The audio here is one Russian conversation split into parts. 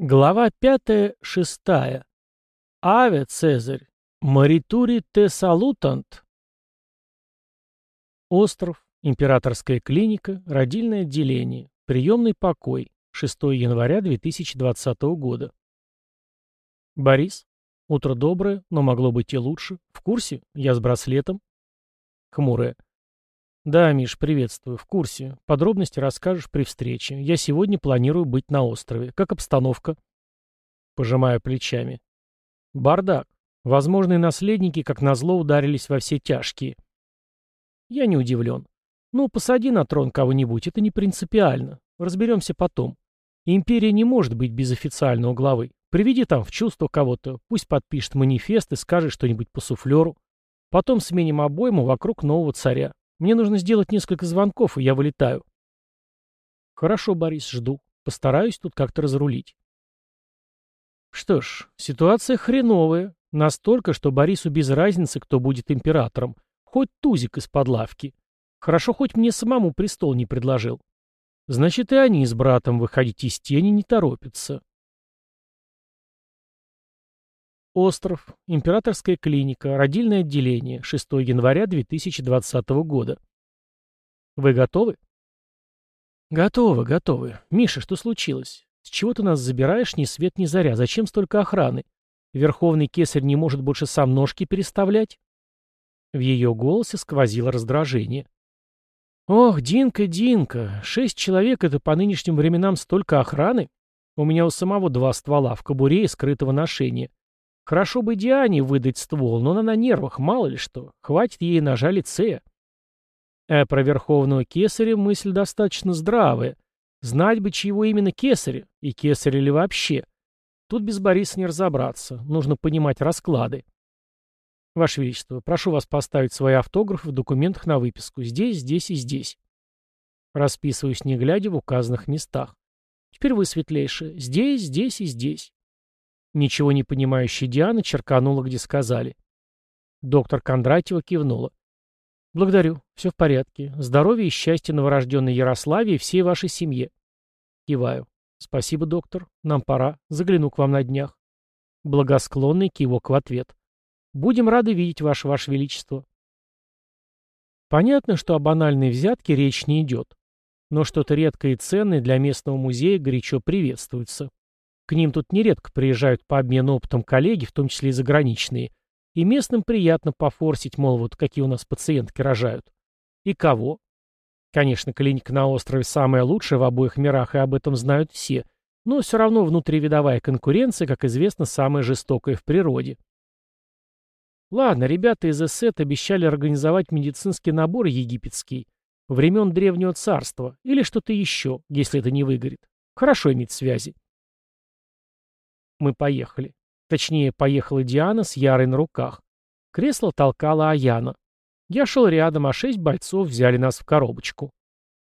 Глава пятая, шестая. Аве, Цезарь, моритури те салутант. Остров, императорская клиника, родильное отделение, приемный покой, 6 января 2020 года. Борис, утро доброе, но могло быть и лучше. В курсе? Я с браслетом. Хмурая. Да, Миш, приветствую. В курсе. Подробности расскажешь при встрече. Я сегодня планирую быть на острове. Как обстановка? Пожимаю плечами. Бардак. Возможные наследники, как назло, ударились во все тяжкие. Я не удивлен. Ну, посади на трон кого-нибудь, это не принципиально. Разберемся потом. Империя не может быть без официального главы. Приведи там в чувство кого-то, пусть подпишет манифест и скажет что-нибудь по суфлеру. Потом сменим обойму вокруг нового царя. Мне нужно сделать несколько звонков, и я вылетаю. Хорошо, Борис, жду. Постараюсь тут как-то разрулить. Что ж, ситуация хреновая. Настолько, что Борису без разницы, кто будет императором. Хоть тузик из-под лавки. Хорошо, хоть мне самому престол не предложил. Значит, и они с братом выходить из тени не торопятся. Остров. Императорская клиника. Родильное отделение. 6 января 2020 года. Вы готовы? Готовы, готовы. Миша, что случилось? С чего ты нас забираешь ни свет ни заря? Зачем столько охраны? Верховный кесарь не может больше сам ножки переставлять? В ее голосе сквозило раздражение. Ох, Динка, Динка, шесть человек — это по нынешним временам столько охраны? У меня у самого два ствола в кобуре и скрытого ношения. Хорошо бы Диане выдать ствол, но она на нервах, мало ли что. Хватит ей ножа лицея. А про верховного кесаря мысль достаточно здравая. Знать бы, чьего именно кесаря, и кесаря ли вообще. Тут без Бориса не разобраться, нужно понимать расклады. Ваше Величество, прошу вас поставить свои автографы в документах на выписку. Здесь, здесь и здесь. Расписываюсь, не глядя в указанных местах. Теперь вы, светлейшие. Здесь, здесь и здесь. Ничего не понимающая Диана черканула, где сказали. Доктор Кондратьева кивнула. «Благодарю. Все в порядке. Здоровья и счастья новорожденной Ярославе и всей вашей семье». Киваю. «Спасибо, доктор. Нам пора. Загляну к вам на днях». Благосклонный кивок в ответ. «Будем рады видеть ваше, ваше величество». Понятно, что о банальной взятке речь не идет. Но что-то редкое и ценное для местного музея горячо приветствуется. К ним тут нередко приезжают по обмену опытом коллеги, в том числе и заграничные. И местным приятно пофорсить, мол, вот какие у нас пациентки рожают. И кого? Конечно, клиника на острове самая лучшая в обоих мирах, и об этом знают все. Но все равно внутривидовая конкуренция, как известно, самая жестокая в природе. Ладно, ребята из СЭТ обещали организовать медицинский набор египетский, времен Древнего Царства, или что-то еще, если это не выгорит. Хорошо иметь связи. Мы поехали. Точнее, поехала Диана с Ярой на руках. Кресло толкала Аяна. Я шел рядом, а шесть бойцов взяли нас в коробочку.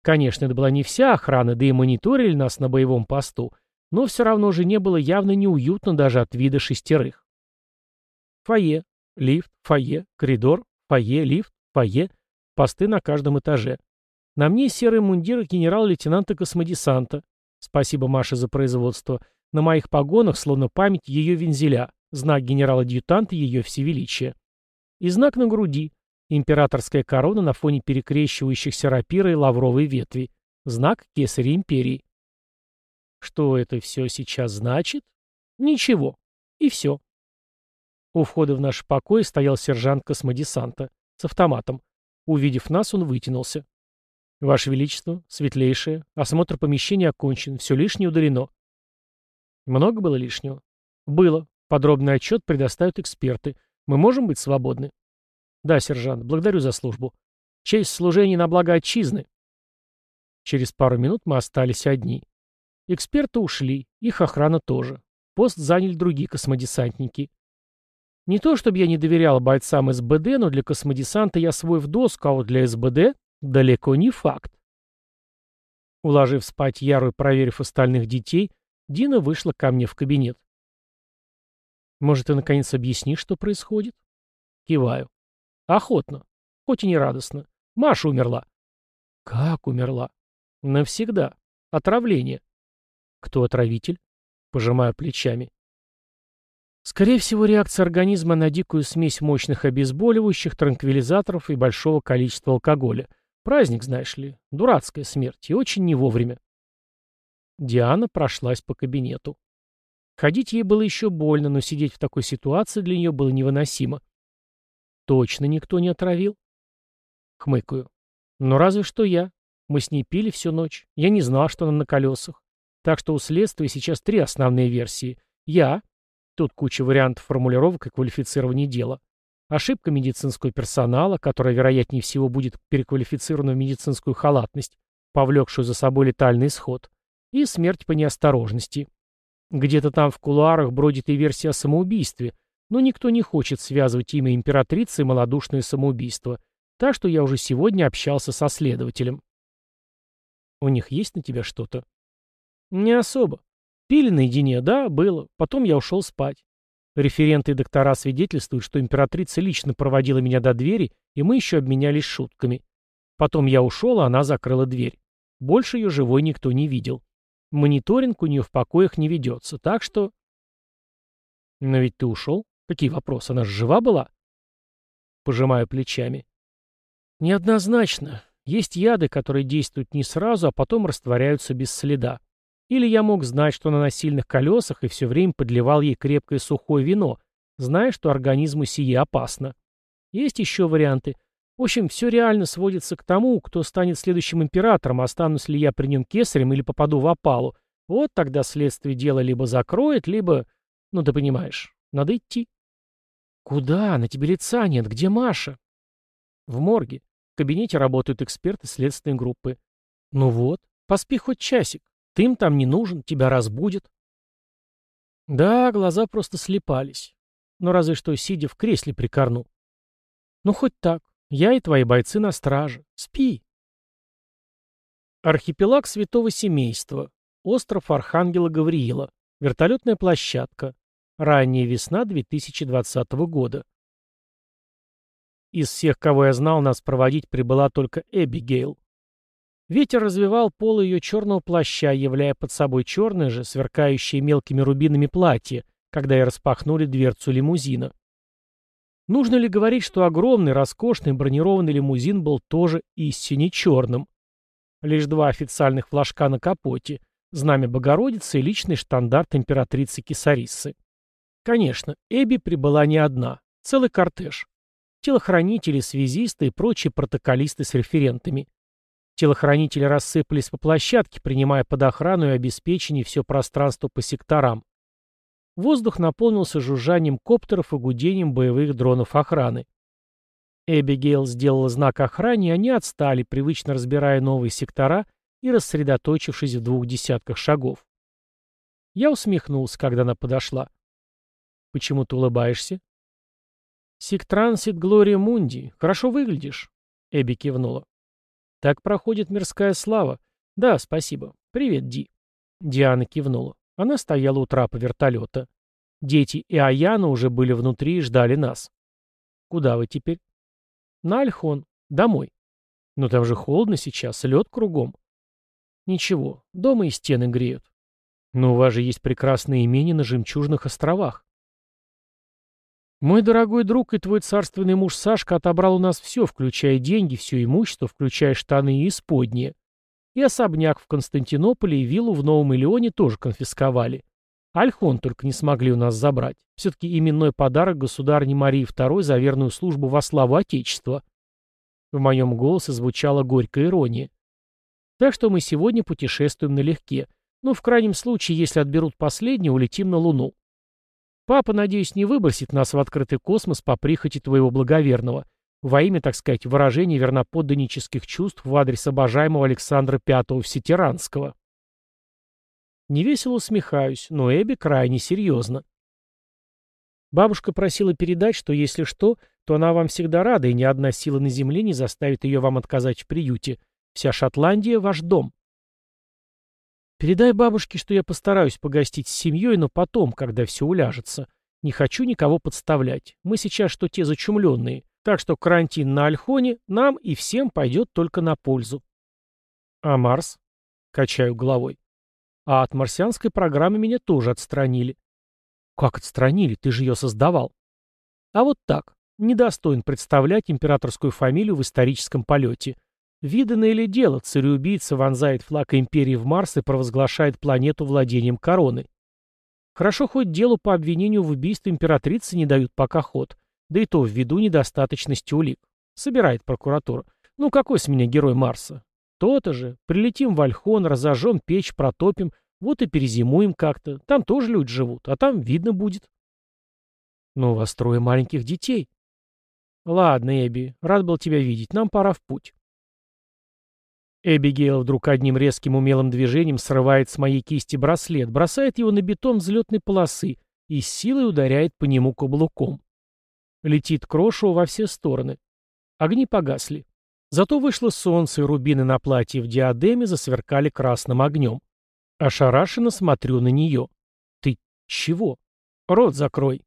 Конечно, это была не вся охрана, да и мониторили нас на боевом посту, но все равно же не было явно неуютно даже от вида шестерых. Фойе, лифт, фойе, коридор, фойе, лифт, фойе, посты на каждом этаже. На мне серый мундир генерал-лейтенанта космодесанта. Спасибо Маше за производство. На моих погонах, словно память ее вензеля, знак генерал-адъютанта ее всевеличия. И знак на груди, императорская корона на фоне перекрещивающихся рапиры и лавровой ветви, знак кесаря империи. Что это все сейчас значит? Ничего. И все. У входа в наш покой стоял сержант космодесанта с автоматом. Увидев нас, он вытянулся. «Ваше Величество, светлейшее, осмотр помещения окончен, все лишнее удалено». Много было лишнего? Было. Подробный отчет предоставят эксперты. Мы можем быть свободны? Да, сержант, благодарю за службу. Честь служения на благо отчизны. Через пару минут мы остались одни. Эксперты ушли, их охрана тоже. Пост заняли другие космодесантники. Не то, чтобы я не доверял бойцам СБД, но для космодесанта я свой в доску, а вот для СБД далеко не факт. Уложив спать Яру и проверив остальных детей, Дина вышла ко мне в кабинет. «Может, ты наконец объяснишь, что происходит?» Киваю. «Охотно. Хоть и не радостно. Маша умерла». «Как умерла?» «Навсегда. Отравление». «Кто отравитель?» Пожимаю плечами. Скорее всего, реакция организма на дикую смесь мощных обезболивающих, транквилизаторов и большого количества алкоголя. Праздник, знаешь ли, дурацкая смерть, и очень не вовремя. Диана прошлась по кабинету. Ходить ей было еще больно, но сидеть в такой ситуации для нее было невыносимо. Точно никто не отравил? Хмыкаю. Но разве что я. Мы с ней пили всю ночь. Я не знал, что она на колесах. Так что у следствия сейчас три основные версии. Я, Тут куча вариантов формулировок и квалифицирования дела. Ошибка медицинского персонала, которая, вероятнее всего, будет переквалифицирована в медицинскую халатность, повлекшую за собой летальный исход. И смерть по неосторожности. Где-то там в кулуарах бродит и версия о самоубийстве, но никто не хочет связывать имя императрицы и малодушное самоубийство, так что я уже сегодня общался со следователем. У них есть на тебя что-то? Не особо. Пили наедине, да, было. Потом я ушел спать. Референты и доктора свидетельствуют, что императрица лично проводила меня до двери, и мы еще обменялись шутками. Потом я ушел, а она закрыла дверь. Больше ее живой никто не видел. Мониторинг у нее в покоях не ведется, так что... Но ведь ты ушел? Какие вопросы? Она же жива была? Пожимаю плечами. Неоднозначно. Есть яды, которые действуют не сразу, а потом растворяются без следа. Или я мог знать, что она на сильных колесах и все время подливал ей крепкое сухое вино, зная, что организму сие опасно. Есть еще варианты. В общем, все реально сводится к тому, кто станет следующим императором, останусь ли я при нем кесарем или попаду в опалу. Вот тогда следствие дела либо закроет, либо... Ну, ты понимаешь, надо идти. Куда? На тебе лица нет. Где Маша? В морге. В кабинете работают эксперты следственной группы. Ну вот, поспи хоть часик. Ты им там не нужен, тебя разбудят. Да, глаза просто слепались. Но разве что сидя в кресле прикорну. Ну, хоть так. Я и твои бойцы на страже. Спи. Архипелаг святого семейства. Остров Архангела Гавриила. Вертолетная площадка. Ранняя весна 2020 года. Из всех, кого я знал, нас проводить прибыла только Эбигейл. Ветер развивал полы ее черного плаща, являя под собой черное же, сверкающее мелкими рубинами платье, когда я распахнули дверцу лимузина. Нужно ли говорить, что огромный, роскошный бронированный лимузин был тоже истине черным? Лишь два официальных флажка на капоте, знамя Богородицы и личный штандарт императрицы Кисариссы. Конечно, Эбби прибыла не одна, целый кортеж. Телохранители, связисты и прочие протоколисты с референтами. Телохранители рассыпались по площадке, принимая под охрану и обеспечение все пространство по секторам. Воздух наполнился жужжанием коптеров и гудением боевых дронов охраны. Эбигейл сделала знак охране, и они отстали, привычно разбирая новые сектора и рассредоточившись в двух десятках шагов. Я усмехнулся, когда она подошла. «Почему ты улыбаешься?» «Сиктрансит Глория Мунди. Хорошо выглядишь», — Эбби кивнула. Так проходит мирская слава. Да, спасибо. Привет, Ди. Диана кивнула. Она стояла у трапа вертолета. Дети и Аяна уже были внутри и ждали нас. Куда вы теперь? На Альхон. Домой. Но там же холодно сейчас, лед кругом. Ничего, дома и стены греют. Но у вас же есть прекрасные имения на Жемчужных островах. Мой дорогой друг и твой царственный муж Сашка отобрал у нас все, включая деньги, все имущество, включая штаны и исподние. И особняк в Константинополе и виллу в Новом Илеоне тоже конфисковали. Альхон только не смогли у нас забрать. Все-таки именной подарок государни Марии II за верную службу во славу Отечества. В моем голосе звучала горькая ирония. Так что мы сегодня путешествуем налегке. Ну, в крайнем случае, если отберут последнее, улетим на Луну. Папа, надеюсь, не выбросит нас в открытый космос по прихоти твоего благоверного, во имя, так сказать, выражения верноподданнических чувств в адрес обожаемого Александра V Всетиранского. Невесело усмехаюсь, но Эбби крайне серьезно. Бабушка просила передать, что если что, то она вам всегда рада, и ни одна сила на земле не заставит ее вам отказать в приюте. Вся Шотландия — ваш дом. Передай бабушке, что я постараюсь погостить с семьей, но потом, когда все уляжется. Не хочу никого подставлять. Мы сейчас что те зачумленные. Так что карантин на Альхоне нам и всем пойдет только на пользу. А Марс? Качаю головой. А от марсианской программы меня тоже отстранили. Как отстранили? Ты же ее создавал. А вот так. Недостоин представлять императорскую фамилию в историческом полете. Виданное ли дело, цареубийца вонзает флаг империи в Марс и провозглашает планету владением короны. Хорошо хоть делу по обвинению в убийстве императрицы не дают пока ход, да и то ввиду недостаточности улик. Собирает прокуратура. Ну какой с меня герой Марса? То-то же. Прилетим в Альхон, разожжем печь, протопим, вот и перезимуем как-то. Там тоже люди живут, а там видно будет. Но у вас трое маленьких детей. Ладно, Эбби, рад был тебя видеть, нам пора в путь. Эбигейл вдруг одним резким умелым движением срывает с моей кисти браслет, бросает его на бетон взлетной полосы и силой ударяет по нему каблуком. Летит крошево во все стороны. Огни погасли. Зато вышло солнце, и рубины на платье в диадеме засверкали красным огнем. Ошарашенно смотрю на нее. «Ты чего? Рот закрой!»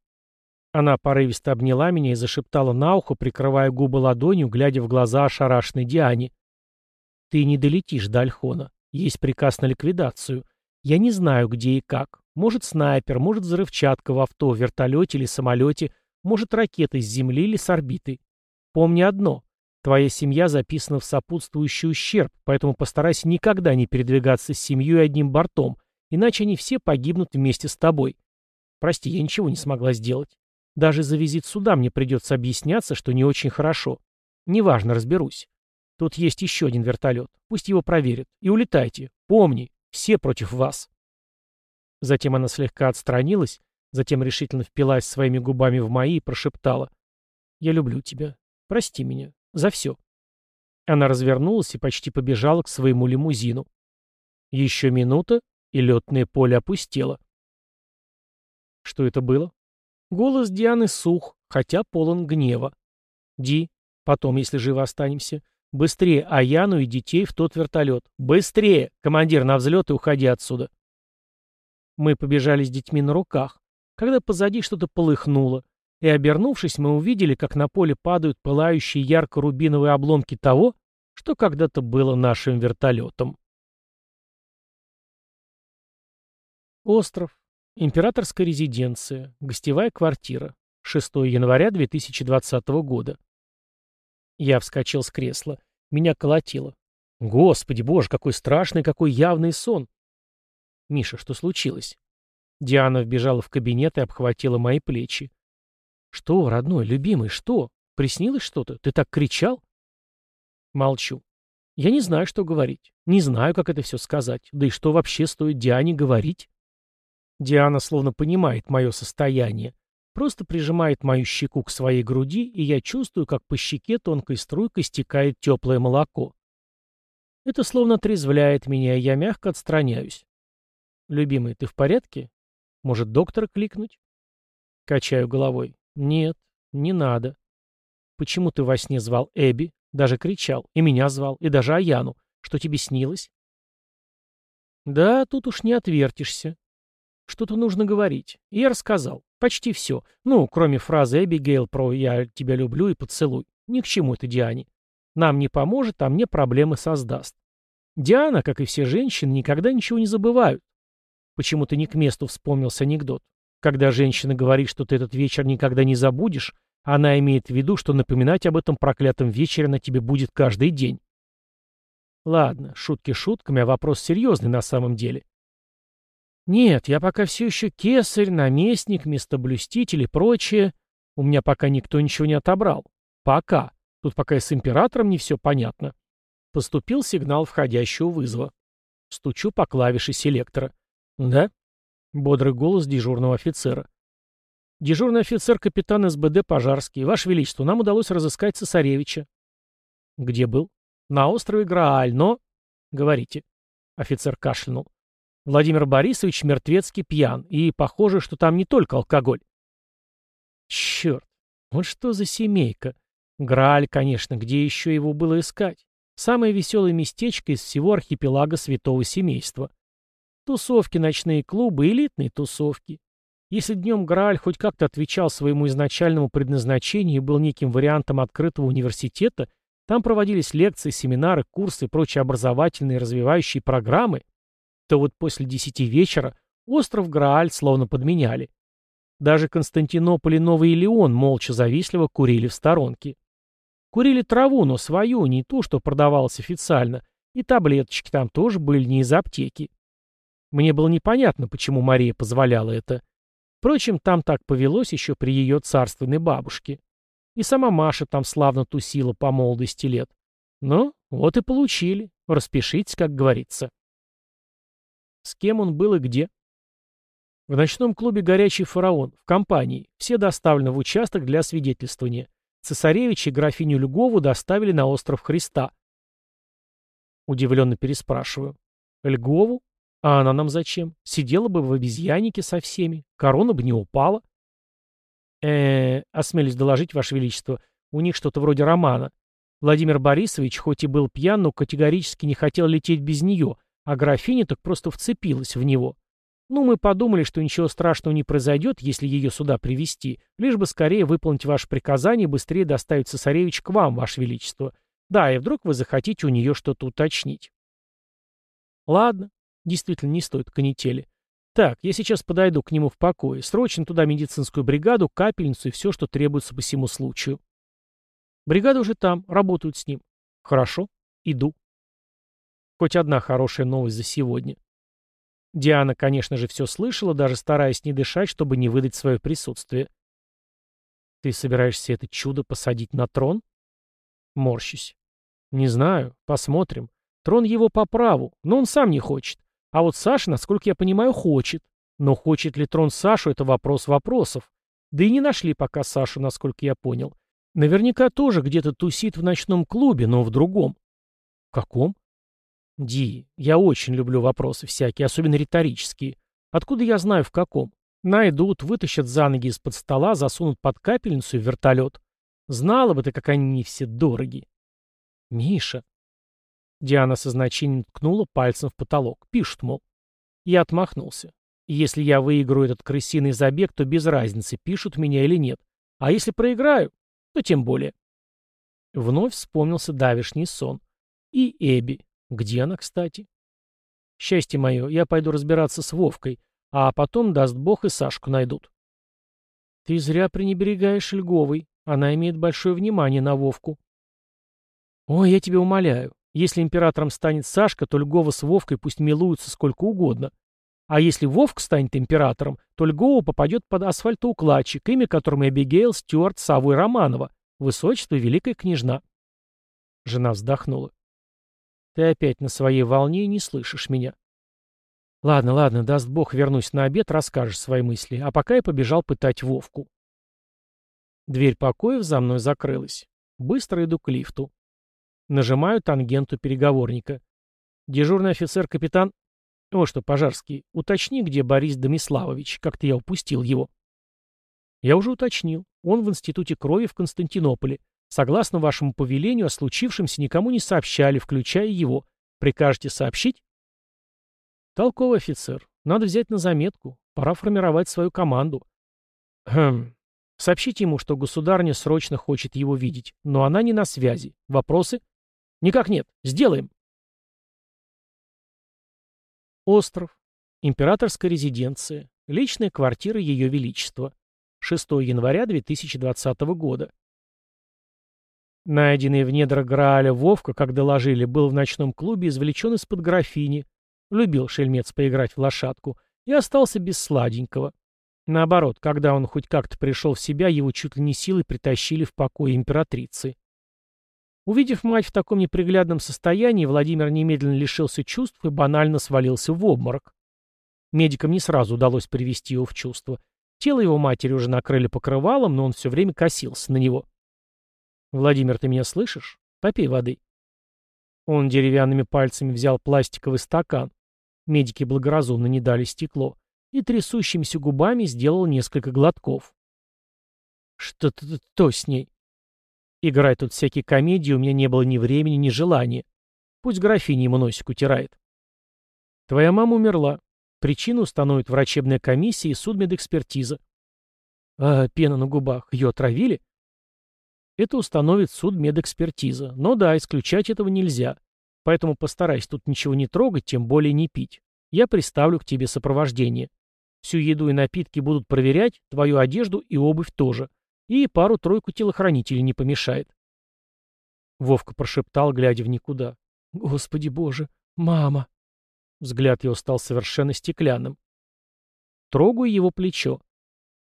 Она порывисто обняла меня и зашептала на ухо, прикрывая губы ладонью, глядя в глаза ошарашенной Диане. Ты не долетишь до Альхона. Есть приказ на ликвидацию. Я не знаю, где и как. Может, снайпер, может, взрывчатка в авто, вертолете или самолете, может, ракета с земли или с орбиты. Помни одно. Твоя семья записана в сопутствующий ущерб, поэтому постарайся никогда не передвигаться с семьей одним бортом, иначе они все погибнут вместе с тобой. Прости, я ничего не смогла сделать. Даже за визит сюда мне придется объясняться, что не очень хорошо. Неважно, разберусь. Тут есть еще один вертолет. Пусть его проверят. И улетайте. Помни, все против вас. Затем она слегка отстранилась, затем решительно впилась своими губами в мои и прошептала. «Я люблю тебя. Прости меня. За все». Она развернулась и почти побежала к своему лимузину. Еще минута, и летное поле опустело. Что это было? Голос Дианы сух, хотя полон гнева. «Ди, потом, если живо останемся. Быстрее Аяну и детей в тот вертолет. Быстрее! Командир, на взлет и уходи отсюда. Мы побежали с детьми на руках, когда позади что-то полыхнуло, и, обернувшись, мы увидели, как на поле падают пылающие ярко-рубиновые обломки того, что когда-то было нашим вертолетом. Остров. Императорская резиденция. Гостевая квартира. 6 января 2020 года. Я вскочил с кресла. Меня колотило. Господи, боже, какой страшный, какой явный сон. Миша, что случилось? Диана вбежала в кабинет и обхватила мои плечи. Что, родной, любимый, что? Приснилось что-то? Ты так кричал? Молчу. Я не знаю, что говорить. Не знаю, как это все сказать. Да и что вообще стоит Диане говорить? Диана словно понимает мое состояние. Просто прижимает мою щеку к своей груди, и я чувствую, как по щеке тонкой струйкой стекает теплое молоко. Это словно трезвляет меня, и я мягко отстраняюсь. «Любимый, ты в порядке? Может, доктора кликнуть?» Качаю головой. «Нет, не надо». «Почему ты во сне звал Эбби?» Даже кричал. И меня звал, и даже Аяну. Что тебе снилось? Да, тут уж не отвертишься. Что-то нужно говорить. И я рассказал. Почти все. Ну, кроме фразы Эбигейл про «я тебя люблю» и «поцелуй». Ни к чему это Диане. Нам не поможет, а мне проблемы создаст. Диана, как и все женщины, никогда ничего не забывают. Почему-то не к месту вспомнился анекдот. Когда женщина говорит, что ты этот вечер никогда не забудешь, она имеет в виду, что напоминать об этом проклятом вечере на тебе будет каждый день. Ладно, шутки шутками, а вопрос серьезный на самом деле. Нет, я пока все еще кесарь, наместник, местоблюститель и прочее. У меня пока никто ничего не отобрал. Пока. Тут пока и с императором не все понятно. Поступил сигнал входящего вызова. Стучу по клавише селектора. Да? Бодрый голос дежурного офицера. Дежурный офицер капитан СБД Пожарский. Ваше Величество, нам удалось разыскать цесаревича. Где был? На острове Грааль, но... Говорите. Офицер кашлянул. Владимир Борисович мертвецкий пьян, и похоже, что там не только алкоголь. Черт, вот что за семейка. Грааль, конечно, где еще его было искать? Самое веселое местечко из всего архипелага святого семейства. Тусовки, ночные клубы, элитные тусовки. Если днем Грааль хоть как-то отвечал своему изначальному предназначению и был неким вариантом открытого университета, там проводились лекции, семинары, курсы и прочие образовательные и развивающие программы, то вот после десяти вечера остров Грааль словно подменяли. Даже Константинополь и Новый Илеон молча завистливо курили в сторонке. Курили траву, но свою, не ту, что продавалась официально, и таблеточки там тоже были не из аптеки. Мне было непонятно, почему Мария позволяла это. Впрочем, там так повелось еще при ее царственной бабушке. И сама Маша там славно тусила по молодости лет. Ну, вот и получили. Распишитесь, как говорится. С кем он был и где? В ночном клубе «Горячий фараон», в компании. Все доставлены в участок для свидетельствования. Цесаревич и графиню Льгову доставили на остров Христа. Удивленно переспрашиваю. Льгову? А она нам зачем? Сидела бы в обезьяннике со всеми. Корона бы не упала. э, осмелюсь доложить, Ваше Величество, у них что-то вроде романа. Владимир Борисович, хоть и был пьян, но категорически не хотел лететь без нее, а графиня так просто вцепилась в него. Ну, мы подумали, что ничего страшного не произойдет, если ее сюда привести, лишь бы скорее выполнить ваше приказание и быстрее доставить цесаревич к вам, ваше величество. Да, и вдруг вы захотите у нее что-то уточнить. Ладно, действительно не стоит канители. Так, я сейчас подойду к нему в покое, срочно туда медицинскую бригаду, капельницу и все, что требуется по всему случаю. Бригада уже там, работают с ним. Хорошо, иду. Хоть одна хорошая новость за сегодня. Диана, конечно же, все слышала, даже стараясь не дышать, чтобы не выдать свое присутствие. «Ты собираешься это чудо посадить на трон?» Морщусь. «Не знаю. Посмотрим. Трон его по праву, но он сам не хочет. А вот Саша, насколько я понимаю, хочет. Но хочет ли трон Сашу, это вопрос вопросов. Да и не нашли пока Сашу, насколько я понял. Наверняка тоже где-то тусит в ночном клубе, но в другом. В каком? Ди, я очень люблю вопросы всякие, особенно риторические. Откуда я знаю, в каком? Найдут, вытащат за ноги из-под стола, засунут под капельницу и вертолет. Знала бы ты, как они все дороги. Миша. Диана со значением ткнула пальцем в потолок. Пишут, мол. Я отмахнулся. Если я выиграю этот крысиный забег, то без разницы, пишут меня или нет. А если проиграю, то тем более. Вновь вспомнился давишний сон. И Эбби. Где она, кстати? Счастье мое, я пойду разбираться с Вовкой, а потом, даст бог, и Сашку найдут. Ты зря пренебрегаешь Льговой. Она имеет большое внимание на Вовку. Ой, я тебя умоляю. Если императором станет Сашка, то Льгова с Вовкой пусть милуются сколько угодно. А если Вовк станет императором, то Льгова попадет под асфальтоукладчик, имя которому Эбигейл Стюарт Савой Романова, высочество Великая Княжна. Жена вздохнула. Ты опять на своей волне и не слышишь меня. Ладно, ладно, даст бог, вернусь на обед, расскажешь свои мысли, а пока я побежал пытать Вовку. Дверь покоев за мной закрылась. Быстро иду к лифту. Нажимаю тангенту переговорника. Дежурный офицер-капитан... Вот что, Пожарский, уточни, где Борис Домиславович, как-то я упустил его. Я уже уточнил. Он в Институте крови в Константинополе. Согласно вашему повелению, о случившемся никому не сообщали, включая его. Прикажете сообщить? Толковый офицер. Надо взять на заметку. Пора формировать свою команду. Хм. Сообщите ему, что государня срочно хочет его видеть, но она не на связи. Вопросы? Никак нет. Сделаем. Остров. Императорская резиденция. Личная квартира Ее Величества. 6 января 2020 года. Найденный в недрах Грааля Вовка, как доложили, был в ночном клубе извлечен из-под графини, любил шельмец поиграть в лошадку, и остался без сладенького. Наоборот, когда он хоть как-то пришел в себя, его чуть ли не силой притащили в покой императрицы. Увидев мать в таком неприглядном состоянии, Владимир немедленно лишился чувств и банально свалился в обморок. Медикам не сразу удалось привести его в чувство. Тело его матери уже накрыли покрывалом, но он все время косился на него. «Владимир, ты меня слышишь? Попей воды». Он деревянными пальцами взял пластиковый стакан. Медики благоразумно не дали стекло. И трясущимися губами сделал несколько глотков. «Что-то то с ней?» Играть тут всякие комедии у меня не было ни времени, ни желания. Пусть графиня ему носик утирает. Твоя мама умерла. Причину установит врачебная комиссия и судмедэкспертиза. А пена на губах. Ее отравили? Это установит суд медэкспертиза. Но да, исключать этого нельзя. Поэтому постарайся тут ничего не трогать, тем более не пить. Я приставлю к тебе сопровождение. Всю еду и напитки будут проверять, твою одежду и обувь тоже. И пару-тройку телохранителей не помешает. Вовка прошептал, глядя в никуда. «Господи боже! Мама!» Взгляд его стал совершенно стеклянным. Трогаю его плечо.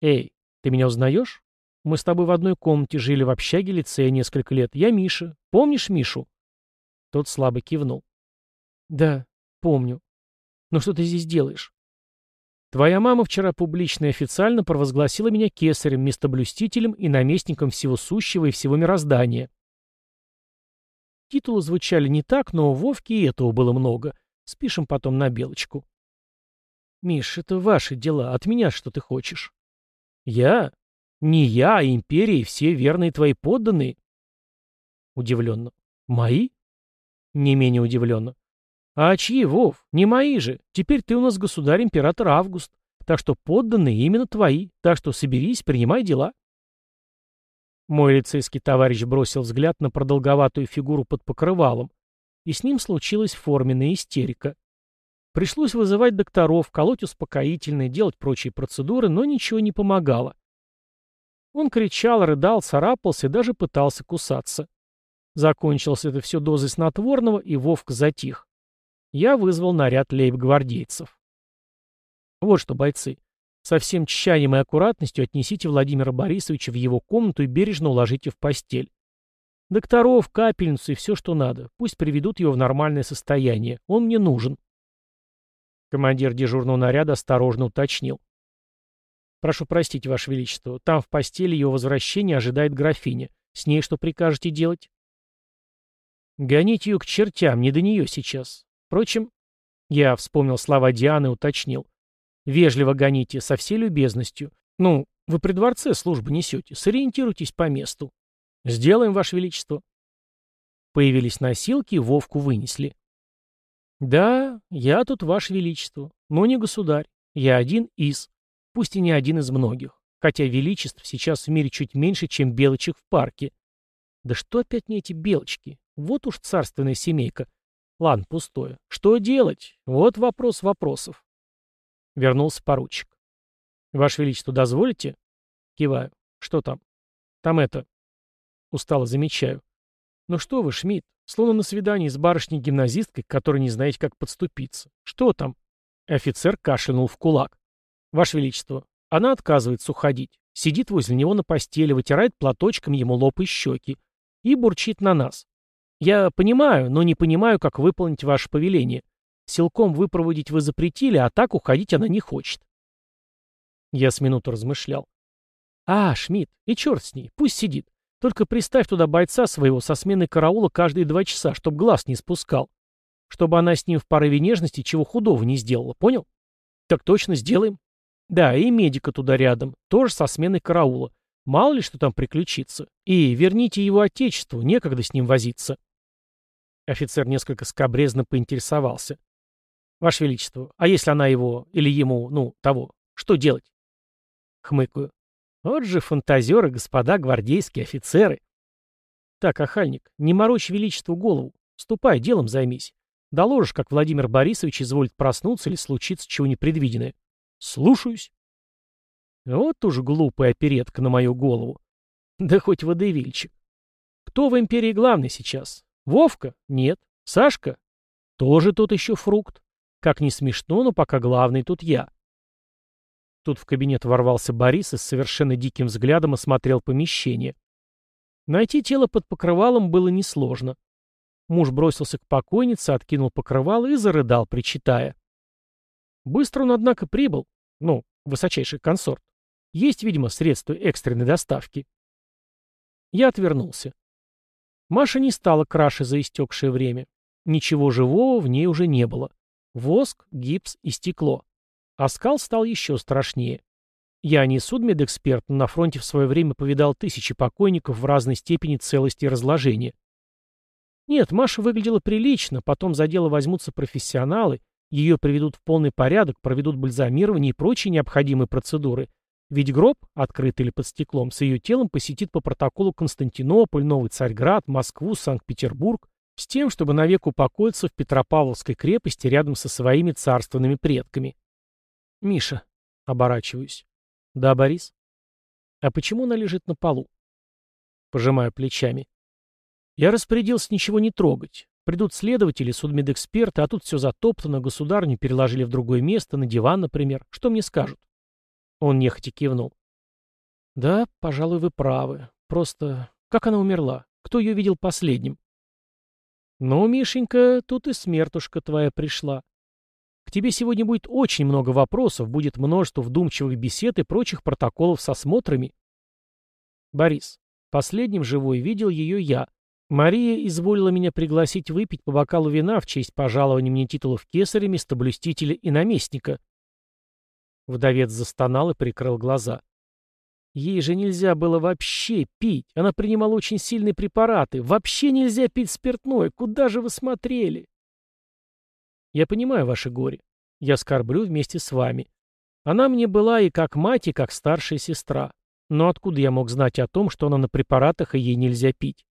«Эй, ты меня узнаешь? Мы с тобой в одной комнате жили в общаге лицея несколько лет. Я Миша. Помнишь Мишу?» Тот слабо кивнул. «Да, помню. Но что ты здесь делаешь?» «Твоя мама вчера публично и официально провозгласила меня кесарем, местоблюстителем и наместником всего сущего и всего мироздания». Титулы звучали не так, но у Вовки и этого было много. Спишем потом на белочку. «Миш, это ваши дела. От меня что ты хочешь?» «Я? Не я, а империя и все верные твои подданные?» Удивленно. «Мои?» Не менее удивленно. «А чьи, Вов? Не мои же. Теперь ты у нас государь-император Август. Так что подданные именно твои. Так что соберись, принимай дела». Мой лицейский товарищ бросил взгляд на продолговатую фигуру под покрывалом, и с ним случилась форменная истерика. Пришлось вызывать докторов, колоть успокоительные, делать прочие процедуры, но ничего не помогало. Он кричал, рыдал, царапался и даже пытался кусаться. Закончилось это все дозой снотворного, и Вовка затих. Я вызвал наряд лейб-гвардейцев. Вот что, бойцы, со всем тщанием и аккуратностью отнесите Владимира Борисовича в его комнату и бережно уложите в постель. Докторов, капельницу и все, что надо. Пусть приведут его в нормальное состояние. Он мне нужен. Командир дежурного наряда осторожно уточнил. «Прошу простить, Ваше Величество, там в постели его возвращения ожидает графиня. С ней что прикажете делать?» «Гонить ее к чертям, не до нее сейчас. Впрочем...» Я вспомнил слова Дианы и уточнил. «Вежливо гоните, со всей любезностью. Ну, вы при дворце службу несете, сориентируйтесь по месту. Сделаем, Ваше Величество». Появились носилки Вовку вынесли. Да, я тут ваше величество, но не государь. Я один из, пусть и не один из многих. Хотя величеств сейчас в мире чуть меньше, чем белочек в парке. Да что опять не эти белочки? Вот уж царственная семейка. Ладно, пустое. Что делать? Вот вопрос вопросов. Вернулся поручик. Ваше Величество, дозволите? Киваю. Что там? Там это. Устало замечаю. Ну что вы, Шмидт, словно на свидании с барышней-гимназисткой, к которой не знаете, как подступиться. Что там? Офицер кашлянул в кулак. Ваше Величество, она отказывается уходить. Сидит возле него на постели, вытирает платочком ему лоб и щеки. И бурчит на нас. Я понимаю, но не понимаю, как выполнить ваше повеление. Силком выпроводить вы запретили, а так уходить она не хочет. Я с минуту размышлял. А, Шмидт, и черт с ней, пусть сидит. Только приставь туда бойца своего со сменой караула каждые два часа, чтоб глаз не спускал. Чтобы она с ним в порыве нежности чего худого не сделала, понял? Так точно сделаем. Да, и медика туда рядом, тоже со сменой караула. Мало ли что там приключится. И верните его отечеству, некогда с ним возиться. Офицер несколько скобрезно поинтересовался. Ваше Величество, а если она его, или ему, ну, того, что делать? Хмыкаю. Вот же фантазеры, господа гвардейские офицеры. Так, охальник, не морочь величеству голову. Ступай, делом займись. Доложишь, как Владимир Борисович изволит проснуться или случится чего непредвиденное. Слушаюсь. Вот уж глупая оперетка на мою голову. Да хоть водевильчик. Кто в империи главный сейчас? Вовка? Нет. Сашка? Тоже тот еще фрукт. Как не смешно, но пока главный тут я. Тут в кабинет ворвался Борис и с совершенно диким взглядом осмотрел помещение. Найти тело под покрывалом было несложно. Муж бросился к покойнице, откинул покрывало и зарыдал, причитая. Быстро он, однако, прибыл. Ну, высочайший консорт. Есть, видимо, средства экстренной доставки. Я отвернулся. Маша не стала краше за истекшее время. Ничего живого в ней уже не было. Воск, гипс и стекло. А скал стал еще страшнее. Я не судмедэксперт, но на фронте в свое время повидал тысячи покойников в разной степени целости и разложения. Нет, Маша выглядела прилично, потом за дело возьмутся профессионалы, ее приведут в полный порядок, проведут бальзамирование и прочие необходимые процедуры. Ведь гроб, открытый или под стеклом, с ее телом посетит по протоколу Константинополь, Новый Царьград, Москву, Санкт-Петербург С тем, чтобы навек упокоиться в Петропавловской крепости рядом со своими царственными предками. «Миша», — оборачиваюсь. «Да, Борис?» «А почему она лежит на полу?» Пожимаю плечами. «Я распорядился ничего не трогать. Придут следователи, судмедэксперты, а тут все затоптано, государню переложили в другое место, на диван, например. Что мне скажут?» Он нехотя кивнул. «Да, пожалуй, вы правы. Просто... Как она умерла? Кто ее видел последним?» «Ну, Мишенька, тут и смертушка твоя пришла. К тебе сегодня будет очень много вопросов, будет множество вдумчивых бесед и прочих протоколов со смотрами». Борис. Последним живой видел ее я. Мария изволила меня пригласить выпить по бокалу вина в честь пожалования мне титулов кесаря, местоблюстителя и наместника. Вдовец застонал и прикрыл глаза. Ей же нельзя было вообще пить. Она принимала очень сильные препараты. Вообще нельзя пить спиртное. Куда же вы смотрели? Я понимаю ваше горе. Я скорблю вместе с вами. Она мне была и как мать, и как старшая сестра. Но откуда я мог знать о том, что она на препаратах и ей нельзя пить?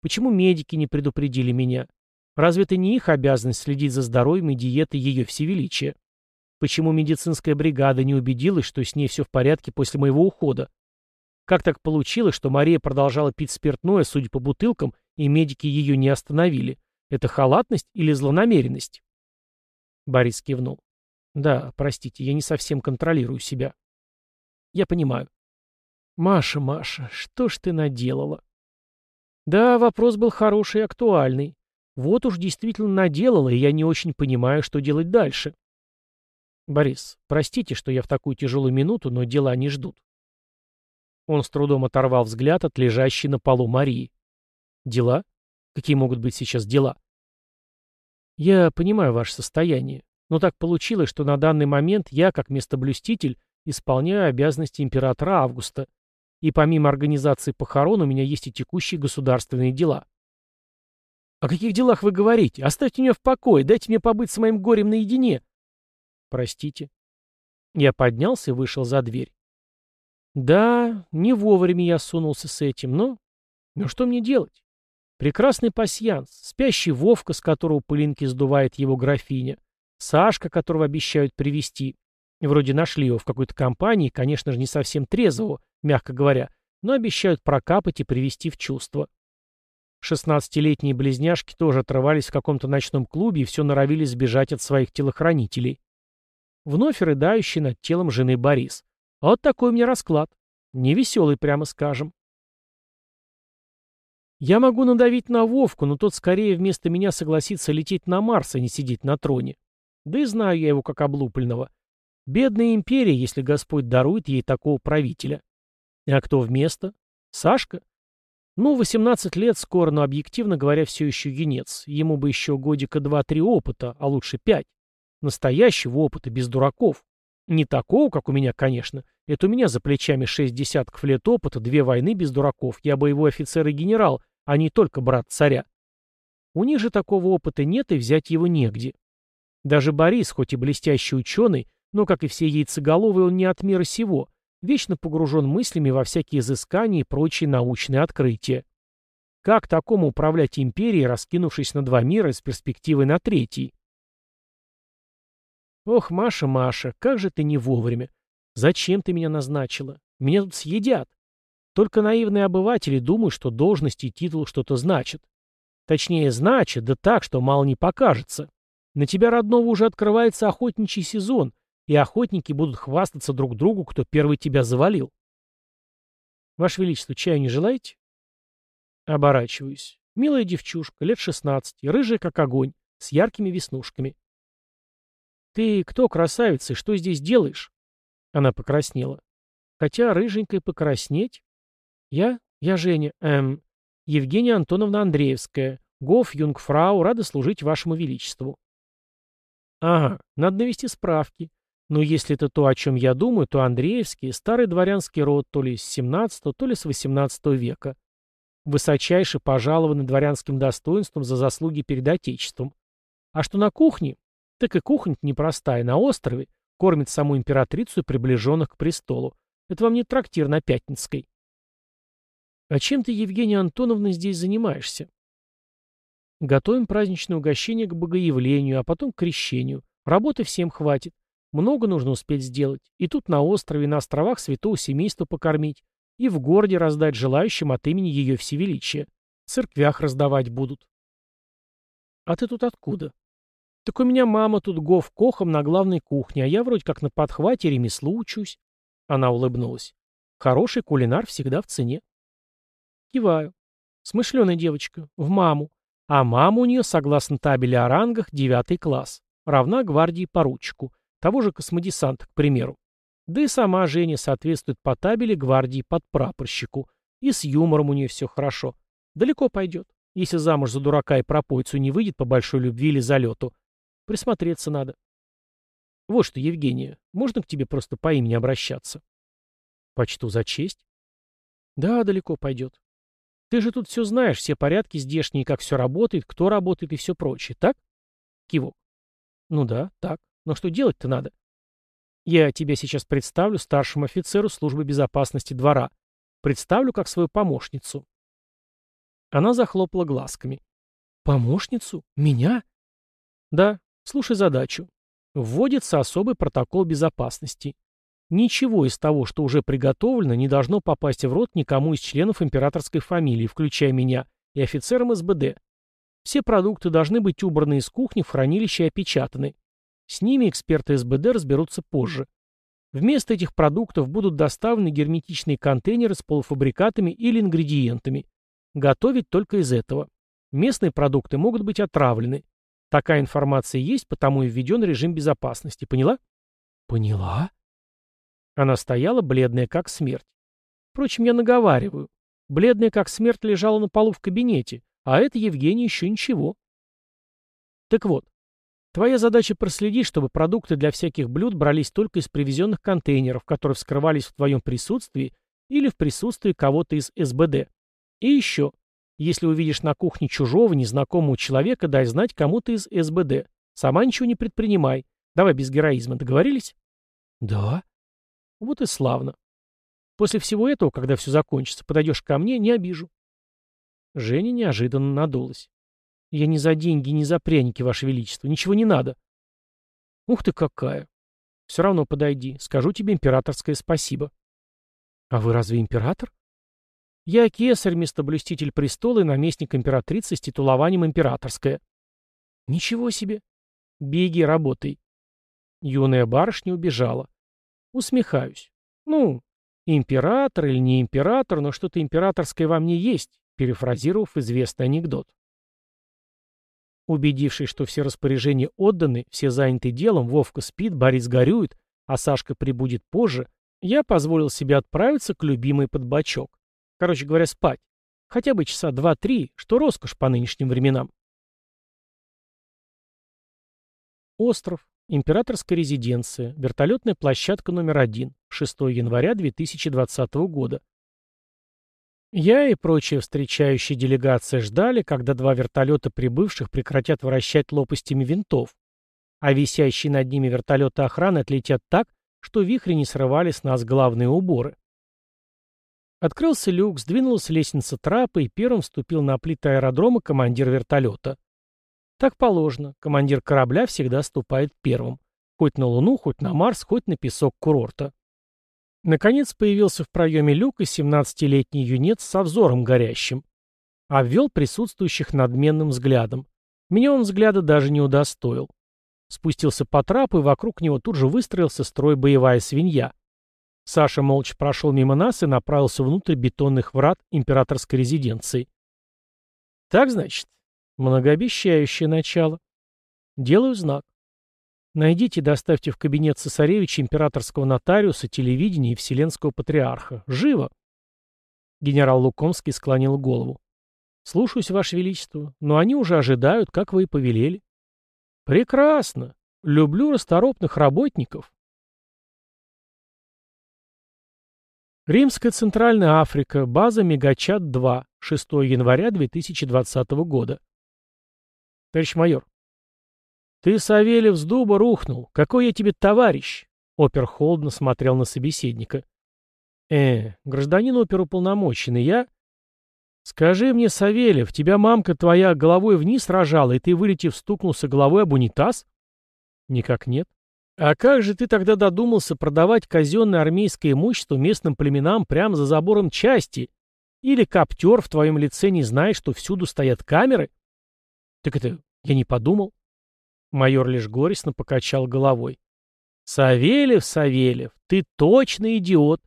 Почему медики не предупредили меня? Разве это не их обязанность следить за здоровьем и диетой ее всевеличия? Почему медицинская бригада не убедилась, что с ней все в порядке после моего ухода? Как так получилось, что Мария продолжала пить спиртное, судя по бутылкам, и медики ее не остановили? Это халатность или злонамеренность? Борис кивнул. Да, простите, я не совсем контролирую себя. Я понимаю. Маша, Маша, что ж ты наделала? Да, вопрос был хороший и актуальный. Вот уж действительно наделала, и я не очень понимаю, что делать дальше. Борис, простите, что я в такую тяжелую минуту, но дела не ждут. Он с трудом оторвал взгляд от лежащей на полу Марии. «Дела? Какие могут быть сейчас дела?» «Я понимаю ваше состояние, но так получилось, что на данный момент я, как местоблюститель, исполняю обязанности императора Августа, и помимо организации похорон у меня есть и текущие государственные дела». «О каких делах вы говорите? Оставьте меня в покое, дайте мне побыть с моим горем наедине». «Простите». Я поднялся и вышел за дверь. Да, не вовремя я сунулся с этим, но... Но что мне делать? Прекрасный пасьянс, спящий Вовка, с которого пылинки сдувает его графиня, Сашка, которого обещают привести. Вроде нашли его в какой-то компании, конечно же, не совсем трезвого, мягко говоря, но обещают прокапать и привести в чувство. Шестнадцатилетние близняшки тоже отрывались в каком-то ночном клубе и все норовили сбежать от своих телохранителей. Вновь рыдающий над телом жены Борис. Вот такой у меня расклад. Невеселый, прямо скажем. Я могу надавить на Вовку, но тот скорее вместо меня согласится лететь на Марс, а не сидеть на троне. Да и знаю я его как облупленного. Бедная империя, если Господь дарует ей такого правителя. А кто вместо? Сашка? Ну, 18 лет скоро, но объективно говоря, все еще юнец. Ему бы еще годика 2-3 опыта, а лучше 5. Настоящего опыта, без дураков. Не такого, как у меня, конечно. Это у меня за плечами шесть десятков лет опыта, две войны без дураков. Я боевой офицер и генерал, а не только брат царя. У них же такого опыта нет, и взять его негде. Даже Борис, хоть и блестящий ученый, но, как и все яйцеголовые, он не от мира сего, вечно погружен мыслями во всякие изыскания и прочие научные открытия. Как такому управлять империей, раскинувшись на два мира с перспективой на третий? Ох, Маша, Маша, как же ты не вовремя. Зачем ты меня назначила? Меня тут съедят. Только наивные обыватели думают, что должность и титул что-то значат. Точнее, значит, да так, что мало не покажется. На тебя, родного, уже открывается охотничий сезон, и охотники будут хвастаться друг другу, кто первый тебя завалил. Ваше Величество, чаю не желаете? Оборачиваюсь. Милая девчушка, лет шестнадцати, рыжая как огонь, с яркими веснушками. «Ты кто, красавица, и что здесь делаешь?» Она покраснела. «Хотя рыженькой покраснеть...» «Я? Я Женя. Эм... Евгения Антоновна Андреевская. Гоф, юнгфрау, рада служить вашему величеству». «Ага, надо навести справки. Но если это то, о чем я думаю, то Андреевский — старый дворянский род то ли с 17 то ли с 18 века. Высочайше пожалованы дворянским достоинством за заслуги перед Отечеством. А что на кухне, так и кухня непростая, на острове, кормит саму императрицу и приближенных к престолу. Это вам не трактир на Пятницкой. А чем ты, Евгения Антоновна, здесь занимаешься? Готовим праздничное угощение к богоявлению, а потом к крещению. Работы всем хватит. Много нужно успеть сделать. И тут на острове, на островах святого семейства покормить. И в городе раздать желающим от имени ее всевеличия. В церквях раздавать будут. А ты тут откуда? Так у меня мама тут гов кохом на главной кухне, а я вроде как на подхвате ремеслу учусь. Она улыбнулась. Хороший кулинар всегда в цене. Киваю. Смышленая девочка. В маму. А мама у нее, согласно табели о рангах, девятый класс. Равна гвардии поручику. Того же космодесанта, к примеру. Да и сама Женя соответствует по табели гвардии подпрапорщику. И с юмором у нее все хорошо. Далеко пойдет. Если замуж за дурака и пропойцу не выйдет по большой любви или залету, Присмотреться надо. Вот что, Евгения, можно к тебе просто по имени обращаться? Почту за честь. Да, далеко пойдет. Ты же тут все знаешь, все порядки здешние, как все работает, кто работает и все прочее, так? Кивок. Ну да, так. Но что делать-то надо? Я тебя сейчас представлю старшему офицеру службы безопасности двора. Представлю как свою помощницу. Она захлопала глазками. Помощницу? Меня? Да, Слушай задачу. Вводится особый протокол безопасности. Ничего из того, что уже приготовлено, не должно попасть в рот никому из членов императорской фамилии, включая меня, и офицерам СБД. Все продукты должны быть убраны из кухни в хранилище и опечатаны. С ними эксперты СБД разберутся позже. Вместо этих продуктов будут доставлены герметичные контейнеры с полуфабрикатами или ингредиентами. Готовить только из этого. Местные продукты могут быть отравлены. Такая информация есть, потому и введен режим безопасности. Поняла? Поняла. Она стояла, бледная как смерть. Впрочем, я наговариваю. Бледная как смерть лежала на полу в кабинете, а это Евгений еще ничего. Так вот, твоя задача проследить, чтобы продукты для всяких блюд брались только из привезенных контейнеров, которые вскрывались в твоем присутствии или в присутствии кого-то из СБД. И еще, если увидишь на кухне чужого, незнакомого человека, дай знать кому-то из СБД. Сама ничего не предпринимай. Давай без героизма. Договорились? Да. Вот и славно. После всего этого, когда все закончится, подойдешь ко мне, не обижу. Женя неожиданно надулась. Я не за деньги, не за пряники, Ваше Величество. Ничего не надо. Ух ты какая. Все равно подойди. Скажу тебе императорское спасибо. А вы разве император? Я кесарь, местоблюститель престола и наместник императрицы с титулованием императорская. Ничего себе. Беги, работай. Юная барышня убежала. Усмехаюсь. Ну, император или не император, но что-то императорское во мне есть, перефразировав известный анекдот. Убедившись, что все распоряжения отданы, все заняты делом, Вовка спит, Борис горюет, а Сашка прибудет позже, я позволил себе отправиться к любимой под бочок. Короче говоря, спать. Хотя бы часа два-три, что роскошь по нынешним временам. Остров. Императорская резиденция. Вертолетная площадка номер один. 6 января 2020 года. Я и прочая встречающая делегация ждали, когда два вертолета прибывших прекратят вращать лопастями винтов, а висящие над ними вертолеты охраны отлетят так, что вихри не срывали с нас главные уборы. Открылся люк, сдвинулась лестница трапа, и первым вступил на плиты аэродрома командир вертолета. Так положено, командир корабля всегда ступает первым. Хоть на Луну, хоть на Марс, хоть на песок курорта. Наконец появился в проеме люка 17-летний юнец со взором горящим. Обвел присутствующих надменным взглядом. Меня он взгляда даже не удостоил. Спустился по трапу, и вокруг него тут же выстроился строй боевая свинья. Саша молча прошел мимо нас и направился внутрь бетонных врат императорской резиденции. Так, значит, многообещающее начало. Делаю знак. Найдите и доставьте в кабинет цесаревича императорского нотариуса, телевидения и вселенского патриарха. Живо! Генерал Лукомский склонил голову. Слушаюсь, Ваше Величество, но они уже ожидают, как вы и повелели. Прекрасно. Люблю расторопных работников. Римская Центральная Африка, база Мегачат-2, 6 января 2020 года. Товарищ майор. Ты, Савельев, с дуба рухнул. Какой я тебе товарищ? Опер холодно смотрел на собеседника. Э, гражданин оперуполномоченный, я... «Скажи мне, Савельев, тебя мамка твоя головой вниз рожала, и ты, вылетев, стукнулся головой об унитаз?» «Никак нет». «А как же ты тогда додумался продавать казенное армейское имущество местным племенам прямо за забором части? Или коптер в твоем лице не знает, что всюду стоят камеры?» «Так это я не подумал». Майор лишь горестно покачал головой. «Савельев, Савельев, ты точно идиот.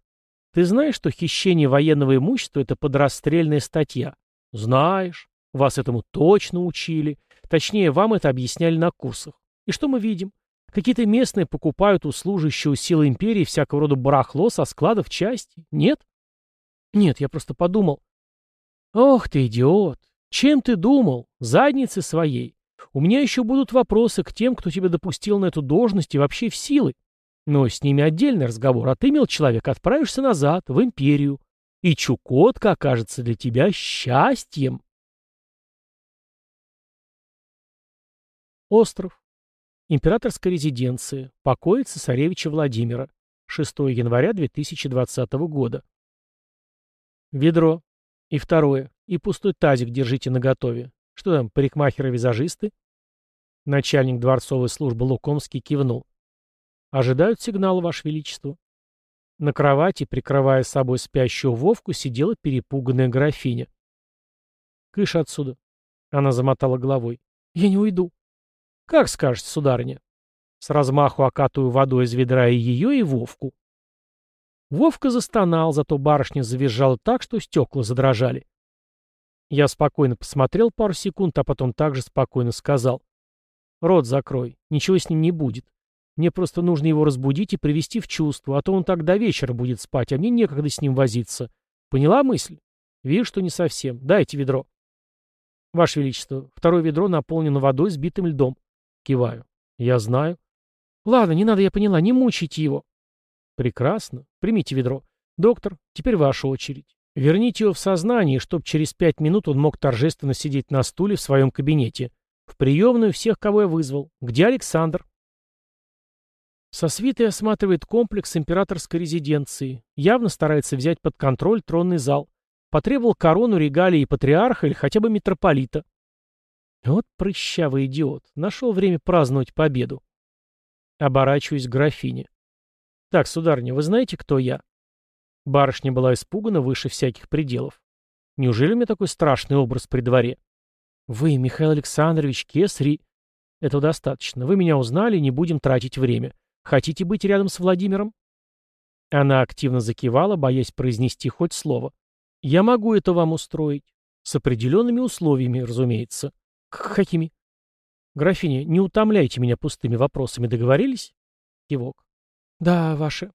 Ты знаешь, что хищение военного имущества — это подрастрельная статья? Знаешь. Вас этому точно учили. Точнее, вам это объясняли на курсах. И что мы видим? Какие-то местные покупают у служащего силы империи всякого рода барахло со складов части? Нет? Нет, я просто подумал. Ох ты, идиот. Чем ты думал? Задницы своей. У меня еще будут вопросы к тем, кто тебя допустил на эту должность и вообще в силы. Но с ними отдельный разговор, а ты, мил человек, отправишься назад, в империю. И Чукотка окажется для тебя счастьем. Остров. Императорская резиденция. Покоя цесаревича Владимира. 6 января 2020 года. Ведро. И второе. И пустой тазик держите наготове. Что там, парикмахеры-визажисты? Начальник дворцовой службы Лукомский кивнул. «Ожидают сигнала, Ваше Величество». На кровати, прикрывая собой спящую Вовку, сидела перепуганная графиня. «Кыш отсюда!» Она замотала головой. «Я не уйду». «Как скажете, сударыня?» С размаху окатываю водой из ведра и ее, и Вовку. Вовка застонал, зато барышня завизжала так, что стекла задрожали. Я спокойно посмотрел пару секунд, а потом также спокойно сказал. «Рот закрой, ничего с ним не будет. Мне просто нужно его разбудить и привести в чувство, а то он так до вечера будет спать, а мне некогда с ним возиться. Поняла мысль? Вижу, что не совсем. Дайте ведро. Ваше Величество, второе ведро наполнено водой с битым льдом. Киваю. Я знаю. Ладно, не надо, я поняла, не мучайте его. Прекрасно. Примите ведро. Доктор, теперь ваша очередь. Верните его в сознание, чтобы через пять минут он мог торжественно сидеть на стуле в своем кабинете. В приемную всех, кого я вызвал. Где Александр? Со свитой осматривает комплекс императорской резиденции. Явно старается взять под контроль тронный зал. Потребовал корону, регалии патриарха или хотя бы митрополита. Вот прыщавый идиот. Нашел время праздновать победу. Оборачиваюсь к графине. Так, сударыня, вы знаете, кто я? Барышня была испугана выше всяких пределов. Неужели у меня такой страшный образ при дворе? Вы, Михаил Александрович, кесари... Этого достаточно. Вы меня узнали, не будем тратить время. Хотите быть рядом с Владимиром?» Она активно закивала, боясь произнести хоть слово. «Я могу это вам устроить. С определенными условиями, разумеется». «К какими?» «Графиня, не утомляйте меня пустыми вопросами. Договорились?» Кивок. «Да, ваше».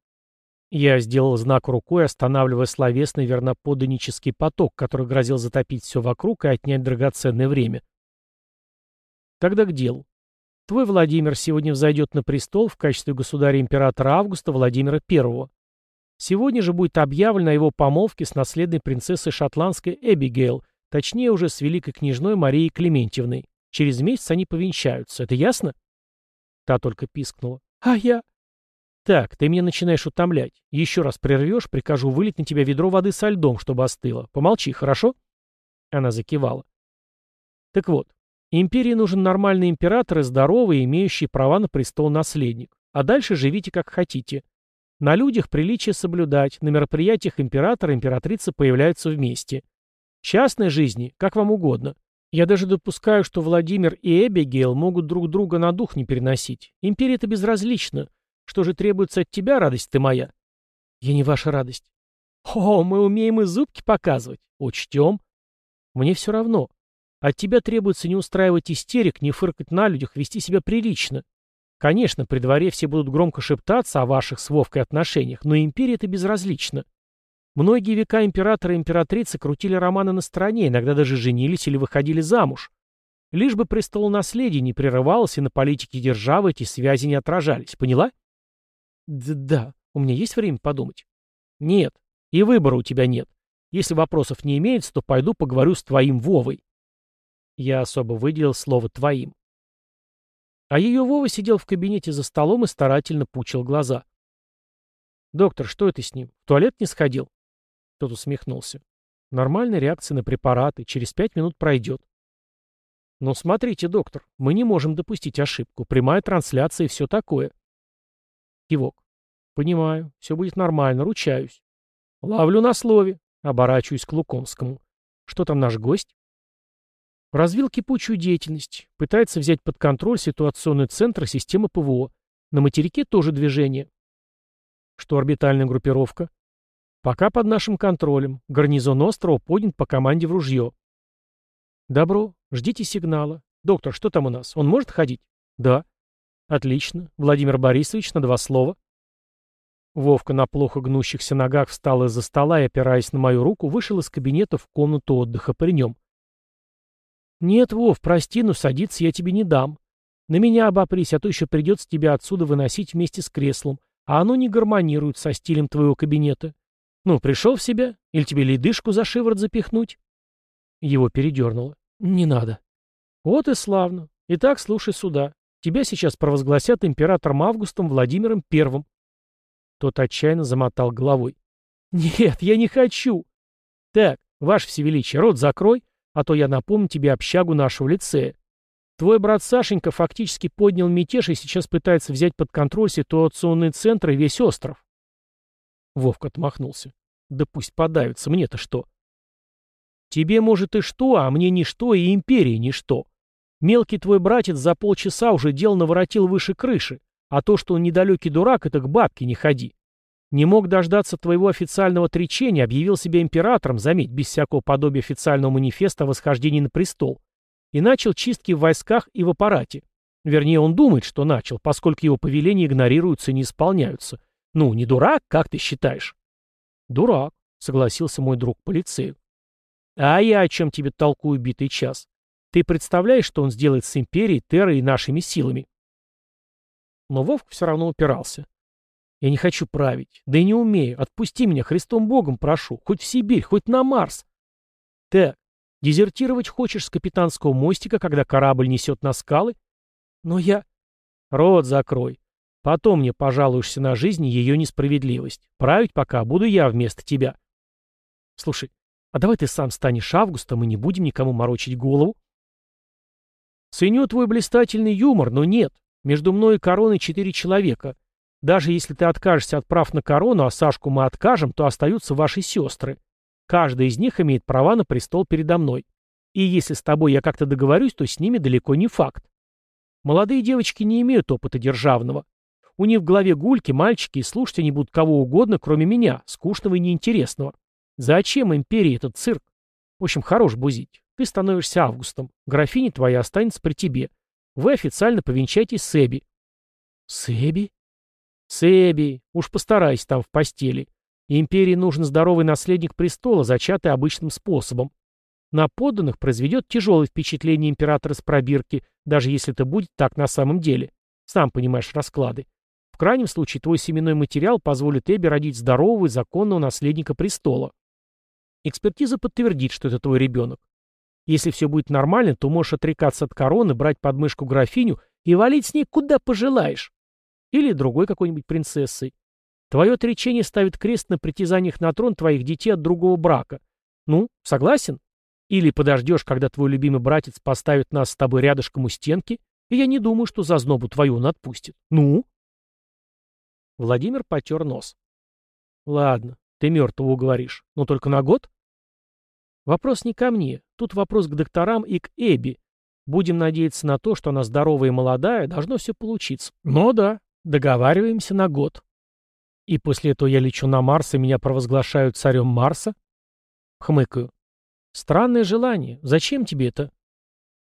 Я сделал знак рукой, останавливая словесный верноподданнический поток, который грозил затопить все вокруг и отнять драгоценное время. Тогда к делу. Твой Владимир сегодня взойдет на престол в качестве государя-императора Августа Владимира I. Сегодня же будет объявлено о его помолвке с наследной принцессой шотландской Эбигейл, точнее уже с великой княжной Марией Клементьевной. Через месяц они повенчаются. Это ясно? Та только пискнула. А я? Так, ты меня начинаешь утомлять. Еще раз прервешь, прикажу вылить на тебя ведро воды со льдом, чтобы остыло. Помолчи, хорошо? Она закивала. Так вот, Империи нужен нормальный император и здоровый, имеющий права на престол наследник. А дальше живите как хотите. На людях приличие соблюдать, на мероприятиях императора и императрица появляются вместе. Частной жизни, как вам угодно. Я даже допускаю, что Владимир и Эбигейл могут друг друга на дух не переносить. Империя это безразлично. Что же требуется от тебя, радость ты моя? Я не ваша радость. О, мы умеем и зубки показывать. Учтем. Мне все равно. От тебя требуется не устраивать истерик, не фыркать на людях, вести себя прилично. Конечно, при дворе все будут громко шептаться о ваших с Вовкой отношениях, но империи это безразлично. Многие века императоры и императрицы крутили романы на стороне, иногда даже женились или выходили замуж. Лишь бы престолонаследие не прерывалось, и на политике державы эти связи не отражались. Поняла? Д да. У меня есть время подумать? Нет. И выбора у тебя нет. Если вопросов не имеется, то пойду поговорю с твоим Вовой. Я особо выделил слово «твоим». А ее Вова сидел в кабинете за столом и старательно пучил глаза. «Доктор, что это с ним? В туалет не сходил?» Тот усмехнулся. Нормальная реакция на препараты, через пять минут пройдет. Но смотрите, доктор, мы не можем допустить ошибку. Прямая трансляция и все такое. Кивок. Понимаю, все будет нормально, ручаюсь. Ловлю на слове. Оборачиваюсь к Лукомскому. Что там наш гость? Развил кипучую деятельность. Пытается взять под контроль ситуационный центр системы ПВО. На материке тоже движение. Что орбитальная группировка? Пока под нашим контролем. Гарнизон острова поднят по команде в ружье. Добро. Ждите сигнала. Доктор, что там у нас? Он может ходить? Да. Отлично. Владимир Борисович, на два слова. Вовка на плохо гнущихся ногах встал из-за стола и, опираясь на мою руку, вышел из кабинета в комнату отдыха при нем. «Нет, Вов, прости, но садиться я тебе не дам. На меня обопрись, а то еще придется тебя отсюда выносить вместе с креслом, а оно не гармонирует со стилем твоего кабинета. Ну, пришел в себя? Или тебе ледышку за шиворот запихнуть?» Его передернуло. «Не надо». «Вот и славно. Итак, слушай сюда. Тебя сейчас провозгласят императором Августом Владимиром Первым. Тот отчаянно замотал головой. «Нет, я не хочу!» «Так, ваше всевеличие, рот закрой, а то я напомню тебе общагу нашего лицея. Твой брат Сашенька фактически поднял мятеж и сейчас пытается взять под контроль ситуационный центр и весь остров». Вовка отмахнулся. «Да пусть подавится, мне-то что?» «Тебе, может, и что, а мне ничто, и империи ничто. Мелкий твой братец за полчаса уже дел наворотил выше крыши. А то, что он недалекий дурак, это к бабке не ходи. Не мог дождаться твоего официального отречения, объявил себя императором, заметь, без всякого подобия официального манифеста о восхождении на престол. И начал чистки в войсках и в аппарате. Вернее, он думает, что начал, поскольку его повеления игнорируются и не исполняются. Ну, не дурак, как ты считаешь? Дурак, согласился мой друг полицею. А я о чем тебе толкую битый час? Ты представляешь, что он сделает с империей, террой и нашими силами? Но Вовка все равно упирался. «Я не хочу править. Да и не умею. Отпусти меня, Христом Богом прошу. Хоть в Сибирь, хоть на Марс». «Так, дезертировать хочешь с капитанского мостика, когда корабль несет на скалы?» «Но я...» «Рот закрой. Потом мне пожалуешься на жизнь и ее несправедливость. Править пока буду я вместо тебя». «Слушай, а давай ты сам станешь Августом и не будем никому морочить голову?» «Ценю твой блистательный юмор, но нет. Между мной и короной четыре человека. Даже если ты откажешься от прав на корону, а Сашку мы откажем, то остаются ваши сестры. Каждая из них имеет права на престол передо мной. И если с тобой я как-то договорюсь, то с ними далеко не факт. Молодые девочки не имеют опыта державного. У них в голове гульки, мальчики, и слушать они будут кого угодно, кроме меня, скучного и неинтересного. Зачем империи этот цирк? В общем, хорош бузить. Ты становишься Августом. Графиня твоя останется при тебе. Вы официально Эбби». «С Эбби?» «С Эбби. Уж постарайся там в постели. Империи нужен здоровый наследник престола, зачатый обычным способом. На подданных произведет тяжелое впечатление императора с пробирки, даже если это будет так на самом деле. Сам понимаешь расклады. В крайнем случае твой семенной материал позволит Эбби родить здорового и законного наследника престола. Экспертиза подтвердит, что это твой ребенок. Если все будет нормально, то можешь отрекаться от короны, брать подмышку графиню и валить с ней куда пожелаешь. Или другой какой-нибудь принцессой. Твое отречение ставит крест на притязаниях на трон твоих детей от другого брака. Ну, согласен? Или подождешь, когда твой любимый братец поставит нас с тобой рядышком у стенки, и я не думаю, что за знобу твою он отпустит. Ну? Владимир потер нос. Ладно, ты мертвого говоришь, но только на год? Вопрос не ко мне. Тут вопрос к докторам и к Эбби. Будем надеяться на то, что она здоровая и молодая, должно все получиться. Но да, договариваемся на год. И после этого я лечу на Марс, и меня провозглашают царем Марса? Хмыкаю. Странное желание. Зачем тебе это?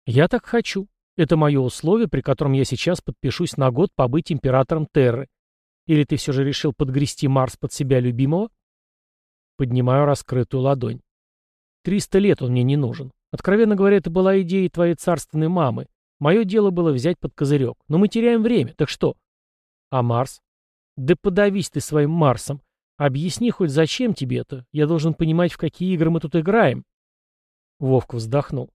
Я так хочу. Это мое условие, при котором я сейчас подпишусь на год побыть императором Терры. Или ты все же решил подгрести Марс под себя любимого? Поднимаю раскрытую ладонь. Триста лет он мне не нужен. Откровенно говоря, это была идея твоей царственной мамы. Мое дело было взять под козырек. Но мы теряем время, так что? А Марс? Да подавись ты своим Марсом. Объясни хоть зачем тебе это. Я должен понимать, в какие игры мы тут играем. Вовка вздохнул.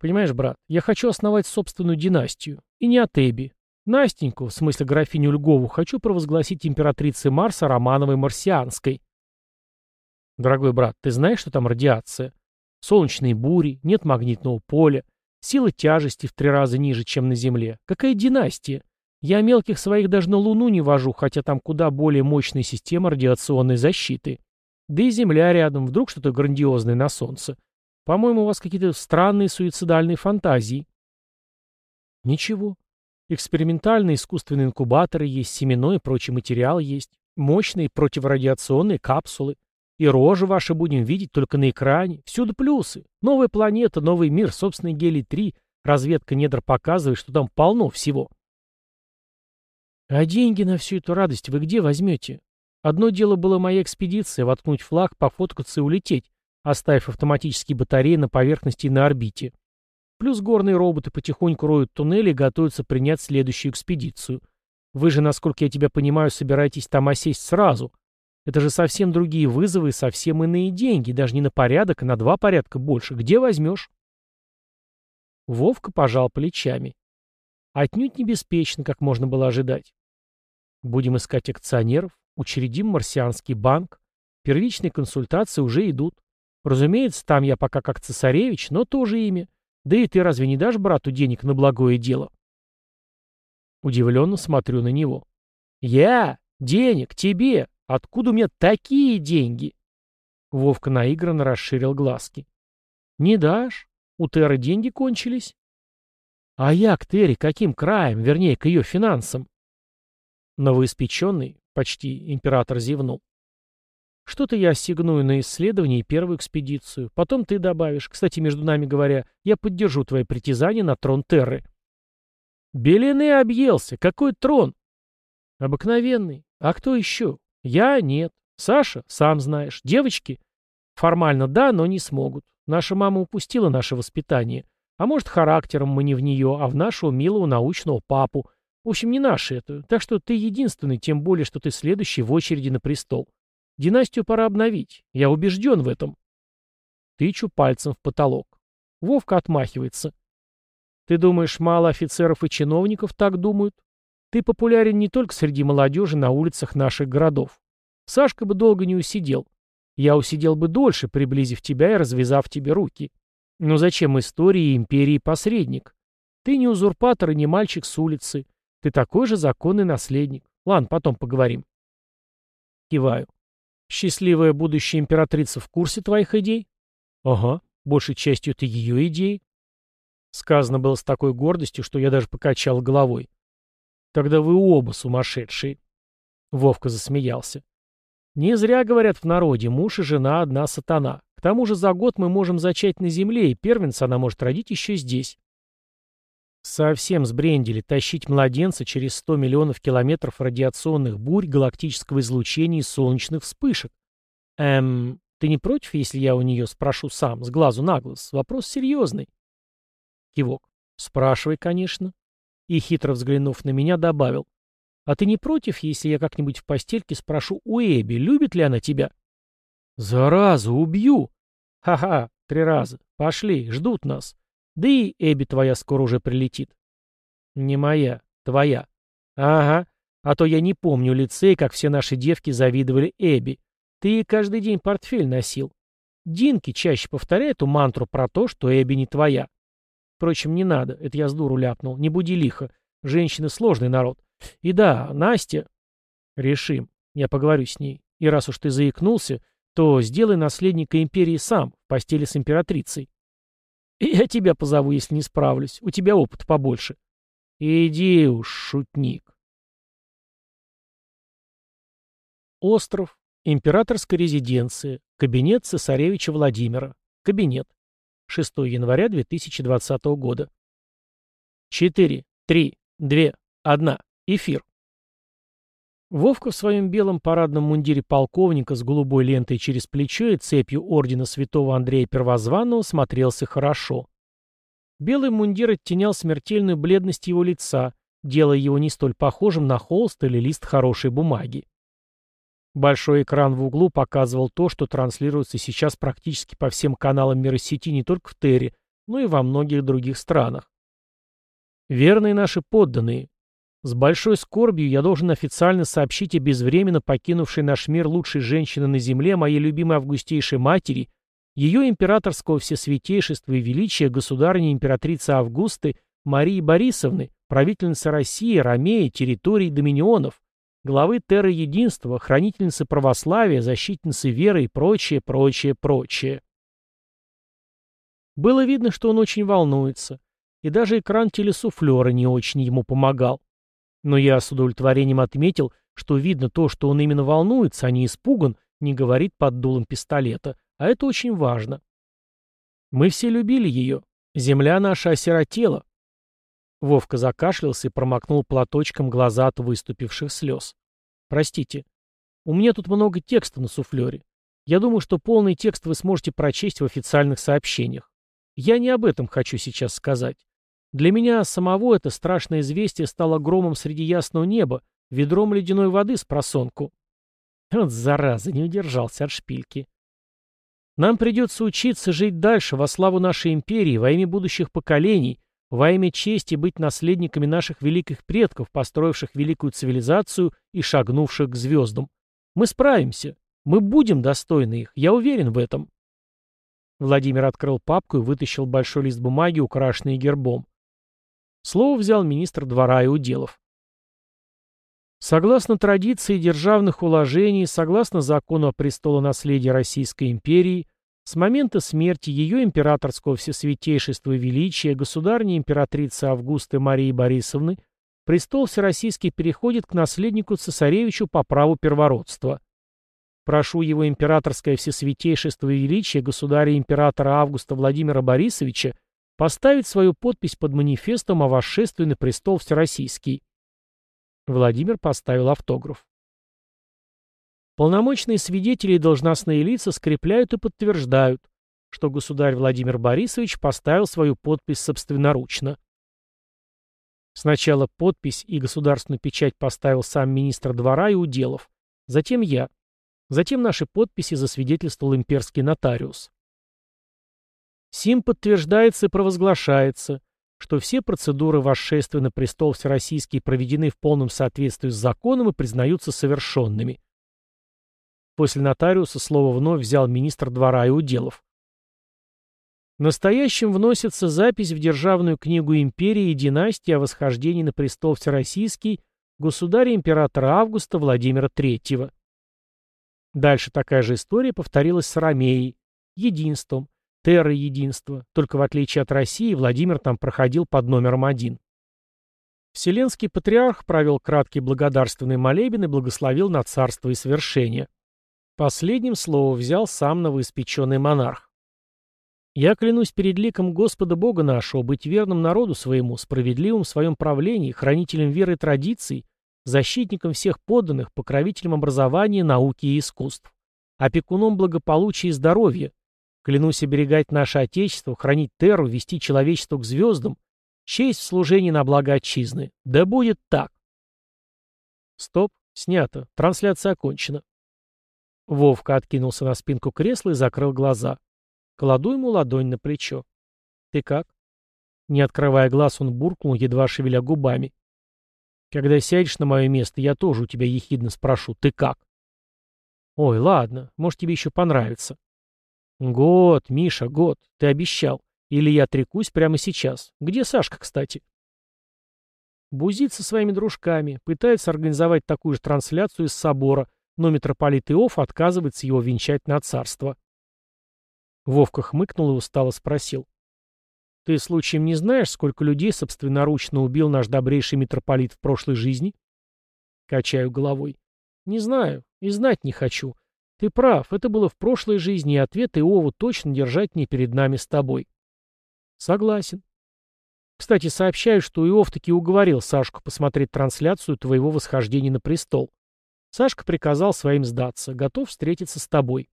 Понимаешь, брат, я хочу основать собственную династию. И не от Эбби. Настеньку, в смысле графиню Льгову, хочу провозгласить императрицей Марса Романовой Марсианской. Дорогой брат, ты знаешь, что там радиация? Солнечные бури, нет магнитного поля, сила тяжести в три раза ниже, чем на Земле. Какая династия? Я мелких своих даже на Луну не вожу, хотя там куда более мощная система радиационной защиты. Да и Земля рядом, вдруг что-то грандиозное на Солнце. По-моему, у вас какие-то странные суицидальные фантазии. Ничего. Экспериментальные искусственные инкубаторы есть, семенной и прочий материал есть, мощные противорадиационные капсулы. И рожи ваши будем видеть только на экране. Всюду плюсы. Новая планета, новый мир, собственный гелий-3. Разведка недр показывает, что там полно всего. А деньги на всю эту радость вы где возьмете? Одно дело было моя экспедиция, воткнуть флаг, пофоткаться и улететь, оставив автоматические батареи на поверхности и на орбите. Плюс горные роботы потихоньку роют туннели и готовятся принять следующую экспедицию. Вы же, насколько я тебя понимаю, собираетесь там осесть сразу, это же совсем другие вызовы и совсем иные деньги, даже не на порядок, а на два порядка больше. Где возьмешь? Вовка пожал плечами. Отнюдь не беспечно, как можно было ожидать. Будем искать акционеров, учредим марсианский банк. Первичные консультации уже идут. Разумеется, там я пока как цесаревич, но тоже имя. Да и ты разве не дашь брату денег на благое дело? Удивленно смотрю на него. Я? Денег? Тебе? Откуда у меня такие деньги?» Вовка наигранно расширил глазки. «Не дашь? У Теры деньги кончились?» «А я к Тере каким краем, вернее, к ее финансам?» Новоиспеченный, почти император зевнул. «Что-то я ассигную на исследование и первую экспедицию. Потом ты добавишь. Кстати, между нами говоря, я поддержу твои притязания на трон Терры». «Белены объелся. Какой трон?» «Обыкновенный. А кто еще? Я — нет. Саша — сам знаешь. Девочки? Формально да, но не смогут. Наша мама упустила наше воспитание. А может, характером мы не в нее, а в нашего милого научного папу. В общем, не наше это. Так что ты единственный, тем более, что ты следующий в очереди на престол. Династию пора обновить. Я убежден в этом. Тычу пальцем в потолок. Вовка отмахивается. Ты думаешь, мало офицеров и чиновников так думают? Ты популярен не только среди молодежи на улицах наших городов. Сашка бы долго не усидел. Я усидел бы дольше, приблизив тебя и развязав тебе руки. Но зачем истории империи посредник? Ты не узурпатор и не мальчик с улицы. Ты такой же законный наследник. Ладно, потом поговорим. Киваю. Счастливая будущая императрица в курсе твоих идей? Ага, большей частью это ее идеи. Сказано было с такой гордостью, что я даже покачал головой. Тогда вы оба сумасшедшие. Вовка засмеялся. Не зря говорят в народе, муж и жена одна сатана. К тому же за год мы можем зачать на земле, и первенца она может родить еще здесь. Совсем сбрендили тащить младенца через 100 миллионов километров радиационных бурь, галактического излучения и солнечных вспышек. Эм, ты не против, если я у нее спрошу сам, с глазу на глаз? Вопрос серьезный. Кивок. Спрашивай, конечно и, хитро взглянув на меня, добавил. «А ты не против, если я как-нибудь в постельке спрошу у Эбби, любит ли она тебя?» «Зараза, убью!» «Ха-ха, три раза. Пошли, ждут нас. Да и Эбби твоя скоро уже прилетит». «Не моя, твоя». «Ага, а то я не помню лицей, как все наши девки завидовали Эбби. Ты каждый день портфель носил. Динки чаще повторяй эту мантру про то, что Эбби не твоя. Впрочем, не надо, это я с дуру ляпнул, не буди лихо. Женщины сложный народ. И да, Настя... Решим, я поговорю с ней. И раз уж ты заикнулся, то сделай наследника империи сам, в постели с императрицей. Я тебя позову, если не справлюсь. У тебя опыт побольше. Иди уж, шутник. Остров. Императорская резиденция. Кабинет цесаревича Владимира. Кабинет. 6 января 2020 года. 4, 3, 2, 1. Эфир. Вовка в своем белом парадном мундире полковника с голубой лентой через плечо и цепью ордена святого Андрея Первозванного смотрелся хорошо. Белый мундир оттенял смертельную бледность его лица, делая его не столь похожим на холст или лист хорошей бумаги. Большой экран в углу показывал то, что транслируется сейчас практически по всем каналам миросети не только в Терре, но и во многих других странах. Верные наши подданные. С большой скорбью я должен официально сообщить о безвременно покинувшей наш мир лучшей женщины на земле, моей любимой августейшей матери, ее императорского всесвятейшества и величия государни императрицы Августы Марии Борисовны, правительницы России, Ромеи, территорий доминионов, главы Терры Единства, хранительницы православия, защитницы веры и прочее, прочее, прочее. Было видно, что он очень волнуется, и даже экран телесуфлера не очень ему помогал. Но я с удовлетворением отметил, что видно то, что он именно волнуется, а не испуган, не говорит под дулом пистолета, а это очень важно. Мы все любили ее. Земля наша осиротела. Вовка закашлялся и промокнул платочком глаза от выступивших слез. Простите. У меня тут много текста на суфлере. Я думаю, что полный текст вы сможете прочесть в официальных сообщениях. Я не об этом хочу сейчас сказать. Для меня самого это страшное известие стало громом среди ясного неба, ведром ледяной воды с просонку. Вот зараза, не удержался от шпильки. Нам придется учиться жить дальше во славу нашей империи, во имя будущих поколений, во имя чести быть наследниками наших великих предков, построивших великую цивилизацию и шагнувших к звездам. Мы справимся. Мы будем достойны их. Я уверен в этом. Владимир открыл папку и вытащил большой лист бумаги, украшенный гербом. Слово взял министр двора и уделов. Согласно традиции державных уложений, согласно закону о престолонаследии Российской империи, с момента смерти ее императорского всесвятейшества и величия государни императрицы Августы Марии Борисовны престол всероссийский переходит к наследнику цесаревичу по праву первородства. Прошу его императорское всесвятейшество и величие государя императора Августа Владимира Борисовича поставить свою подпись под манифестом о восшествии на престол Всероссийский. Владимир поставил автограф. Полномочные свидетели и должностные лица скрепляют и подтверждают, что государь Владимир Борисович поставил свою подпись собственноручно. Сначала подпись и государственную печать поставил сам министр двора и уделов, затем я, затем наши подписи засвидетельствовал имперский нотариус. Сим подтверждается и провозглашается, что все процедуры восшествия на престол Всероссийский проведены в полном соответствии с законом и признаются совершенными. После нотариуса слово вновь взял министр двора и уделов. Настоящим вносится запись в Державную книгу империи и династии о восхождении на престол Всероссийский государя-императора Августа Владимира III. Дальше такая же история повторилась с Ромеей, единством, Терра единства, только в отличие от России Владимир там проходил под номером один. Вселенский патриарх провел краткий благодарственный молебен и благословил на царство и свершение. Последним слово взял сам новоиспеченный монарх. «Я клянусь перед ликом Господа Бога нашего быть верным народу своему, справедливым в своем правлении, хранителем веры и традиций, защитником всех подданных, покровителем образования, науки и искусств, опекуном благополучия и здоровья, Клянусь оберегать наше Отечество, хранить терру, вести человечество к звездам, честь в служении на благо отчизны. Да будет так. Стоп, снято. Трансляция окончена. Вовка откинулся на спинку кресла и закрыл глаза. Кладу ему ладонь на плечо. Ты как? Не открывая глаз, он буркнул, едва шевеля губами. Когда сядешь на мое место, я тоже у тебя ехидно спрошу, ты как? Ой, ладно, может тебе еще понравится. «Год, Миша, год. Ты обещал. Или я отрекусь прямо сейчас. Где Сашка, кстати?» Бузит со своими дружками, пытается организовать такую же трансляцию из собора, но митрополит Иов отказывается его венчать на царство. Вовка хмыкнул и устало спросил. «Ты случаем не знаешь, сколько людей собственноручно убил наш добрейший митрополит в прошлой жизни?» Качаю головой. «Не знаю и знать не хочу. Ты прав, это было в прошлой жизни, и ответ Иову точно держать не перед нами с тобой. Согласен. Кстати, сообщаю, что Иов таки уговорил Сашку посмотреть трансляцию твоего восхождения на престол. Сашка приказал своим сдаться, готов встретиться с тобой.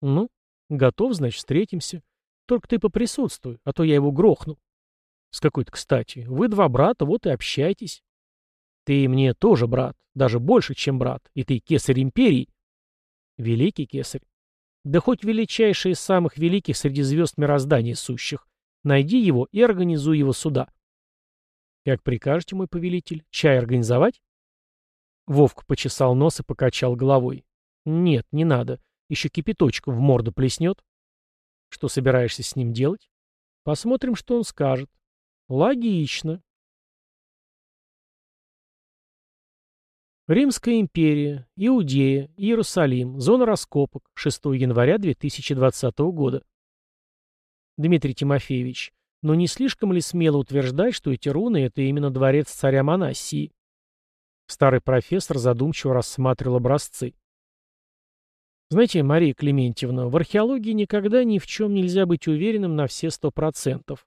Ну, готов, значит, встретимся. Только ты поприсутствуй, а то я его грохну. С какой-то кстати. Вы два брата, вот и общайтесь. Ты мне тоже брат, даже больше, чем брат, и ты кесарь империи. Великий кесарь. Да хоть величайший из самых великих среди звезд мироздания сущих. Найди его и организуй его сюда. Как прикажете, мой повелитель? Чай организовать? Вовка почесал нос и покачал головой. Нет, не надо. Еще кипяточку в морду плеснет. Что собираешься с ним делать? Посмотрим, что он скажет. Логично. Римская империя, Иудея, Иерусалим, зона раскопок, 6 января 2020 года. Дмитрий Тимофеевич, но не слишком ли смело утверждать, что эти руны — это именно дворец царя Манассии? Старый профессор задумчиво рассматривал образцы. Знаете, Мария Клементьевна, в археологии никогда ни в чем нельзя быть уверенным на все сто процентов.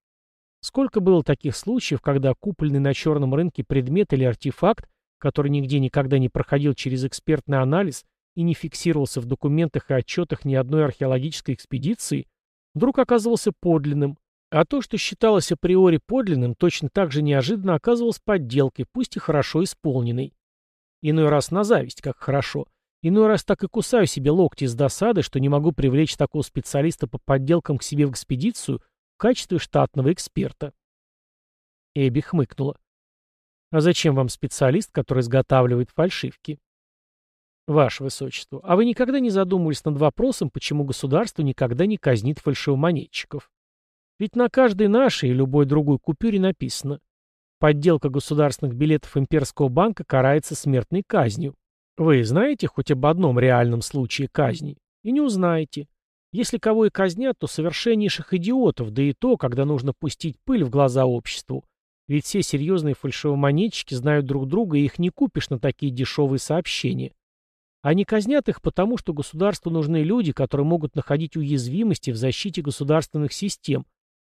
Сколько было таких случаев, когда купленный на черном рынке предмет или артефакт который нигде никогда не проходил через экспертный анализ и не фиксировался в документах и отчетах ни одной археологической экспедиции, вдруг оказывался подлинным, а то, что считалось априори подлинным, точно так же неожиданно оказывалось подделкой, пусть и хорошо исполненной. Иной раз на зависть, как хорошо. Иной раз так и кусаю себе локти с досады, что не могу привлечь такого специалиста по подделкам к себе в экспедицию в качестве штатного эксперта. Эбби хмыкнула. А зачем вам специалист, который изготавливает фальшивки? Ваше Высочество, а вы никогда не задумывались над вопросом, почему государство никогда не казнит фальшивомонетчиков? Ведь на каждой нашей и любой другой купюре написано «Подделка государственных билетов имперского банка карается смертной казнью». Вы знаете хоть об одном реальном случае казни? И не узнаете. Если кого и казнят, то совершеннейших идиотов, да и то, когда нужно пустить пыль в глаза обществу, ведь все серьезные фальшивомонетчики знают друг друга, и их не купишь на такие дешевые сообщения. Они казнят их потому, что государству нужны люди, которые могут находить уязвимости в защите государственных систем,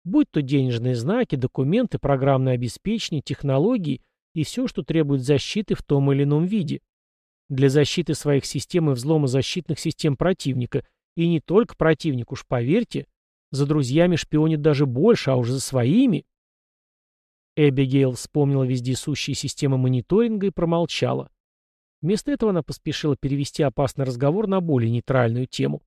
будь то денежные знаки, документы, программное обеспечение, технологии и все, что требует защиты в том или ином виде. Для защиты своих систем и взлома защитных систем противника, и не только противник, уж поверьте, за друзьями шпионит даже больше, а уж за своими – Эбигейл вспомнила вездесущие системы мониторинга и промолчала. Вместо этого она поспешила перевести опасный разговор на более нейтральную тему.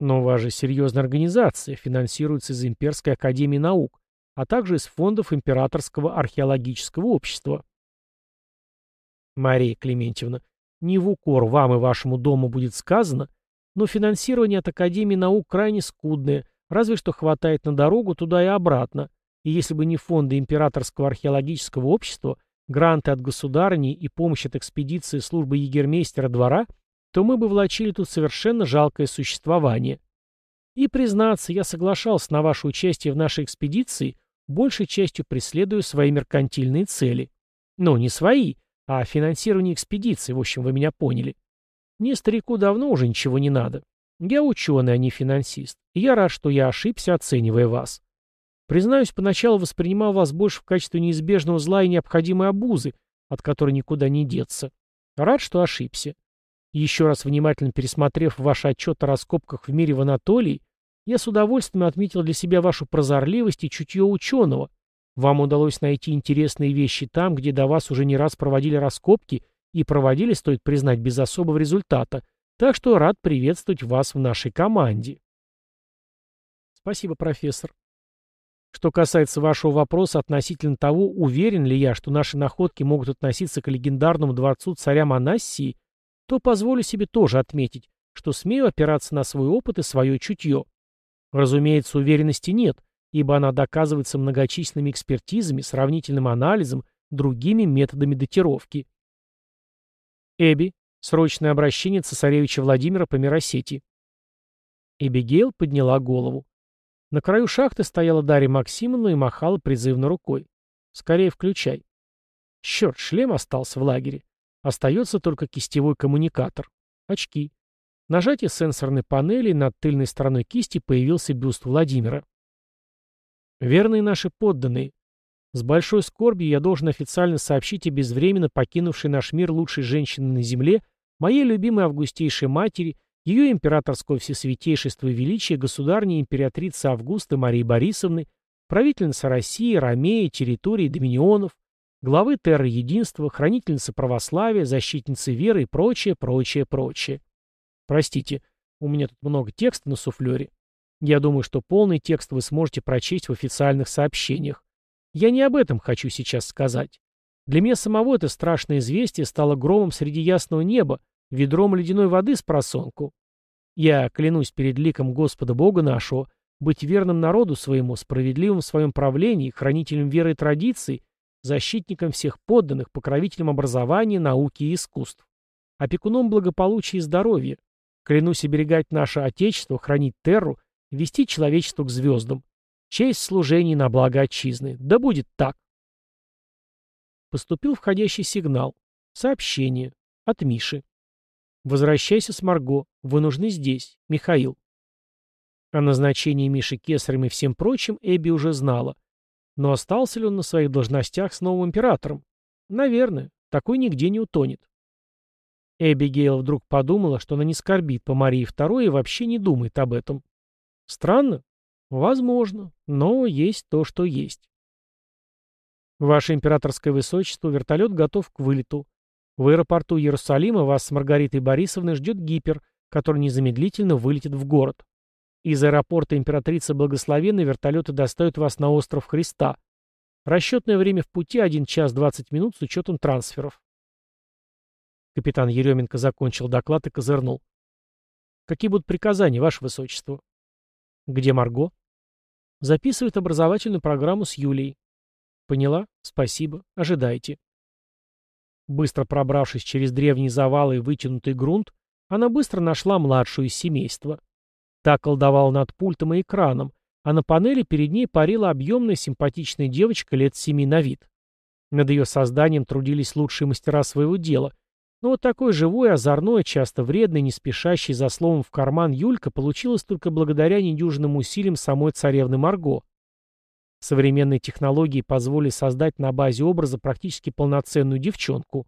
Но у вас же серьезная организация, финансируется из Имперской Академии Наук, а также из фондов Императорского археологического общества. Мария Клементьевна, не в укор вам и вашему дому будет сказано, но финансирование от Академии Наук крайне скудное, разве что хватает на дорогу туда и обратно, и если бы не фонды Императорского археологического общества, гранты от государни и помощь от экспедиции службы егермейстера двора, то мы бы влачили тут совершенно жалкое существование. И, признаться, я соглашался на ваше участие в нашей экспедиции, большей частью преследуя свои меркантильные цели. Ну, не свои, а финансирование экспедиции, в общем, вы меня поняли. Мне, старику, давно уже ничего не надо. Я ученый, а не финансист. И я рад, что я ошибся, оценивая вас. Признаюсь, поначалу воспринимал вас больше в качестве неизбежного зла и необходимой обузы, от которой никуда не деться. Рад, что ошибся. Еще раз внимательно пересмотрев ваш отчет о раскопках в мире в Анатолии, я с удовольствием отметил для себя вашу прозорливость и чутье ученого. Вам удалось найти интересные вещи там, где до вас уже не раз проводили раскопки, и проводили, стоит признать, без особого результата. Так что рад приветствовать вас в нашей команде. Спасибо, профессор. Что касается вашего вопроса относительно того, уверен ли я, что наши находки могут относиться к легендарному дворцу царя Манассии, то позволю себе тоже отметить, что смею опираться на свой опыт и свое чутье. Разумеется, уверенности нет, ибо она доказывается многочисленными экспертизами, сравнительным анализом, другими методами датировки. Эбби. Срочное обращение цесаревича Владимира по Миросети. Эбигейл подняла голову. На краю шахты стояла Дарья Максимовна и махала призывно рукой. «Скорее включай». Черт, шлем остался в лагере. Остается только кистевой коммуникатор. Очки. Нажатие сенсорной панели, над тыльной стороной кисти появился бюст Владимира. Верные наши подданные. С большой скорбью я должен официально сообщить о безвременно покинувшей наш мир лучшей женщине на земле, моей любимой августейшей матери ее императорского всесвятейшества и величия государни императрицы Августы Марии Борисовны, правительницы России, Ромеи, территории, доминионов, главы терры единства, хранительницы православия, защитницы веры и прочее, прочее, прочее. Простите, у меня тут много текста на суфлере. Я думаю, что полный текст вы сможете прочесть в официальных сообщениях. Я не об этом хочу сейчас сказать. Для меня самого это страшное известие стало громом среди ясного неба, ведром ледяной воды с просонку. Я клянусь перед ликом Господа Бога нашего быть верным народу своему, справедливым в своем правлении, хранителем веры и традиций, защитником всех подданных, покровителем образования, науки и искусств, опекуном благополучия и здоровья. Клянусь оберегать наше Отечество, хранить терру, вести человечество к звездам. Честь служений на благо отчизны. Да будет так. Поступил входящий сигнал. Сообщение. От Миши. «Возвращайся с Марго. Вы нужны здесь. Михаил». О назначении Миши кесарем и всем прочим Эбби уже знала. Но остался ли он на своих должностях с новым императором? Наверное. Такой нигде не утонет. Эбигейл вдруг подумала, что она не скорбит по Марии II и вообще не думает об этом. Странно? Возможно. Но есть то, что есть. Ваше императорское высочество, вертолет готов к вылету. В аэропорту Иерусалима вас с Маргаритой Борисовной ждет гипер, который незамедлительно вылетит в город. Из аэропорта императрицы Благословенной вертолеты доставят вас на остров Христа. Расчетное время в пути 1 час 20 минут с учетом трансферов. Капитан Еременко закончил доклад и козырнул. «Какие будут приказания, Ваше Высочество?» «Где Марго?» «Записывает образовательную программу с Юлией. «Поняла? Спасибо. Ожидайте». Быстро пробравшись через древние завалы и вытянутый грунт, она быстро нашла младшую из семейства. Та колдовала над пультом и экраном, а на панели перед ней парила объемная симпатичная девочка лет семи на вид. Над ее созданием трудились лучшие мастера своего дела, но вот такой живой, озорной, часто вредный, не спешащий за словом в карман Юлька получилась только благодаря недюжинным усилиям самой царевны Марго. Современные технологии позволили создать на базе образа практически полноценную девчонку.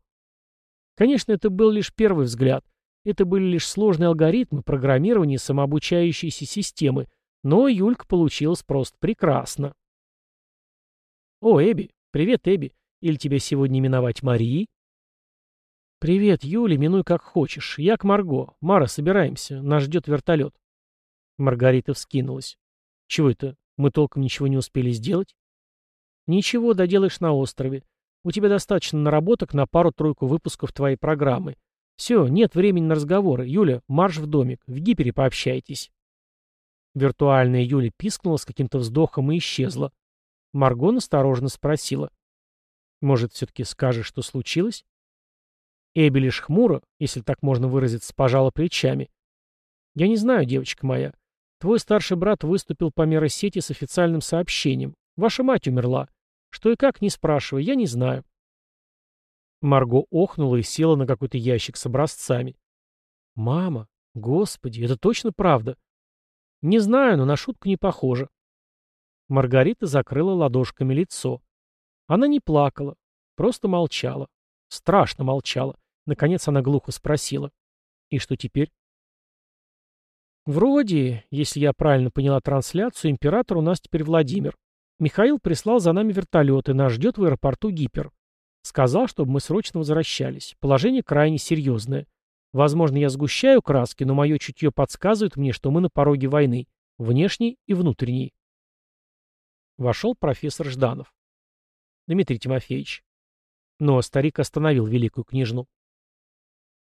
Конечно, это был лишь первый взгляд. Это были лишь сложные алгоритмы программирования самообучающейся системы, но Юлька получилась просто прекрасно. «О, Эбби! Привет, Эбби! Или тебя сегодня именовать Марией?» «Привет, Юля, минуй как хочешь. Я к Марго. Мара, собираемся. Нас ждет вертолет». Маргарита вскинулась. «Чего это? Мы толком ничего не успели сделать. Ничего, доделаешь на острове. У тебя достаточно наработок на пару-тройку выпусков твоей программы. Все, нет времени на разговоры. Юля, марш в домик. В гипере пообщайтесь. Виртуальная Юля пискнула с каким-то вздохом и исчезла. Марго осторожно спросила. «Может, все-таки скажешь, что случилось?» Эбби лишь хмуро, если так можно выразиться, пожала плечами. «Я не знаю, девочка моя. Твой старший брат выступил по сети с официальным сообщением. Ваша мать умерла. Что и как, не спрашивай, я не знаю. Марго охнула и села на какой-то ящик с образцами. «Мама, господи, это точно правда?» «Не знаю, но на шутку не похоже». Маргарита закрыла ладошками лицо. Она не плакала, просто молчала. Страшно молчала. Наконец она глухо спросила. «И что теперь?» Вроде, если я правильно поняла трансляцию, император у нас теперь Владимир. Михаил прислал за нами вертолет и нас ждет в аэропорту Гипер. Сказал, чтобы мы срочно возвращались. Положение крайне серьезное. Возможно, я сгущаю краски, но мое чутье подсказывает мне, что мы на пороге войны. Внешней и внутренней. Вошел профессор Жданов. Дмитрий Тимофеевич. Но старик остановил великую княжну.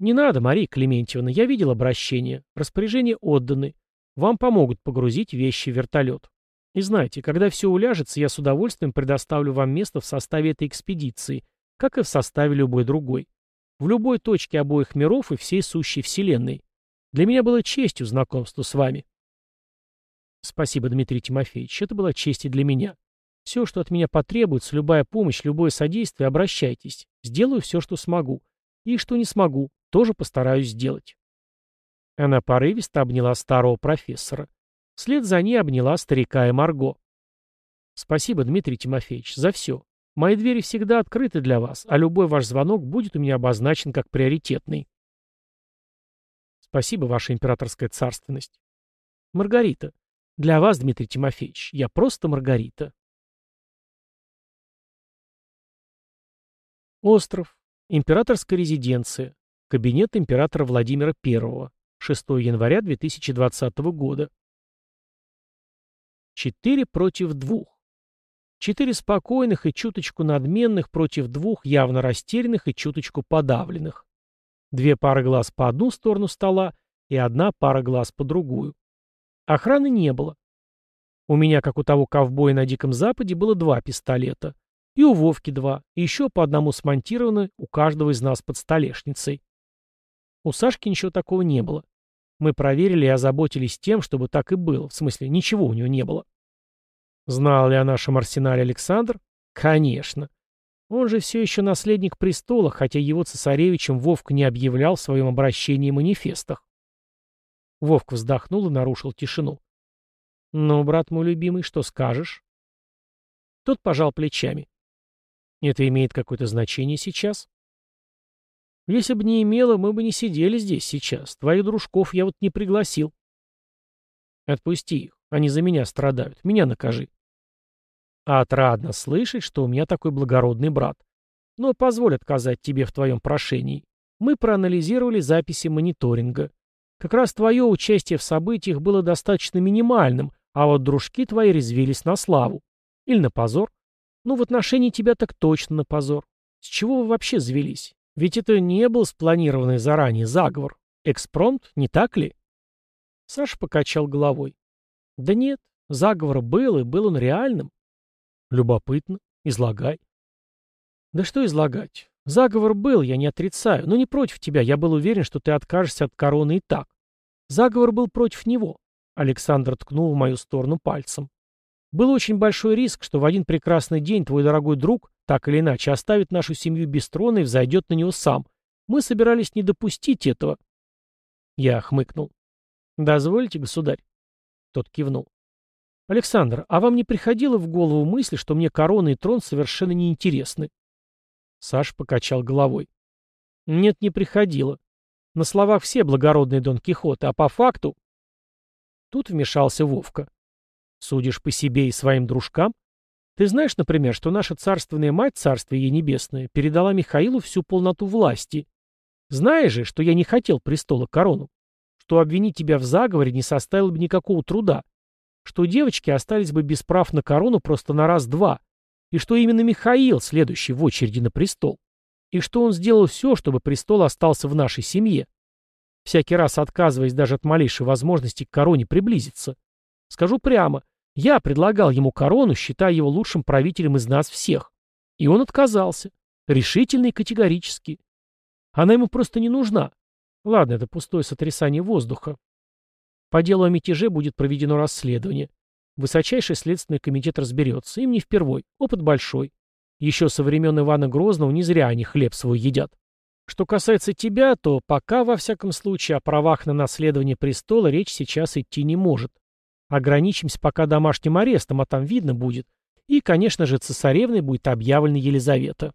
«Не надо, Мария Клементьевна, я видел обращение. Распоряжения отданы. Вам помогут погрузить вещи в вертолет. И знаете, когда все уляжется, я с удовольствием предоставлю вам место в составе этой экспедиции, как и в составе любой другой. В любой точке обоих миров и всей сущей Вселенной. Для меня было честью знакомство с вами». «Спасибо, Дмитрий Тимофеевич, это была честь и для меня. Все, что от меня потребуется, любая помощь, любое содействие, обращайтесь. Сделаю все, что смогу. И что не смогу, тоже постараюсь сделать. Она порывисто обняла старого профессора. Вслед за ней обняла старика и Марго. Спасибо, Дмитрий Тимофеевич, за все. Мои двери всегда открыты для вас, а любой ваш звонок будет у меня обозначен как приоритетный. Спасибо, ваша императорская царственность. Маргарита. Для вас, Дмитрий Тимофеевич, я просто Маргарита. Остров. Императорская резиденция. Кабинет императора Владимира I. 6 января 2020 года. Четыре против двух. Четыре спокойных и чуточку надменных против двух явно растерянных и чуточку подавленных. Две пары глаз по одну сторону стола и одна пара глаз по другую. Охраны не было. У меня, как у того ковбоя на Диком Западе, было два пистолета. И у Вовки два, и еще по одному смонтированы у каждого из нас под столешницей. У Сашки ничего такого не было. Мы проверили и озаботились тем, чтобы так и было. В смысле, ничего у него не было. Знал ли о нашем арсенале Александр? Конечно. Он же все еще наследник престола, хотя его цесаревичем Вовка не объявлял в своем обращении и манифестах. Вовка вздохнул и нарушил тишину. «Ну, брат мой любимый, что скажешь?» Тот пожал плечами. «Это имеет какое-то значение сейчас?» «Если бы не имело, мы бы не сидели здесь сейчас. Твоих дружков я вот не пригласил». «Отпусти их. Они за меня страдают. Меня накажи. Отрадно слышать, что у меня такой благородный брат. Но позволь отказать тебе в твоем прошении. Мы проанализировали записи мониторинга. Как раз твое участие в событиях было достаточно минимальным, а вот дружки твои резвились на славу. Или на позор. Ну, в отношении тебя так точно на позор. С чего вы вообще завелись? Ведь это не был спланированный заранее заговор. Экспромт, не так ли? Саша покачал головой. Да нет, заговор был, и был он реальным. Любопытно. Излагай. Да что излагать? Заговор был, я не отрицаю, но не против тебя. Я был уверен, что ты откажешься от короны и так. Заговор был против него. Александр ткнул в мою сторону пальцем. Был очень большой риск, что в один прекрасный день твой дорогой друг, так или иначе, оставит нашу семью без трона и взойдет на него сам. Мы собирались не допустить этого. Я хмыкнул. Дозвольте, государь. Тот кивнул. «Александр, а вам не приходило в голову мысль, что мне корона и трон совершенно неинтересны?» Саш покачал головой. «Нет, не приходило. На словах все благородные Дон Кихоты, а по факту...» Тут вмешался Вовка. «Судишь по себе и своим дружкам? Ты знаешь, например, что наша царственная мать, царствие ей небесное, передала Михаилу всю полноту власти. Знаешь же, что я не хотел престола корону? что обвинить тебя в заговоре не составило бы никакого труда, что девочки остались бы без прав на корону просто на раз-два, и что именно Михаил следующий в очереди на престол, и что он сделал все, чтобы престол остался в нашей семье, всякий раз отказываясь даже от малейшей возможности к короне приблизиться. Скажу прямо, я предлагал ему корону, считая его лучшим правителем из нас всех, и он отказался, решительно и категорически. Она ему просто не нужна, Ладно, это пустое сотрясание воздуха. По делу о мятеже будет проведено расследование. Высочайший следственный комитет разберется. Им не впервой. Опыт большой. Еще со времен Ивана Грозного не зря они хлеб свой едят. Что касается тебя, то пока, во всяком случае, о правах на наследование престола речь сейчас идти не может. Ограничимся пока домашним арестом, а там видно будет. И, конечно же, цесаревной будет объявлена Елизавета.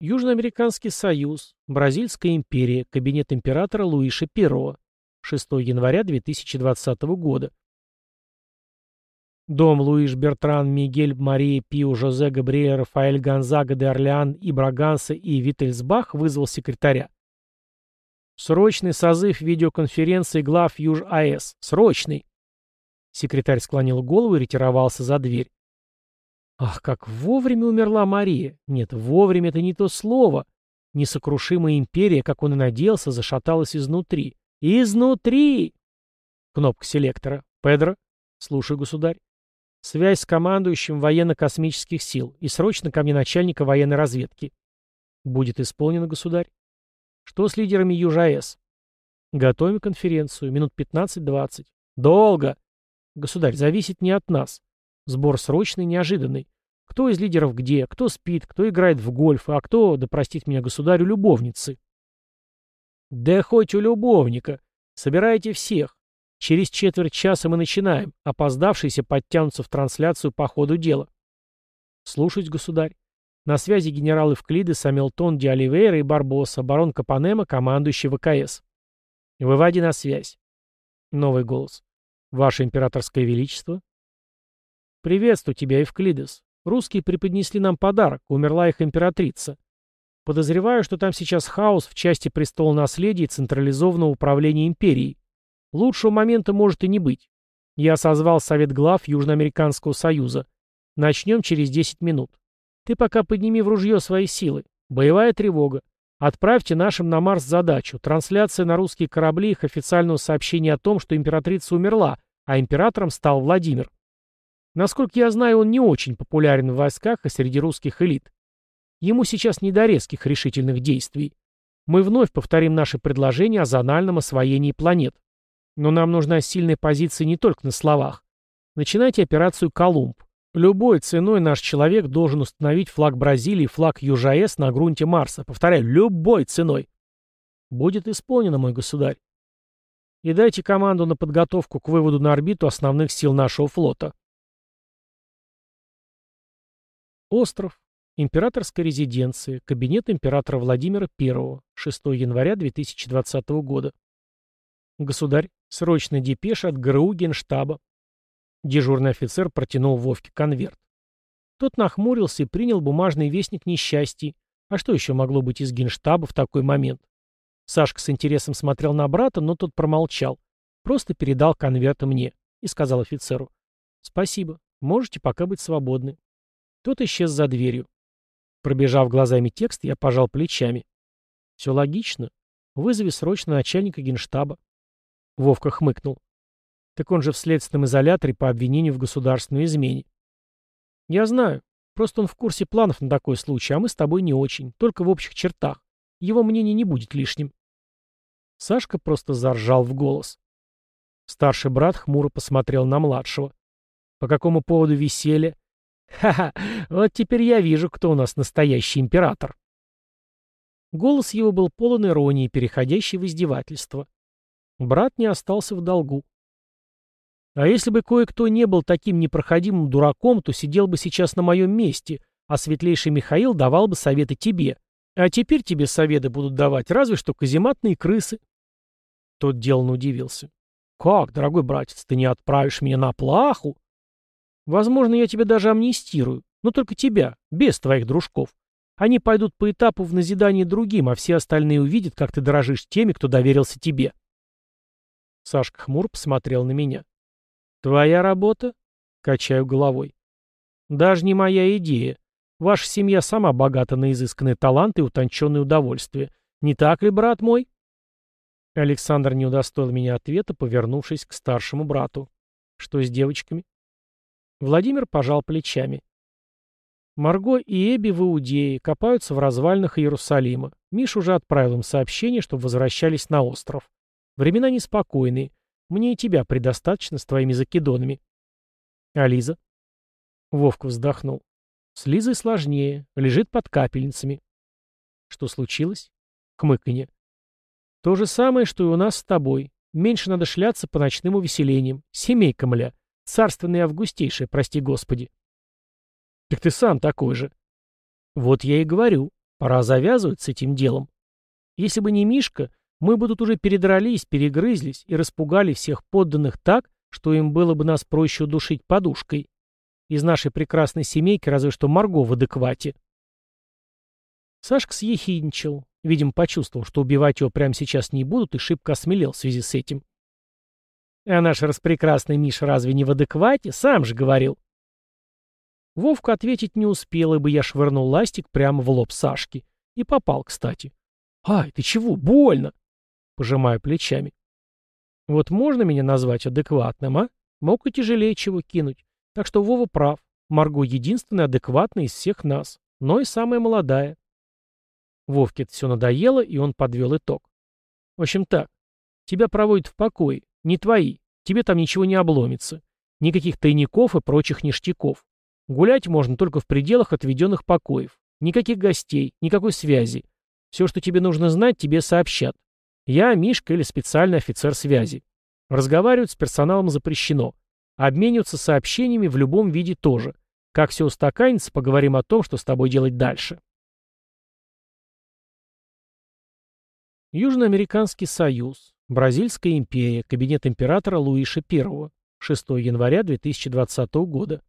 Южноамериканский союз, Бразильская империя, кабинет императора Луиша I, 6 января 2020 года. Дом Луиш Бертран Мигель Мария Пио Жозе Габриэль Рафаэль Гонзага де Орлеан и Браганса и Виттельсбах вызвал секретаря. Срочный созыв видеоконференции глав Юж-АЭС. Срочный. Секретарь склонил голову и ретировался за дверь. Ах, как вовремя умерла Мария! Нет, вовремя это не то слово. Несокрушимая империя, как он и надеялся, зашаталась изнутри. Изнутри! Кнопка селектора. Педро. Слушаю, государь. Связь с командующим военно-космических сил и срочно ко мне начальника военной разведки. Будет исполнено, государь. Что с лидерами Южа-С? Готовим конференцию. Минут 15-20. Долго. Государь, зависит не от нас. Сбор срочный, неожиданный. Кто из лидеров где, кто спит, кто играет в гольф, а кто, да простит меня государю, любовницы. Да хоть у любовника. Собирайте всех. Через четверть часа мы начинаем. Опоздавшиеся подтянутся в трансляцию по ходу дела. Слушать, государь. На связи генералы Евклидес, Амелтон, Ди Оливейра и Барбоса, барон Капанема, командующий ВКС. Выводи на связь. Новый голос. Ваше императорское величество. «Приветствую тебя, Евклидес. Русские преподнесли нам подарок, умерла их императрица. Подозреваю, что там сейчас хаос в части престола наследия и централизованного управления империей. Лучшего момента может и не быть. Я созвал совет глав Южноамериканского союза. Начнем через 10 минут. Ты пока подними в ружье свои силы. Боевая тревога. Отправьте нашим на Марс задачу. Трансляция на русские корабли их официального сообщения о том, что императрица умерла, а императором стал Владимир. Насколько я знаю, он не очень популярен в войсках и среди русских элит. Ему сейчас не до резких решительных действий. Мы вновь повторим наши предложения о зональном освоении планет. Но нам нужна сильная позиция не только на словах. Начинайте операцию «Колумб». Любой ценой наш человек должен установить флаг Бразилии и флаг ЮЖАЭС на грунте Марса. Повторяю, любой ценой. Будет исполнено, мой государь. И дайте команду на подготовку к выводу на орбиту основных сил нашего флота. Остров. Императорская резиденция. Кабинет императора Владимира I. 6 января 2020 года. Государь, срочная депеша от ГРУ Генштаба. Дежурный офицер протянул Вовке конверт. Тот нахмурился и принял бумажный вестник несчастий. А что еще могло быть из генштаба в такой момент? Сашка с интересом смотрел на брата, но тот промолчал. Просто передал конверт мне и сказал офицеру. «Спасибо. Можете пока быть свободны». Тот исчез за дверью. Пробежав глазами текст, я пожал плечами. «Все логично. Вызови срочно начальника генштаба». Вовка хмыкнул. Так он же в следственном изоляторе по обвинению в государственной измене. Я знаю. Просто он в курсе планов на такой случай, а мы с тобой не очень, только в общих чертах. Его мнение не будет лишним. Сашка просто заржал в голос. Старший брат хмуро посмотрел на младшего. По какому поводу веселье? Ха-ха, вот теперь я вижу, кто у нас настоящий император. Голос его был полон иронии, переходящий в издевательство. Брат не остался в долгу. А если бы кое-кто не был таким непроходимым дураком, то сидел бы сейчас на моем месте, а светлейший Михаил давал бы советы тебе. А теперь тебе советы будут давать разве что казематные крысы. Тот деланно удивился. Как, дорогой братец, ты не отправишь меня на плаху? Возможно, я тебя даже амнистирую, но только тебя, без твоих дружков. Они пойдут по этапу в назидание другим, а все остальные увидят, как ты дорожишь теми, кто доверился тебе. Сашка хмур посмотрел на меня. «Твоя работа?» — качаю головой. «Даже не моя идея. Ваша семья сама богата на изысканные таланты и утонченные удовольствия. Не так ли, брат мой?» Александр не удостоил меня ответа, повернувшись к старшему брату. «Что с девочками?» Владимир пожал плечами. Марго и Эбби в Иудее копаются в развалинах Иерусалима. Миш уже отправил им сообщение, чтобы возвращались на остров. Времена неспокойные. Мне и тебя предостаточно с твоими закидонами. А Лиза? Вовка вздохнул. С Лизой сложнее. Лежит под капельницами. Что случилось? Хмыканье. То же самое, что и у нас с тобой. Меньше надо шляться по ночным увеселениям. Семейка, мля. Царственная августейшая, прости господи. Так ты сам такой же. Вот я и говорю. Пора завязывать с этим делом. Если бы не Мишка, мы бы тут уже передрались, перегрызлись и распугали всех подданных так, что им было бы нас проще удушить подушкой. Из нашей прекрасной семейки разве что Марго в адеквате. Сашка съехидничал. Видимо, почувствовал, что убивать его прямо сейчас не будут, и шибко осмелел в связи с этим. А наш распрекрасный Миша разве не в адеквате? Сам же говорил. Вовка ответить не успел, ибо я швырнул ластик прямо в лоб Сашки. И попал, кстати. «Ай, ты чего? Больно!» Пожимаю плечами. Вот можно меня назвать адекватным, а? Мог и тяжелее чего кинуть. Так что Вова прав. Марго единственная адекватная из всех нас, но и самая молодая. Вовке это все надоело, и он подвел итог. В общем так, тебя проводят в покое, не твои, тебе там ничего не обломится. Никаких тайников и прочих ништяков. Гулять можно только в пределах отведенных покоев. Никаких гостей, никакой связи. Все, что тебе нужно знать, тебе сообщат. Я, Мишка или специальный офицер связи. Разговаривать с персоналом запрещено. Обмениваться сообщениями в любом виде тоже. Как все устаканится, поговорим о том, что с тобой делать дальше. Южноамериканский союз. Бразильская империя. Кабинет императора Луиша I. 6 января 2020 года.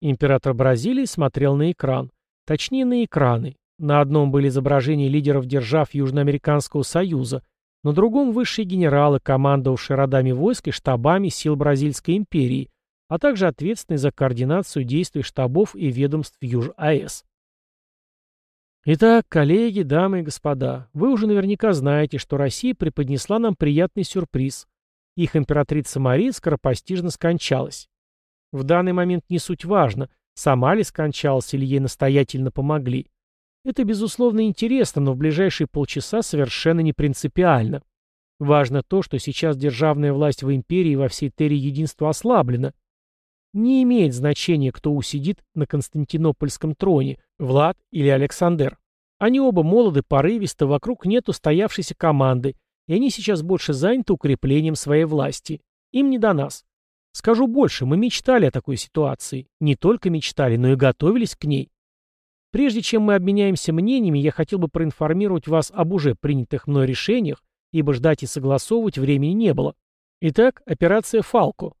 Император Бразилии смотрел на экран. Точнее, на экраны. На одном были изображения лидеров держав Южноамериканского союза, На другом высшие генералы, командовавшие родами войск и штабами сил Бразильской империи, а также ответственные за координацию действий штабов и ведомств Юж-АЭС. Итак, коллеги, дамы и господа, вы уже наверняка знаете, что Россия преподнесла нам приятный сюрприз. Их императрица Мария скоропостижно скончалась. В данный момент не суть важно, сама ли скончалась или ей настоятельно помогли. Это, безусловно, интересно, но в ближайшие полчаса совершенно не принципиально. Важно то, что сейчас державная власть в империи и во всей Терре единства ослаблена. Не имеет значения, кто усидит на Константинопольском троне, Влад или Александр. Они оба молоды, порывисты, вокруг нет устоявшейся команды, и они сейчас больше заняты укреплением своей власти. Им не до нас. Скажу больше, мы мечтали о такой ситуации. Не только мечтали, но и готовились к ней. Прежде чем мы обменяемся мнениями, я хотел бы проинформировать вас об уже принятых мной решениях, ибо ждать и согласовывать времени не было. Итак, операция «Фалко».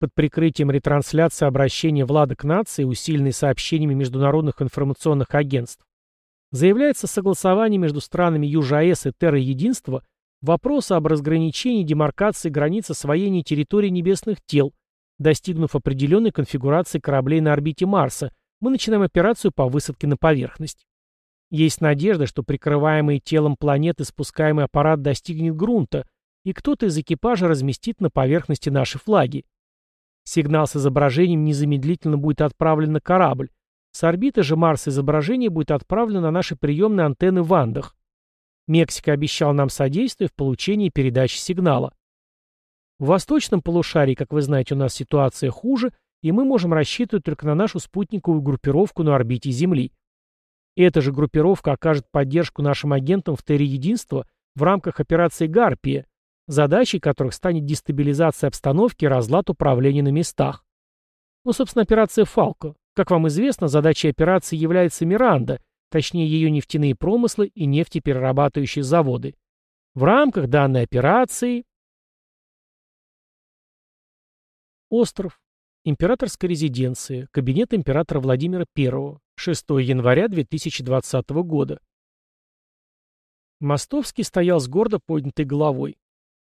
Под прикрытием ретрансляции обращения Влада к нации, усиленной сообщениями международных информационных агентств, заявляется согласование между странами Юж-АЭС и Терра-Единства вопроса об разграничении демаркации границ освоения территории небесных тел, достигнув определенной конфигурации кораблей на орбите Марса, мы начинаем операцию по высадке на поверхность. Есть надежда, что прикрываемый телом планеты спускаемый аппарат достигнет грунта, и кто-то из экипажа разместит на поверхности наши флаги. Сигнал с изображением незамедлительно будет отправлен на корабль. С орбиты же Марса изображение будет отправлено на наши приемные антенны в Андах. Мексика обещал нам содействие в получении передачи сигнала. В восточном полушарии, как вы знаете, у нас ситуация хуже, и мы можем рассчитывать только на нашу спутниковую группировку на орбите Земли. Эта же группировка окажет поддержку нашим агентам в Терре Единства в рамках операции «Гарпия», задачей которых станет дестабилизация обстановки и разлад управления на местах. Ну, собственно, операция «Фалко». Как вам известно, задачей операции является «Миранда», точнее ее нефтяные промыслы и нефтеперерабатывающие заводы. В рамках данной операции Остров. Императорская резиденция. Кабинет императора Владимира I. 6 января 2020 года. Мостовский стоял с гордо поднятой головой.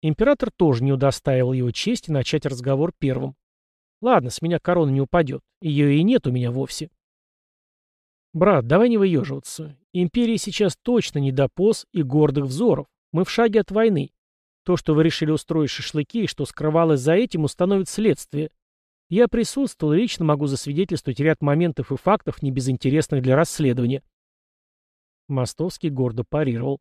Император тоже не удостаивал его чести начать разговор первым. Ладно, с меня корона не упадет. Ее и нет у меня вовсе. Брат, давай не выеживаться. Империи сейчас точно не до поз и гордых взоров. Мы в шаге от войны. То, что вы решили устроить шашлыки и что скрывалось за этим, установит следствие. Я присутствовал и лично могу засвидетельствовать ряд моментов и фактов, не безинтересных для расследования. Мостовский гордо парировал.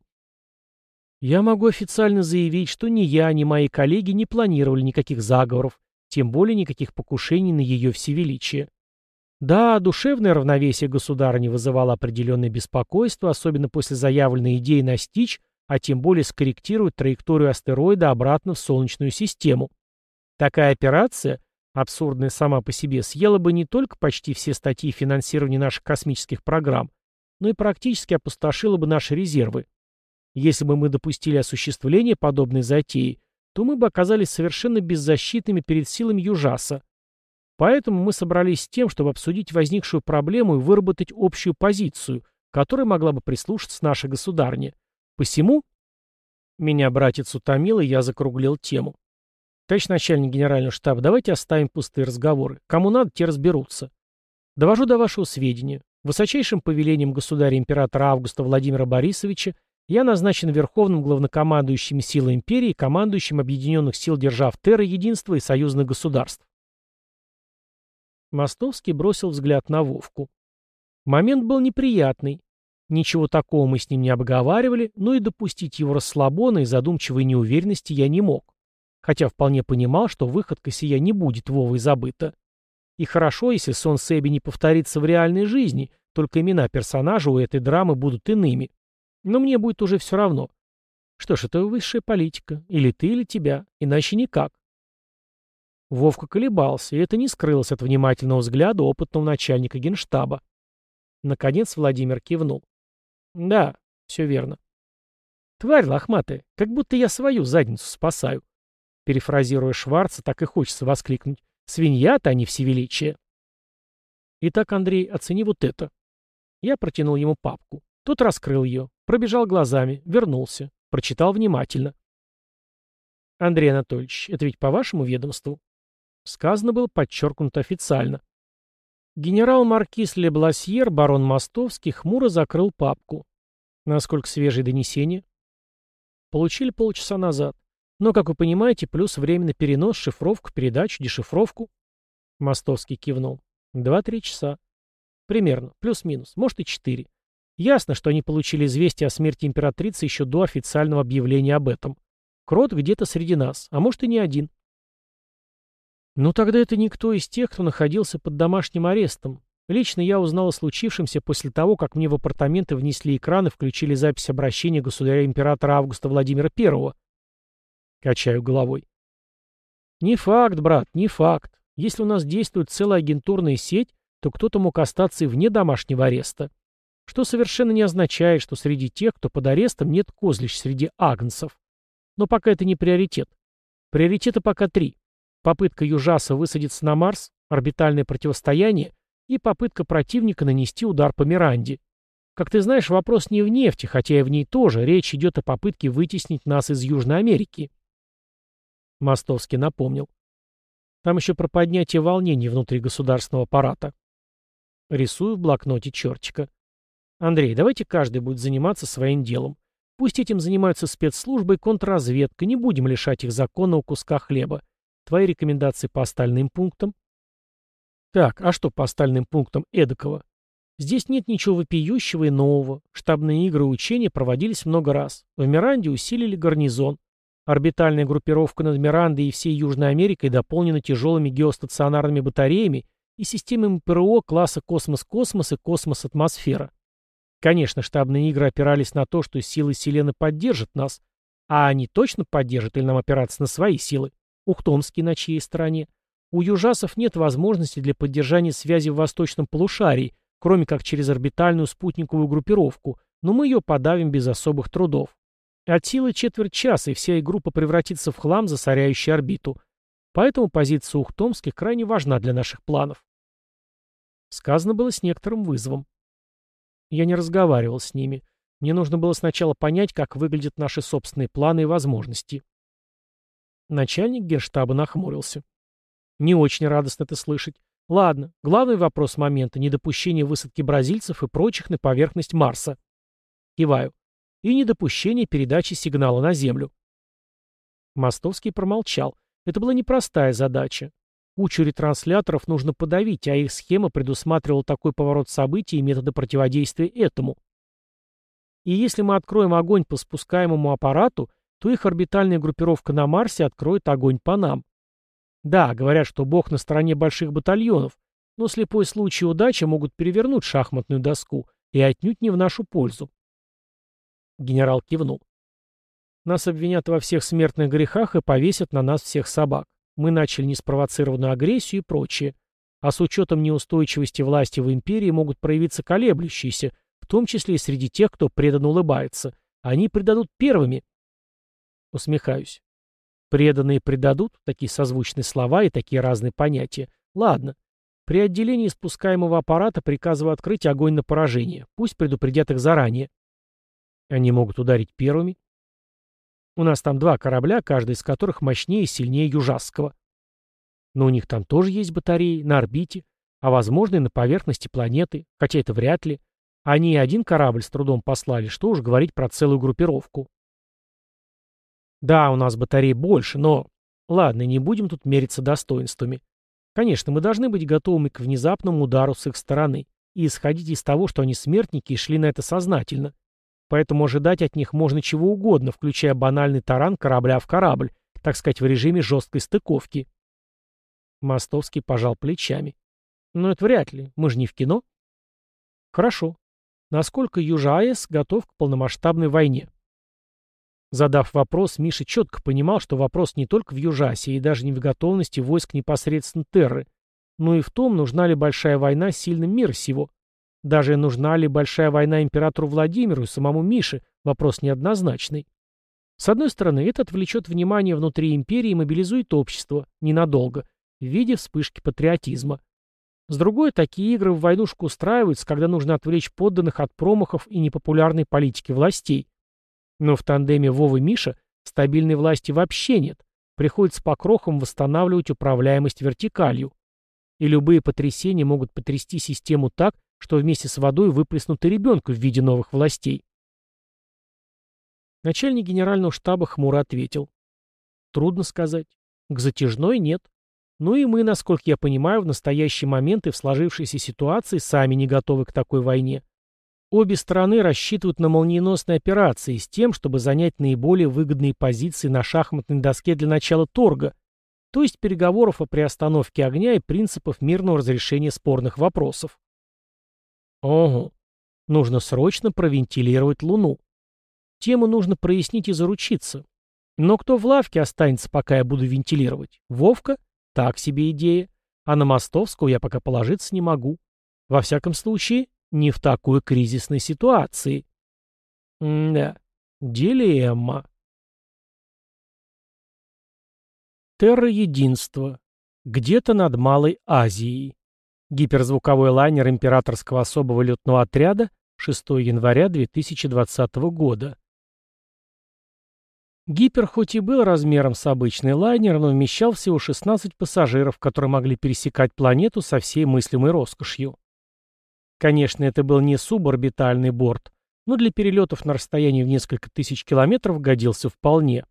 Я могу официально заявить, что ни я, ни мои коллеги не планировали никаких заговоров, тем более никаких покушений на ее всевеличие. Да, душевное равновесие государыни вызывало определенное беспокойство, особенно после заявленной идеи настичь, а тем более скорректировать траекторию астероида обратно в Солнечную систему. Такая операция — абсурдная сама по себе, съела бы не только почти все статьи финансирования наших космических программ, но и практически опустошила бы наши резервы. Если бы мы допустили осуществление подобной затеи, то мы бы оказались совершенно беззащитными перед силами Южаса. Поэтому мы собрались с тем, чтобы обсудить возникшую проблему и выработать общую позицию, которой могла бы прислушаться наша государня. Посему... Меня братец утомил, и я закруглил тему. Товарищ начальник генерального штаба, давайте оставим пустые разговоры. Кому надо, те разберутся. Довожу до вашего сведения. Высочайшим повелением государя-императора Августа Владимира Борисовича я назначен верховным главнокомандующим сил империи, командующим объединенных сил держав Терра, Единства и союзных государств. Мостовский бросил взгляд на Вовку. Момент был неприятный. Ничего такого мы с ним не обговаривали, но и допустить его расслабона и задумчивой неуверенности я не мог хотя вполне понимал, что выходка сия не будет Вовой забыта. И хорошо, если сон Сэби не повторится в реальной жизни, только имена персонажа у этой драмы будут иными. Но мне будет уже все равно. Что ж, это высшая политика. Или ты, или тебя. Иначе никак. Вовка колебался, и это не скрылось от внимательного взгляда опытного начальника генштаба. Наконец Владимир кивнул. Да, все верно. Тварь лохматая, как будто я свою задницу спасаю. Перефразируя Шварца, так и хочется воскликнуть. Свинья-то, не всевеличие. Итак, Андрей, оцени вот это. Я протянул ему папку. Тот раскрыл ее, пробежал глазами, вернулся, прочитал внимательно. Андрей Анатольевич, это ведь по вашему ведомству? Сказано было подчеркнуто официально. Генерал-маркиз Лебласьер, барон Мостовский, хмуро закрыл папку. Насколько свежие донесения? Получили полчаса назад. Но, как вы понимаете, плюс время на перенос, шифровку, передачу, дешифровку. Мостовский кивнул. Два-три часа. Примерно. Плюс-минус. Может и четыре. Ясно, что они получили известие о смерти императрицы еще до официального объявления об этом. Крот где-то среди нас, а может и не один. Ну тогда это никто из тех, кто находился под домашним арестом. Лично я узнал о случившемся после того, как мне в апартаменты внесли экран и включили запись обращения государя-императора Августа Владимира I. Качаю головой. Не факт, брат, не факт. Если у нас действует целая агентурная сеть, то кто-то мог остаться и вне домашнего ареста. Что совершенно не означает, что среди тех, кто под арестом, нет козлищ среди агнцев. Но пока это не приоритет. Приоритеты пока три. Попытка Южаса высадиться на Марс, орбитальное противостояние и попытка противника нанести удар по Миранде. Как ты знаешь, вопрос не в нефти, хотя и в ней тоже. Речь идет о попытке вытеснить нас из Южной Америки. Мостовский напомнил. Там еще про поднятие волнений внутри государственного аппарата. Рисую в блокноте чертика. Андрей, давайте каждый будет заниматься своим делом. Пусть этим занимаются спецслужбы и контрразведка, не будем лишать их законного куска хлеба. Твои рекомендации по остальным пунктам? Так, а что по остальным пунктам эдакого? Здесь нет ничего вопиющего и нового. Штабные игры и учения проводились много раз. В Миранде усилили гарнизон. Орбитальная группировка над Мирандой и всей Южной Америкой дополнена тяжелыми геостационарными батареями и системами ПРО класса «Космос-Космос» и «Космос-Атмосфера». Конечно, штабные игры опирались на то, что силы Селены поддержат нас, а они точно поддержат или нам опираться на свои силы? Ухтомские на чьей стороне? У южасов нет возможности для поддержания связи в восточном полушарии, кроме как через орбитальную спутниковую группировку, но мы ее подавим без особых трудов. От силы четверть часа, и вся их группа превратится в хлам, засоряющий орбиту. Поэтому позиция Ухтомских крайне важна для наших планов. Сказано было с некоторым вызовом. Я не разговаривал с ними. Мне нужно было сначала понять, как выглядят наши собственные планы и возможности. Начальник герштаба нахмурился. Не очень радостно это слышать. Ладно, главный вопрос момента — недопущение высадки бразильцев и прочих на поверхность Марса. Киваю и недопущение передачи сигнала на Землю. Мостовский промолчал. Это была непростая задача. Кучу ретрансляторов нужно подавить, а их схема предусматривала такой поворот событий и методы противодействия этому. И если мы откроем огонь по спускаемому аппарату, то их орбитальная группировка на Марсе откроет огонь по нам. Да, говорят, что Бог на стороне больших батальонов, но слепой случай удачи могут перевернуть шахматную доску и отнюдь не в нашу пользу. Генерал кивнул. Нас обвинят во всех смертных грехах и повесят на нас всех собак. Мы начали неспровоцированную агрессию и прочее. А с учетом неустойчивости власти в империи могут проявиться колеблющиеся, в том числе и среди тех, кто преданно улыбается. Они предадут первыми. Усмехаюсь. Преданные предадут, такие созвучные слова и такие разные понятия. Ладно. При отделении спускаемого аппарата приказываю открыть огонь на поражение. Пусть предупредят их заранее. Они могут ударить первыми. У нас там два корабля, каждый из которых мощнее и сильнее Южасского. Но у них там тоже есть батареи, на орбите, а возможно и на поверхности планеты, хотя это вряд ли. Они и один корабль с трудом послали, что уж говорить про целую группировку. Да, у нас батарей больше, но... Ладно, не будем тут мериться достоинствами. Конечно, мы должны быть готовыми к внезапному удару с их стороны и исходить из того, что они смертники и шли на это сознательно поэтому ожидать от них можно чего угодно, включая банальный таран корабля в корабль, так сказать, в режиме жесткой стыковки. Мостовский пожал плечами. Но это вряд ли, мы же не в кино. Хорошо. Насколько Южа-АЭС готов к полномасштабной войне? Задав вопрос, Миша четко понимал, что вопрос не только в Южасе и даже не в готовности войск непосредственно Терры, но и в том, нужна ли большая война сильным мир сего. Даже нужна ли большая война императору Владимиру и самому Мише, вопрос неоднозначный. С одной стороны, это отвлечет внимание внутри империи и мобилизует общество, ненадолго, в виде вспышки патриотизма. С другой, такие игры в войнушку устраиваются, когда нужно отвлечь подданных от промахов и непопулярной политики властей. Но в тандеме Вовы Миша стабильной власти вообще нет, приходится по крохам восстанавливать управляемость вертикалью. И любые потрясения могут потрясти систему так, что вместе с водой выплеснут и ребенка в виде новых властей. Начальник генерального штаба хмуро ответил. Трудно сказать. К затяжной нет. Ну и мы, насколько я понимаю, в настоящий момент и в сложившейся ситуации сами не готовы к такой войне. Обе стороны рассчитывают на молниеносные операции с тем, чтобы занять наиболее выгодные позиции на шахматной доске для начала торга, то есть переговоров о приостановке огня и принципов мирного разрешения спорных вопросов. Ого, нужно срочно провентилировать Луну. Тему нужно прояснить и заручиться. Но кто в лавке останется, пока я буду вентилировать? Вовка? Так себе идея. А на Мостовского я пока положиться не могу. Во всяком случае, не в такой кризисной ситуации. М-да, дилемма. Терра-единство. Где-то над Малой Азией. Гиперзвуковой лайнер императорского особого летного отряда 6 января 2020 года. Гипер хоть и был размером с обычный лайнер, но вмещал всего 16 пассажиров, которые могли пересекать планету со всей мыслимой роскошью. Конечно, это был не суборбитальный борт, но для перелетов на расстоянии в несколько тысяч километров годился вполне.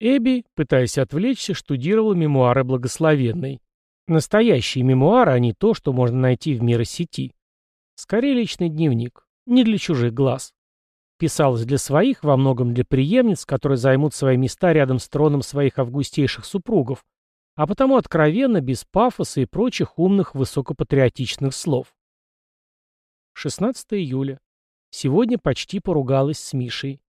Эбби, пытаясь отвлечься, штудировала мемуары благословенной. Настоящие мемуары, а не то, что можно найти в миросети. Скорее личный дневник, не для чужих глаз. Писалось для своих, во многом для преемниц, которые займут свои места рядом с троном своих августейших супругов, а потому откровенно, без пафоса и прочих умных высокопатриотичных слов. 16 июля. Сегодня почти поругалась с Мишей.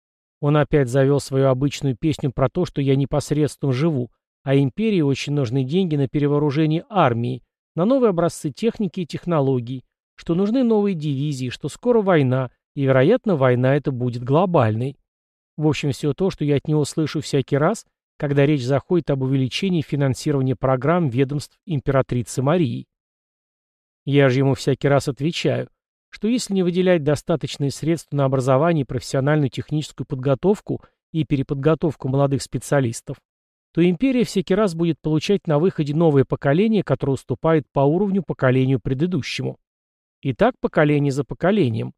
Он опять завел свою обычную песню про то, что я непосредственно живу, а империи очень нужны деньги на перевооружение армии, на новые образцы техники и технологий, что нужны новые дивизии, что скоро война, и, вероятно, война эта будет глобальной. В общем, все то, что я от него слышу всякий раз, когда речь заходит об увеличении финансирования программ ведомств императрицы Марии. Я же ему всякий раз отвечаю, что если не выделять достаточные средства на образование и профессиональную техническую подготовку и переподготовку молодых специалистов, то империя всякий раз будет получать на выходе новое поколение, которое уступает по уровню поколению предыдущему. И так поколение за поколением.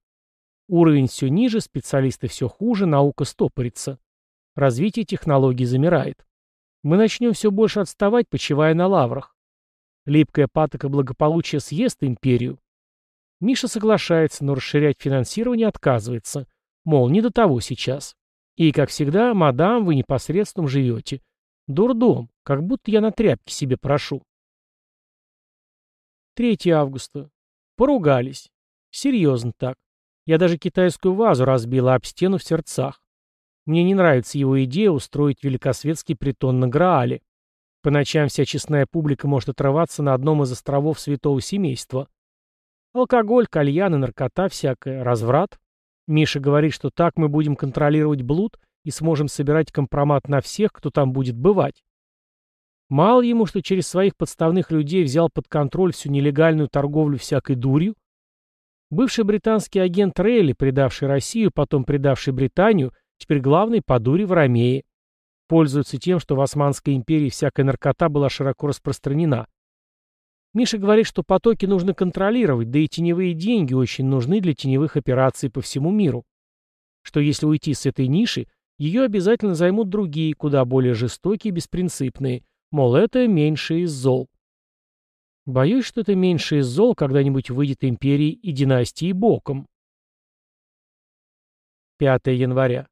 Уровень все ниже, специалисты все хуже, наука стопорится. Развитие технологий замирает. Мы начнем все больше отставать, почивая на лаврах. Липкая патока благополучия съест империю. Миша соглашается, но расширять финансирование отказывается. Мол, не до того сейчас. И, как всегда, мадам, вы непосредственно живете. Дурдом, как будто я на тряпке себе прошу. 3 августа. Поругались. Серьезно так. Я даже китайскую вазу разбила об стену в сердцах. Мне не нравится его идея устроить великосветский притон на Граале. По ночам вся честная публика может отрываться на одном из островов святого семейства. Алкоголь, кальян и наркота всякое, разврат. Миша говорит, что так мы будем контролировать блуд и сможем собирать компромат на всех, кто там будет бывать. Мало ему, что через своих подставных людей взял под контроль всю нелегальную торговлю всякой дурью, Бывший британский агент Рейли, предавший Россию, потом предавший Британию, теперь главный по дуре в Ромее. Пользуется тем, что в Османской империи всякая наркота была широко распространена. Миша говорит, что потоки нужно контролировать, да и теневые деньги очень нужны для теневых операций по всему миру. Что если уйти с этой ниши, ее обязательно займут другие, куда более жестокие и беспринципные, мол, это меньше из зол. Боюсь, что это меньше из зол когда-нибудь выйдет империи и династии боком. 5 января.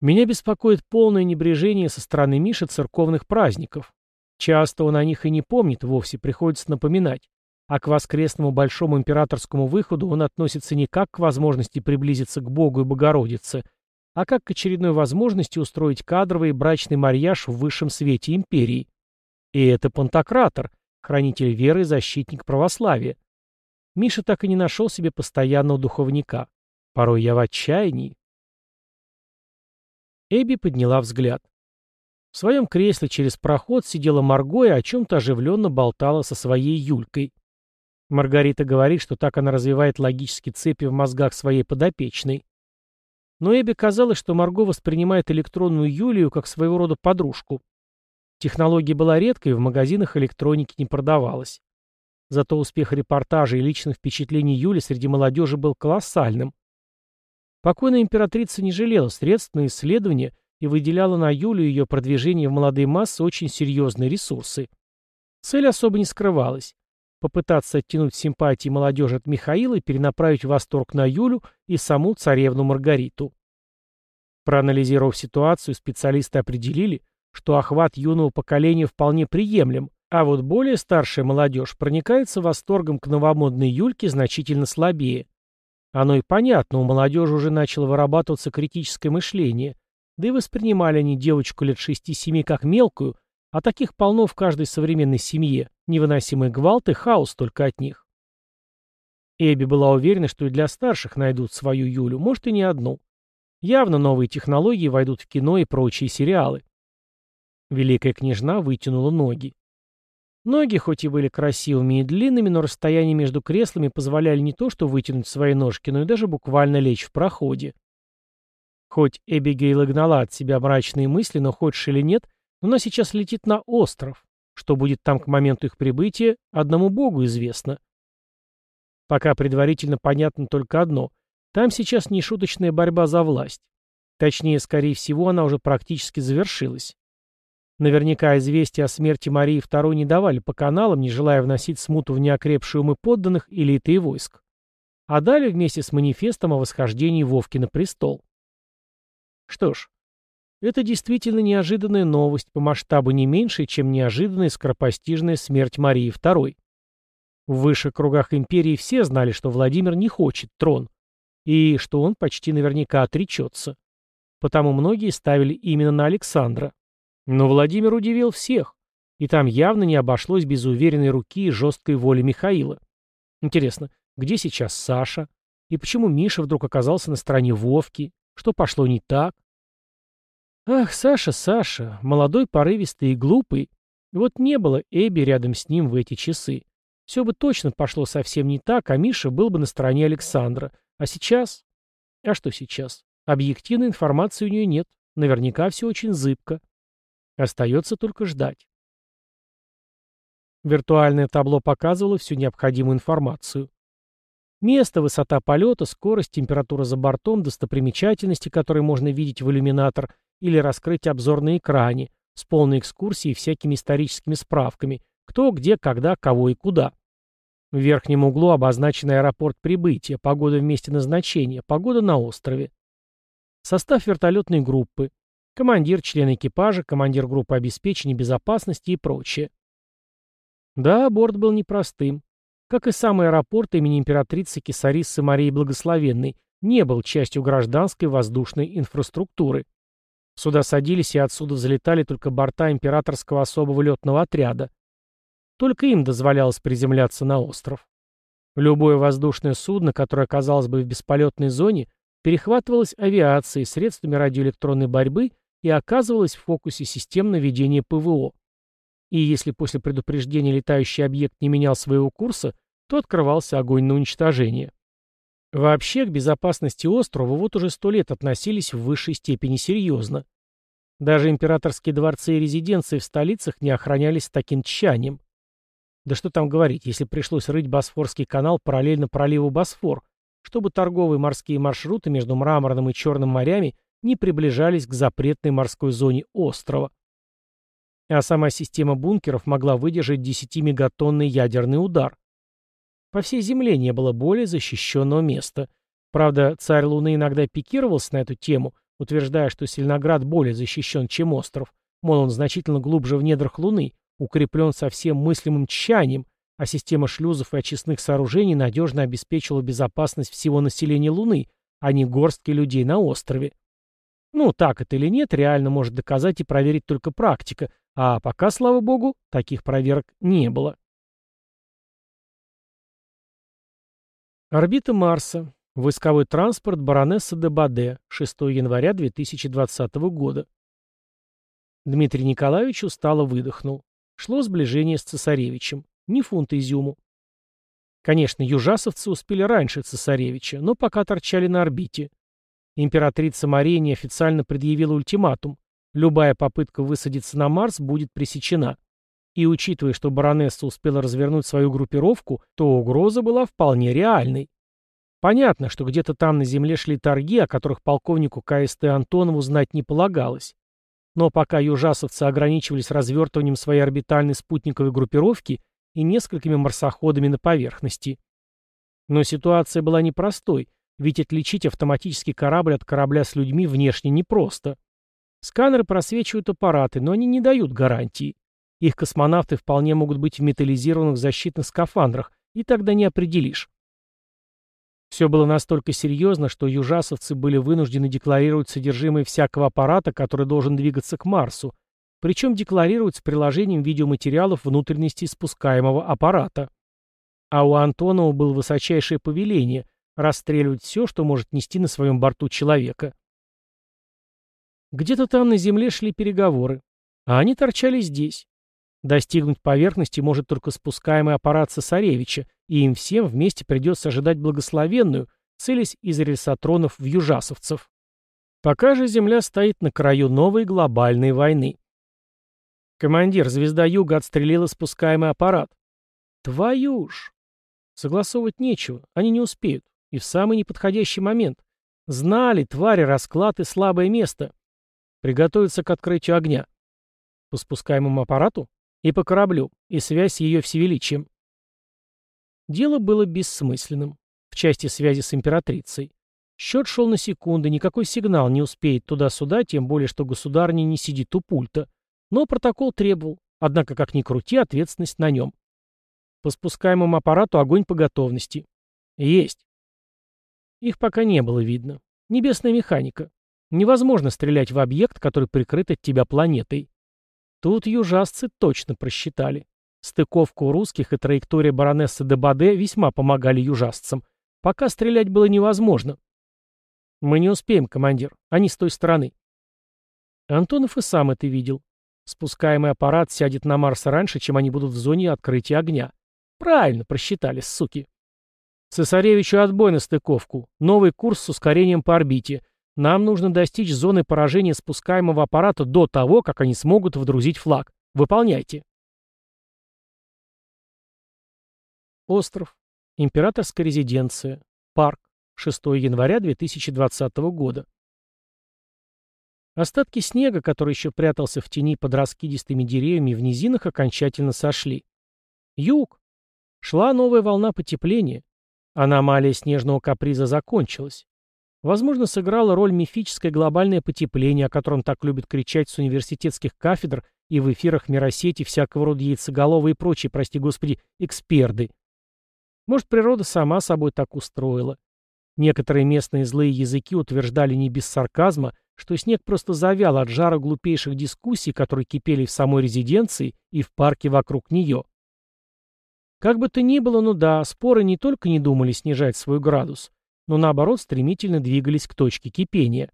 Меня беспокоит полное небрежение со стороны Миши церковных праздников. Часто он о них и не помнит вовсе, приходится напоминать. А к воскресному большому императорскому выходу он относится не как к возможности приблизиться к Богу и Богородице, а как к очередной возможности устроить кадровый брачный марьяж в высшем свете империи. И это пантократор, хранитель веры и защитник православия. Миша так и не нашел себе постоянного духовника. Порой я в отчаянии. Эбби подняла взгляд. В своем кресле через проход сидела Марго и о чем-то оживленно болтала со своей Юлькой. Маргарита говорит, что так она развивает логические цепи в мозгах своей подопечной. Но Эбби казалось, что Марго воспринимает электронную Юлию как своего рода подружку. Технология была редкой, в магазинах электроники не продавалась. Зато успех репортажа и личных впечатлений Юли среди молодежи был колоссальным. Покойная императрица не жалела средств на исследования и выделяла на Юлю и ее продвижение в молодые массы очень серьезные ресурсы. Цель особо не скрывалась. Попытаться оттянуть симпатии молодежи от Михаила и перенаправить восторг на Юлю и саму царевну Маргариту. Проанализировав ситуацию, специалисты определили, что охват юного поколения вполне приемлем, а вот более старшая молодежь проникается восторгом к новомодной Юльке значительно слабее. Оно и понятно, у молодежи уже начало вырабатываться критическое мышление, да и воспринимали они девочку лет 6-7 как мелкую, а таких полно в каждой современной семье, невыносимый гвалт и хаос только от них. Эбби была уверена, что и для старших найдут свою Юлю, может и не одну. Явно новые технологии войдут в кино и прочие сериалы. Великая княжна вытянула ноги. Ноги хоть и были красивыми и длинными, но расстояние между креслами позволяли не то что вытянуть свои ножки, но и даже буквально лечь в проходе. Хоть Эбигейл и гнала от себя мрачные мысли, но хочешь или нет, она сейчас летит на остров. Что будет там к моменту их прибытия, одному богу известно. Пока предварительно понятно только одно. Там сейчас нешуточная борьба за власть. Точнее, скорее всего, она уже практически завершилась. Наверняка известия о смерти Марии II не давали по каналам, не желая вносить смуту в неокрепшие умы подданных, элиты и войск. А далее вместе с манифестом о восхождении Вовки на престол. Что ж, это действительно неожиданная новость, по масштабу не меньше, чем неожиданная скоропостижная смерть Марии II. В высших кругах империи все знали, что Владимир не хочет трон, и что он почти наверняка отречется. Потому многие ставили именно на Александра. Но Владимир удивил всех, и там явно не обошлось без уверенной руки и жесткой воли Михаила. Интересно, где сейчас Саша? И почему Миша вдруг оказался на стороне Вовки? Что пошло не так? Ах, Саша, Саша, молодой, порывистый и глупый. Вот не было Эбби рядом с ним в эти часы. Все бы точно пошло совсем не так, а Миша был бы на стороне Александра. А сейчас? А что сейчас? Объективной информации у нее нет. Наверняка все очень зыбко. Остается только ждать. Виртуальное табло показывало всю необходимую информацию. Место, высота полета, скорость, температура за бортом, достопримечательности, которые можно видеть в иллюминатор, или раскрыть обзор на экране, с полной экскурсией и всякими историческими справками, кто, где, когда, кого и куда. В верхнем углу обозначен аэропорт прибытия, погода в месте назначения, погода на острове. Состав вертолетной группы, командир, член экипажа, командир группы обеспечения безопасности и прочее. Да, борт был непростым. Как и сам аэропорт имени императрицы Кесариссы Марии Благословенной, не был частью гражданской воздушной инфраструктуры. Сюда садились и отсюда взлетали только борта императорского особого летного отряда. Только им дозволялось приземляться на остров. Любое воздушное судно, которое оказалось бы в бесполетной зоне, перехватывалось авиацией, средствами радиоэлектронной борьбы и оказывалось в фокусе систем наведения ПВО. И если после предупреждения летающий объект не менял своего курса, то открывался огонь на уничтожение. Вообще к безопасности острова вот уже сто лет относились в высшей степени серьезно. Даже императорские дворцы и резиденции в столицах не охранялись таким тщанием. Да что там говорить, если пришлось рыть Босфорский канал параллельно проливу Босфор, чтобы торговые морские маршруты между Мраморным и Черным морями не приближались к запретной морской зоне острова. А сама система бункеров могла выдержать 10-мегатонный ядерный удар. По всей Земле не было более защищенного места. Правда, царь Луны иногда пикировался на эту тему, утверждая, что Сельноград более защищен, чем остров, мол, он значительно глубже в недрах Луны, укреплен со всем мыслимым тщанием, а система шлюзов и очистных сооружений надежно обеспечила безопасность всего населения Луны, а не горстки людей на острове. Ну, так это или нет, реально может доказать и проверить только практика, а пока, слава богу, таких проверок не было. Орбита Марса. Войсковой транспорт баронесса де Баде. 6 января 2020 года. Дмитрий Николаевич устало выдохнул. Шло сближение с цесаревичем. Ни фунта изюму. Конечно, южасовцы успели раньше цесаревича, но пока торчали на орбите. Императрица Мария неофициально предъявила ультиматум. Любая попытка высадиться на Марс будет пресечена. И учитывая, что баронесса успела развернуть свою группировку, то угроза была вполне реальной. Понятно, что где-то там на Земле шли торги, о которых полковнику КСТ Антонову знать не полагалось. Но пока южасовцы ограничивались развертыванием своей орбитальной спутниковой группировки и несколькими марсоходами на поверхности. Но ситуация была непростой, ведь отличить автоматический корабль от корабля с людьми внешне непросто. Сканеры просвечивают аппараты, но они не дают гарантии. Их космонавты вполне могут быть в металлизированных защитных скафандрах, и тогда не определишь. Все было настолько серьезно, что южасовцы были вынуждены декларировать содержимое всякого аппарата, который должен двигаться к Марсу, причем декларировать с приложением видеоматериалов внутренности спускаемого аппарата. А у Антонова было высочайшее повеление – расстреливать все, что может нести на своем борту человека. Где-то там на Земле шли переговоры, а они торчали здесь. Достигнуть поверхности может только спускаемый аппарат Сосаревича, и им всем вместе придется ожидать благословенную, целясь из рельсотронов в южасовцев. Пока же Земля стоит на краю новой глобальной войны. Командир, звезда Юга отстрелила спускаемый аппарат. Твою ж! Согласовывать нечего, они не успеют. И в самый неподходящий момент. Знали, твари, расклад и слабое место. Приготовиться к открытию огня. По спускаемому аппарату? И по кораблю, и связь с ее всевеличием. Дело было бессмысленным. В части связи с императрицей. Счет шел на секунды, никакой сигнал не успеет туда-сюда, тем более, что государня не сидит у пульта. Но протокол требовал. Однако, как ни крути, ответственность на нем. По спускаемому аппарату огонь по готовности. Есть. Их пока не было видно. Небесная механика. Невозможно стрелять в объект, который прикрыт от тебя планетой. Тут южасцы точно просчитали. Стыковка у русских и траектория баронессы де Баде весьма помогали южасцам. Пока стрелять было невозможно. «Мы не успеем, командир. Они с той стороны». Антонов и сам это видел. Спускаемый аппарат сядет на Марс раньше, чем они будут в зоне открытия огня. Правильно просчитали, суки. Цесаревичу отбой на стыковку. Новый курс с ускорением по орбите. Нам нужно достичь зоны поражения спускаемого аппарата до того, как они смогут вдрузить флаг. Выполняйте. Остров. Императорская резиденция. Парк. 6 января 2020 года. Остатки снега, который еще прятался в тени под раскидистыми деревьями в низинах, окончательно сошли. Юг. Шла новая волна потепления. Аномалия снежного каприза закончилась. Возможно, сыграло роль мифическое глобальное потепление, о котором так любят кричать с университетских кафедр и в эфирах миросети всякого рода яйцеголовые и прочие, прости господи, эксперты. Может, природа сама собой так устроила. Некоторые местные злые языки утверждали не без сарказма, что снег просто завял от жара глупейших дискуссий, которые кипели в самой резиденции и в парке вокруг нее. Как бы то ни было, ну да, споры не только не думали снижать свой градус, но наоборот стремительно двигались к точке кипения.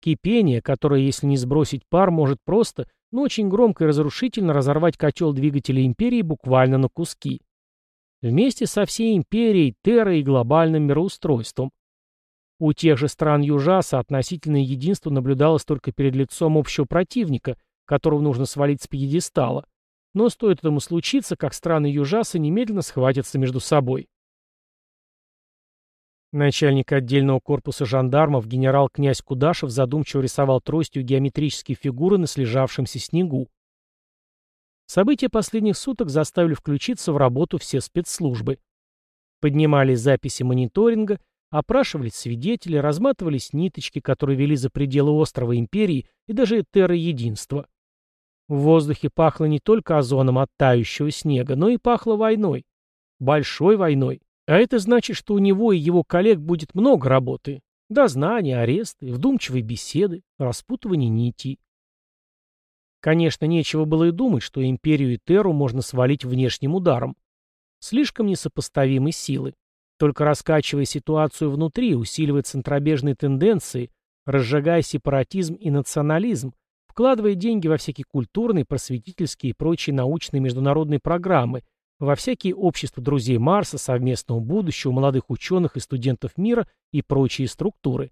Кипение, которое, если не сбросить пар, может просто, но очень громко и разрушительно разорвать котел двигателя империи буквально на куски. Вместе со всей империей, террой и глобальным мироустройством. У тех же стран Южаса относительное единство наблюдалось только перед лицом общего противника, которого нужно свалить с пьедестала. Но стоит этому случиться, как страны Южаса немедленно схватятся между собой. Начальник отдельного корпуса жандармов генерал-князь Кудашев задумчиво рисовал тростью геометрические фигуры на слежавшемся снегу. События последних суток заставили включиться в работу все спецслужбы. Поднимались записи мониторинга, опрашивались свидетели, разматывались ниточки, которые вели за пределы острова Империи и даже терра единства. В воздухе пахло не только озоном от тающего снега, но и пахло войной. Большой войной. А это значит, что у него и его коллег будет много работы. Дознания, аресты, вдумчивые беседы, распутывание нитей. Конечно, нечего было и думать, что империю и Терру можно свалить внешним ударом. Слишком несопоставимы силы. Только раскачивая ситуацию внутри, усиливая центробежные тенденции, разжигая сепаратизм и национализм, вкладывая деньги во всякие культурные, просветительские и прочие научные международные программы, во всякие общества друзей Марса, совместного будущего, молодых ученых и студентов мира и прочие структуры.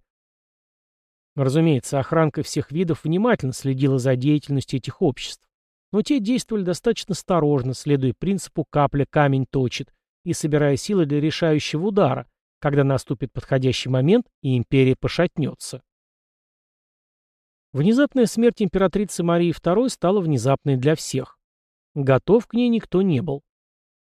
Разумеется, охранка всех видов внимательно следила за деятельностью этих обществ, но те действовали достаточно осторожно, следуя принципу «капля камень точит» и собирая силы для решающего удара, когда наступит подходящий момент и империя пошатнется. Внезапная смерть императрицы Марии II стала внезапной для всех. Готов к ней никто не был.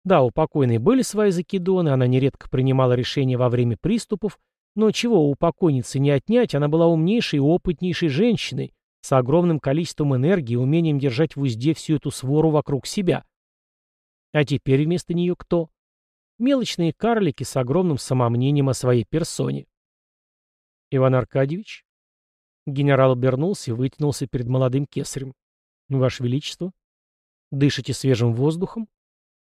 Да, у покойной были свои закидоны, она нередко принимала решения во время приступов, но чего у покойницы не отнять, она была умнейшей и опытнейшей женщиной, с огромным количеством энергии и умением держать в узде всю эту свору вокруг себя. А теперь вместо нее кто? Мелочные карлики с огромным самомнением о своей персоне. Иван Аркадьевич? Генерал обернулся и вытянулся перед молодым кесарем. Ваше Величество? Дышите свежим воздухом?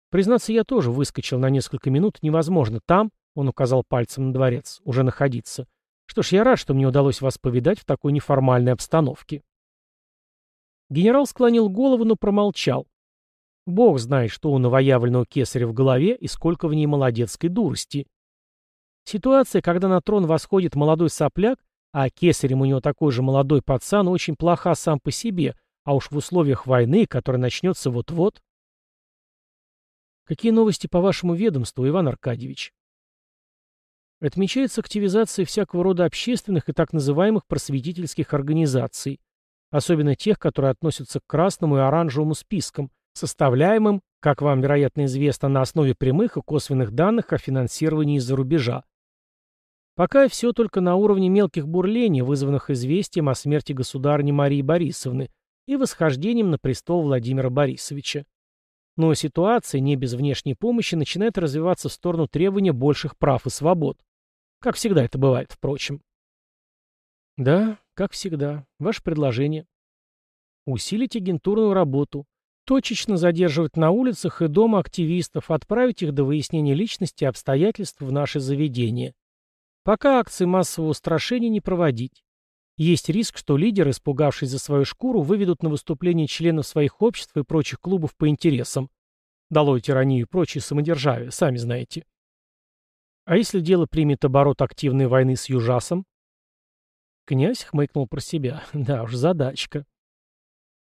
Признаться, я тоже выскочил на несколько минут. Невозможно там, он указал пальцем на дворец, уже находиться. Что ж, я рад, что мне удалось вас повидать в такой неформальной обстановке. Генерал склонил голову, но промолчал. Бог знает, что у новоявленного кесаря в голове и сколько в ней молодецкой дурости. Ситуация, когда на трон восходит молодой сопляк, а кесарем у него такой же молодой пацан, очень плоха сам по себе, а уж в условиях войны, которая начнется вот-вот. Какие новости по вашему ведомству, Иван Аркадьевич? Отмечается активизация всякого рода общественных и так называемых просветительских организаций, особенно тех, которые относятся к красному и оранжевому спискам, составляемым, как вам, вероятно, известно, на основе прямых и косвенных данных о финансировании из-за рубежа. Пока все только на уровне мелких бурлений, вызванных известием о смерти государни Марии Борисовны и восхождением на престол Владимира Борисовича. Но ситуация, не без внешней помощи, начинает развиваться в сторону требования больших прав и свобод. Как всегда это бывает, впрочем. Да, как всегда. Ваше предложение. Усилить агентурную работу, точечно задерживать на улицах и дома активистов, отправить их до выяснения личности и обстоятельств в наше заведение. Пока акции массового устрашения не проводить. Есть риск, что лидеры, испугавшись за свою шкуру, выведут на выступление членов своих обществ и прочих клубов по интересам. Долой тиранию и прочие самодержавие, сами знаете. А если дело примет оборот активной войны с Южасом? Князь хмыкнул про себя. Да уж, задачка.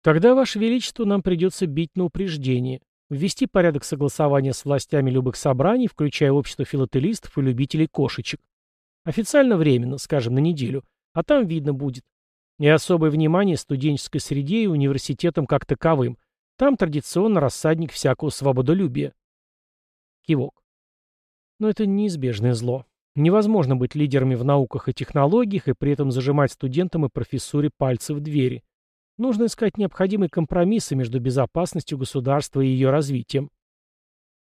Тогда, Ваше Величество, нам придется бить на упреждение, ввести порядок согласования с властями любых собраний, включая общество филателистов и любителей кошечек. Официально временно, скажем, на неделю, а там видно будет. И особое внимание студенческой среде и университетам как таковым. Там традиционно рассадник всякого свободолюбия. Кивок. Но это неизбежное зло. Невозможно быть лидерами в науках и технологиях и при этом зажимать студентам и профессуре пальцы в двери. Нужно искать необходимые компромиссы между безопасностью государства и ее развитием.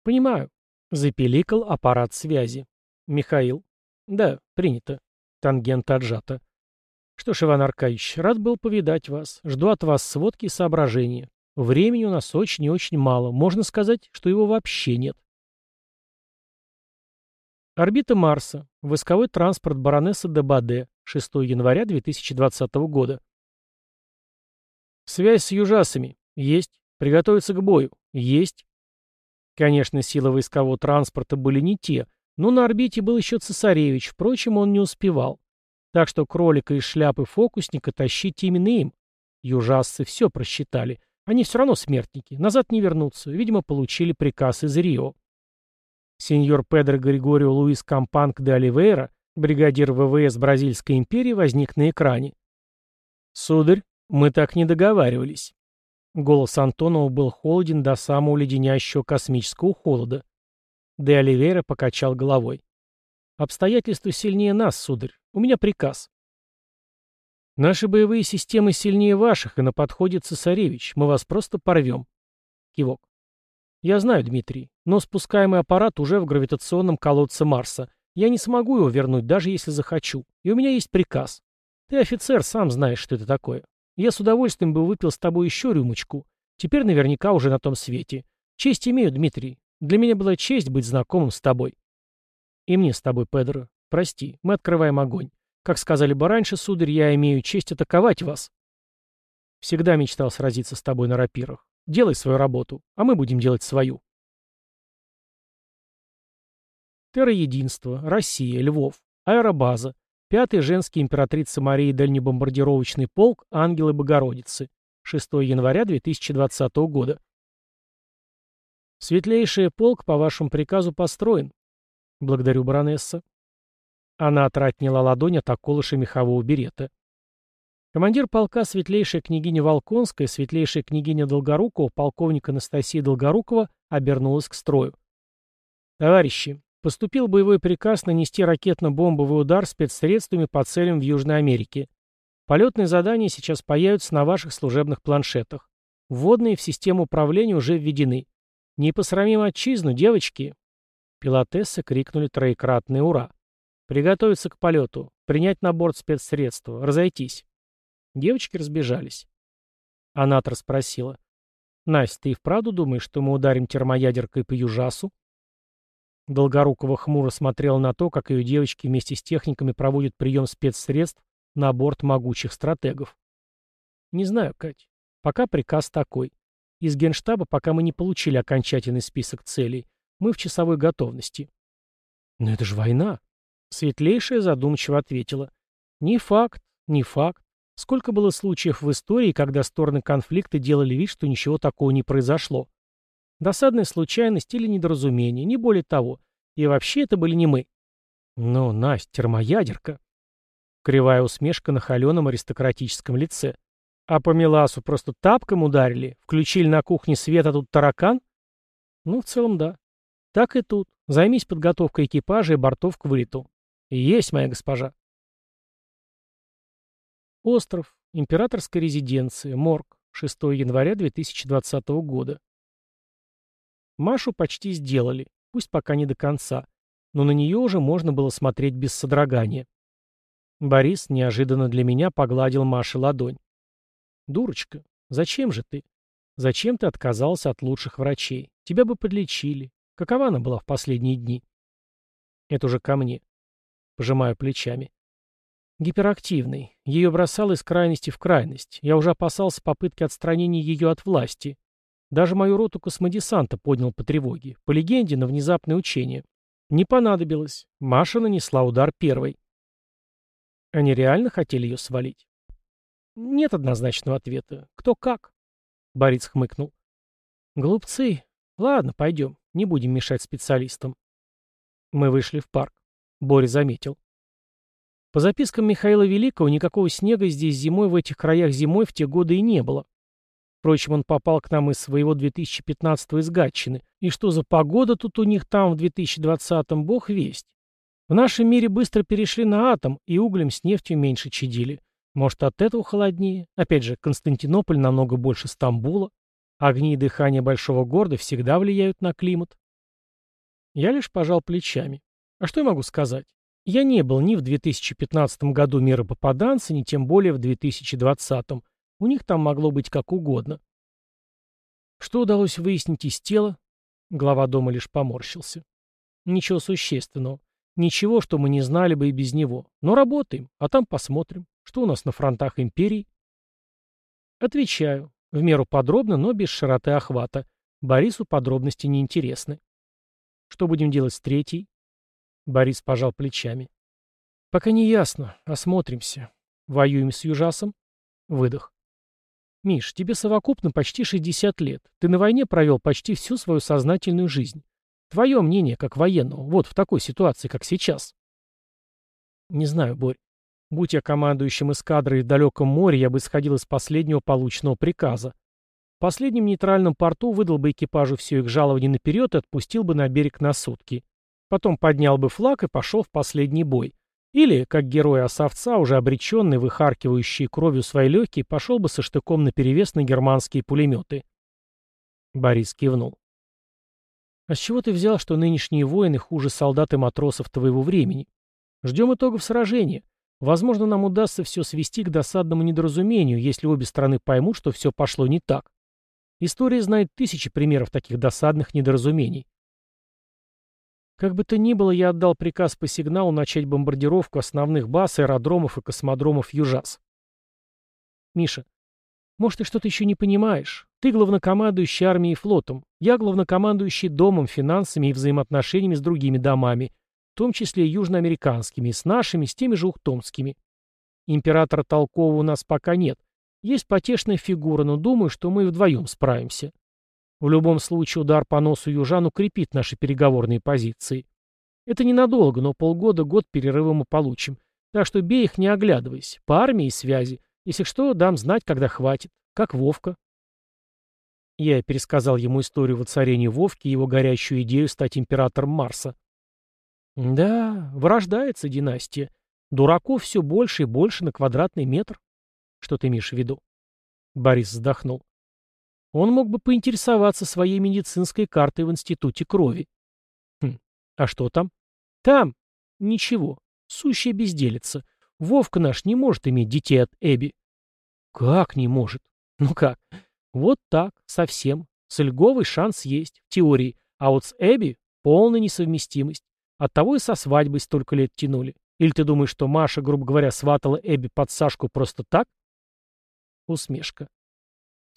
Понимаю. Запеликал аппарат связи. Михаил. Да, принято. Тангента отжата. Что ж, Иван Аркадьевич, рад был повидать вас. Жду от вас сводки и соображения. Времени у нас очень и очень мало. Можно сказать, что его вообще нет. Орбита Марса. Войсковой транспорт баронесса Дебаде. 6 января 2020 года. Связь с южасами. Есть. Приготовиться к бою. Есть. Конечно, силы войскового транспорта были не те, но на орбите был еще цесаревич, впрочем, он не успевал. Так что кролика из шляпы фокусника тащить именно им. Южасцы все просчитали. Они все равно смертники. Назад не вернутся. Видимо, получили приказ из Рио. Сеньор Педро Григорио Луис Кампанг де Оливейра, бригадир ВВС Бразильской империи, возник на экране. «Сударь, мы так не договаривались». Голос Антонова был холоден до самого леденящего космического холода. Де Оливейра покачал головой. «Обстоятельства сильнее нас, сударь. У меня приказ». «Наши боевые системы сильнее ваших, и на подходе цесаревич. Мы вас просто порвем». Кивок. «Я знаю, Дмитрий, но спускаемый аппарат уже в гравитационном колодце Марса. Я не смогу его вернуть, даже если захочу. И у меня есть приказ. Ты офицер, сам знаешь, что это такое. Я с удовольствием бы выпил с тобой еще рюмочку. Теперь наверняка уже на том свете. Честь имею, Дмитрий. Для меня была честь быть знакомым с тобой. И мне с тобой, Педро. Прости, мы открываем огонь. Как сказали бы раньше, сударь, я имею честь атаковать вас. Всегда мечтал сразиться с тобой на рапирах. Делай свою работу, а мы будем делать свою. Терроединство, Россия, Львов, аэробаза, Пятый женский императрицы Марии дальнебомбардировочный полк «Ангелы Богородицы». 6 января 2020 года. Светлейший полк по вашему приказу построен. Благодарю, баронесса. Она отратнила ладонь от околыша мехового берета. Командир полка светлейшая княгиня Волконская, светлейшая княгиня Долгорукова, полковник Анастасия Долгорукова обернулась к строю. Товарищи, поступил боевой приказ нанести ракетно-бомбовый удар спецсредствами по целям в Южной Америке. Полетные задания сейчас появятся на ваших служебных планшетах. Вводные в систему управления уже введены. Не посрамим отчизну, девочки. Пилотессы крикнули троекратное «Ура!». Приготовиться к полету. Принять на борт спецсредства. Разойтись. Девочки разбежались. Анатор спросила. «Настя, ты и вправду думаешь, что мы ударим термоядеркой по Южасу?» Долгорукова хмуро смотрела на то, как ее девочки вместе с техниками проводят прием спецсредств на борт могучих стратегов. «Не знаю, Кать. Пока приказ такой. Из генштаба, пока мы не получили окончательный список целей, мы в часовой готовности». «Но это же война!» Светлейшая задумчиво ответила. «Не факт, не факт. Сколько было случаев в истории, когда стороны конфликта делали вид, что ничего такого не произошло? Досадная случайность или недоразумение, не более того. И вообще это были не мы. Но, Настя, термоядерка. Кривая усмешка на холеном аристократическом лице. А по Миласу просто тапком ударили? Включили на кухне свет, а тут таракан? Ну, в целом, да. Так и тут. Займись подготовкой экипажа и бортов к вылету. Есть, моя госпожа. Остров. Императорская резиденция. Морг. 6 января 2020 года. Машу почти сделали, пусть пока не до конца, но на нее уже можно было смотреть без содрогания. Борис неожиданно для меня погладил Маше ладонь. «Дурочка, зачем же ты? Зачем ты отказался от лучших врачей? Тебя бы подлечили. Какова она была в последние дни?» «Это уже ко мне. Пожимаю плечами. Гиперактивный. Ее бросал из крайности в крайность. Я уже опасался попытки отстранения ее от власти. Даже мою роту космодесанта поднял по тревоге. По легенде, на внезапное учение. Не понадобилось. Маша нанесла удар первой. Они реально хотели ее свалить? Нет однозначного ответа. Кто как? Борис хмыкнул. Глупцы. Ладно, пойдем. Не будем мешать специалистам. Мы вышли в парк. Боря заметил. По запискам Михаила Великого, никакого снега здесь зимой в этих краях зимой в те годы и не было. Впрочем, он попал к нам из своего 2015-го из Гатчины. И что за погода тут у них там в 2020-м, бог весть. В нашем мире быстро перешли на атом, и углем с нефтью меньше чадили. Может, от этого холоднее? Опять же, Константинополь намного больше Стамбула. Огни и дыхание большого города всегда влияют на климат. Я лишь пожал плечами. А что я могу сказать? Я не был ни в 2015 году миропопаданца, ни тем более в 2020. У них там могло быть как угодно. Что удалось выяснить из тела? Глава дома лишь поморщился. Ничего существенного. Ничего, что мы не знали бы и без него. Но работаем, а там посмотрим, что у нас на фронтах империи. Отвечаю. В меру подробно, но без широты охвата. Борису подробности не интересны. Что будем делать с третьей? Борис пожал плечами. Пока не ясно. Осмотримся. Воюем с Южасом? Выдох. Миш, тебе совокупно почти 60 лет. Ты на войне провел почти всю свою сознательную жизнь. Твое мнение, как военного, вот в такой ситуации, как сейчас. Не знаю, Борь. Будь я командующим эскадрой в далеком море, я бы исходил из последнего полученного приказа. В последнем нейтральном порту выдал бы экипажу все их жалование наперед и отпустил бы на берег на сутки. Потом поднял бы флаг и пошел в последний бой. Или, как герой осовца, уже обреченный, выхаркивающий кровью свои легкие, пошел бы со штыком наперевес на германские пулеметы. Борис кивнул. «А с чего ты взял, что нынешние воины хуже солдат и матросов твоего времени? Ждем итогов сражения. Возможно, нам удастся все свести к досадному недоразумению, если обе стороны поймут, что все пошло не так. История знает тысячи примеров таких досадных недоразумений. Как бы то ни было, я отдал приказ по сигналу начать бомбардировку основных баз, аэродромов и космодромов Южас. Миша, может, ты что-то еще не понимаешь? Ты главнокомандующий армией и флотом. Я главнокомандующий домом, финансами и взаимоотношениями с другими домами. в том числе южноамериканскими, с нашими, с теми же ухтомскими. Императора толкового у нас пока нет. Есть потешная фигура, но думаю, что мы вдвоем справимся. В любом случае удар по носу южан укрепит наши переговорные позиции. Это ненадолго, но полгода-год перерыва мы получим. Так что бей их, не оглядываясь. По армии и связи. Если что, дам знать, когда хватит. Как Вовка. Я пересказал ему историю воцарения Вовки и его горящую идею стать императором Марса. Да, вырождается династия. Дураков все больше и больше на квадратный метр. Что ты имеешь в виду? Борис вздохнул. Он мог бы поинтересоваться своей медицинской картой в институте крови. Хм, а что там? Там ничего. Сущая безделица. Вовка наш не может иметь детей от Эбби. Как не может? Ну как? Вот так, совсем. С шанс есть, в теории. А вот с Эбби полная несовместимость. Оттого и со свадьбой столько лет тянули. Или ты думаешь, что Маша, грубо говоря, сватала Эбби под Сашку просто так? Усмешка.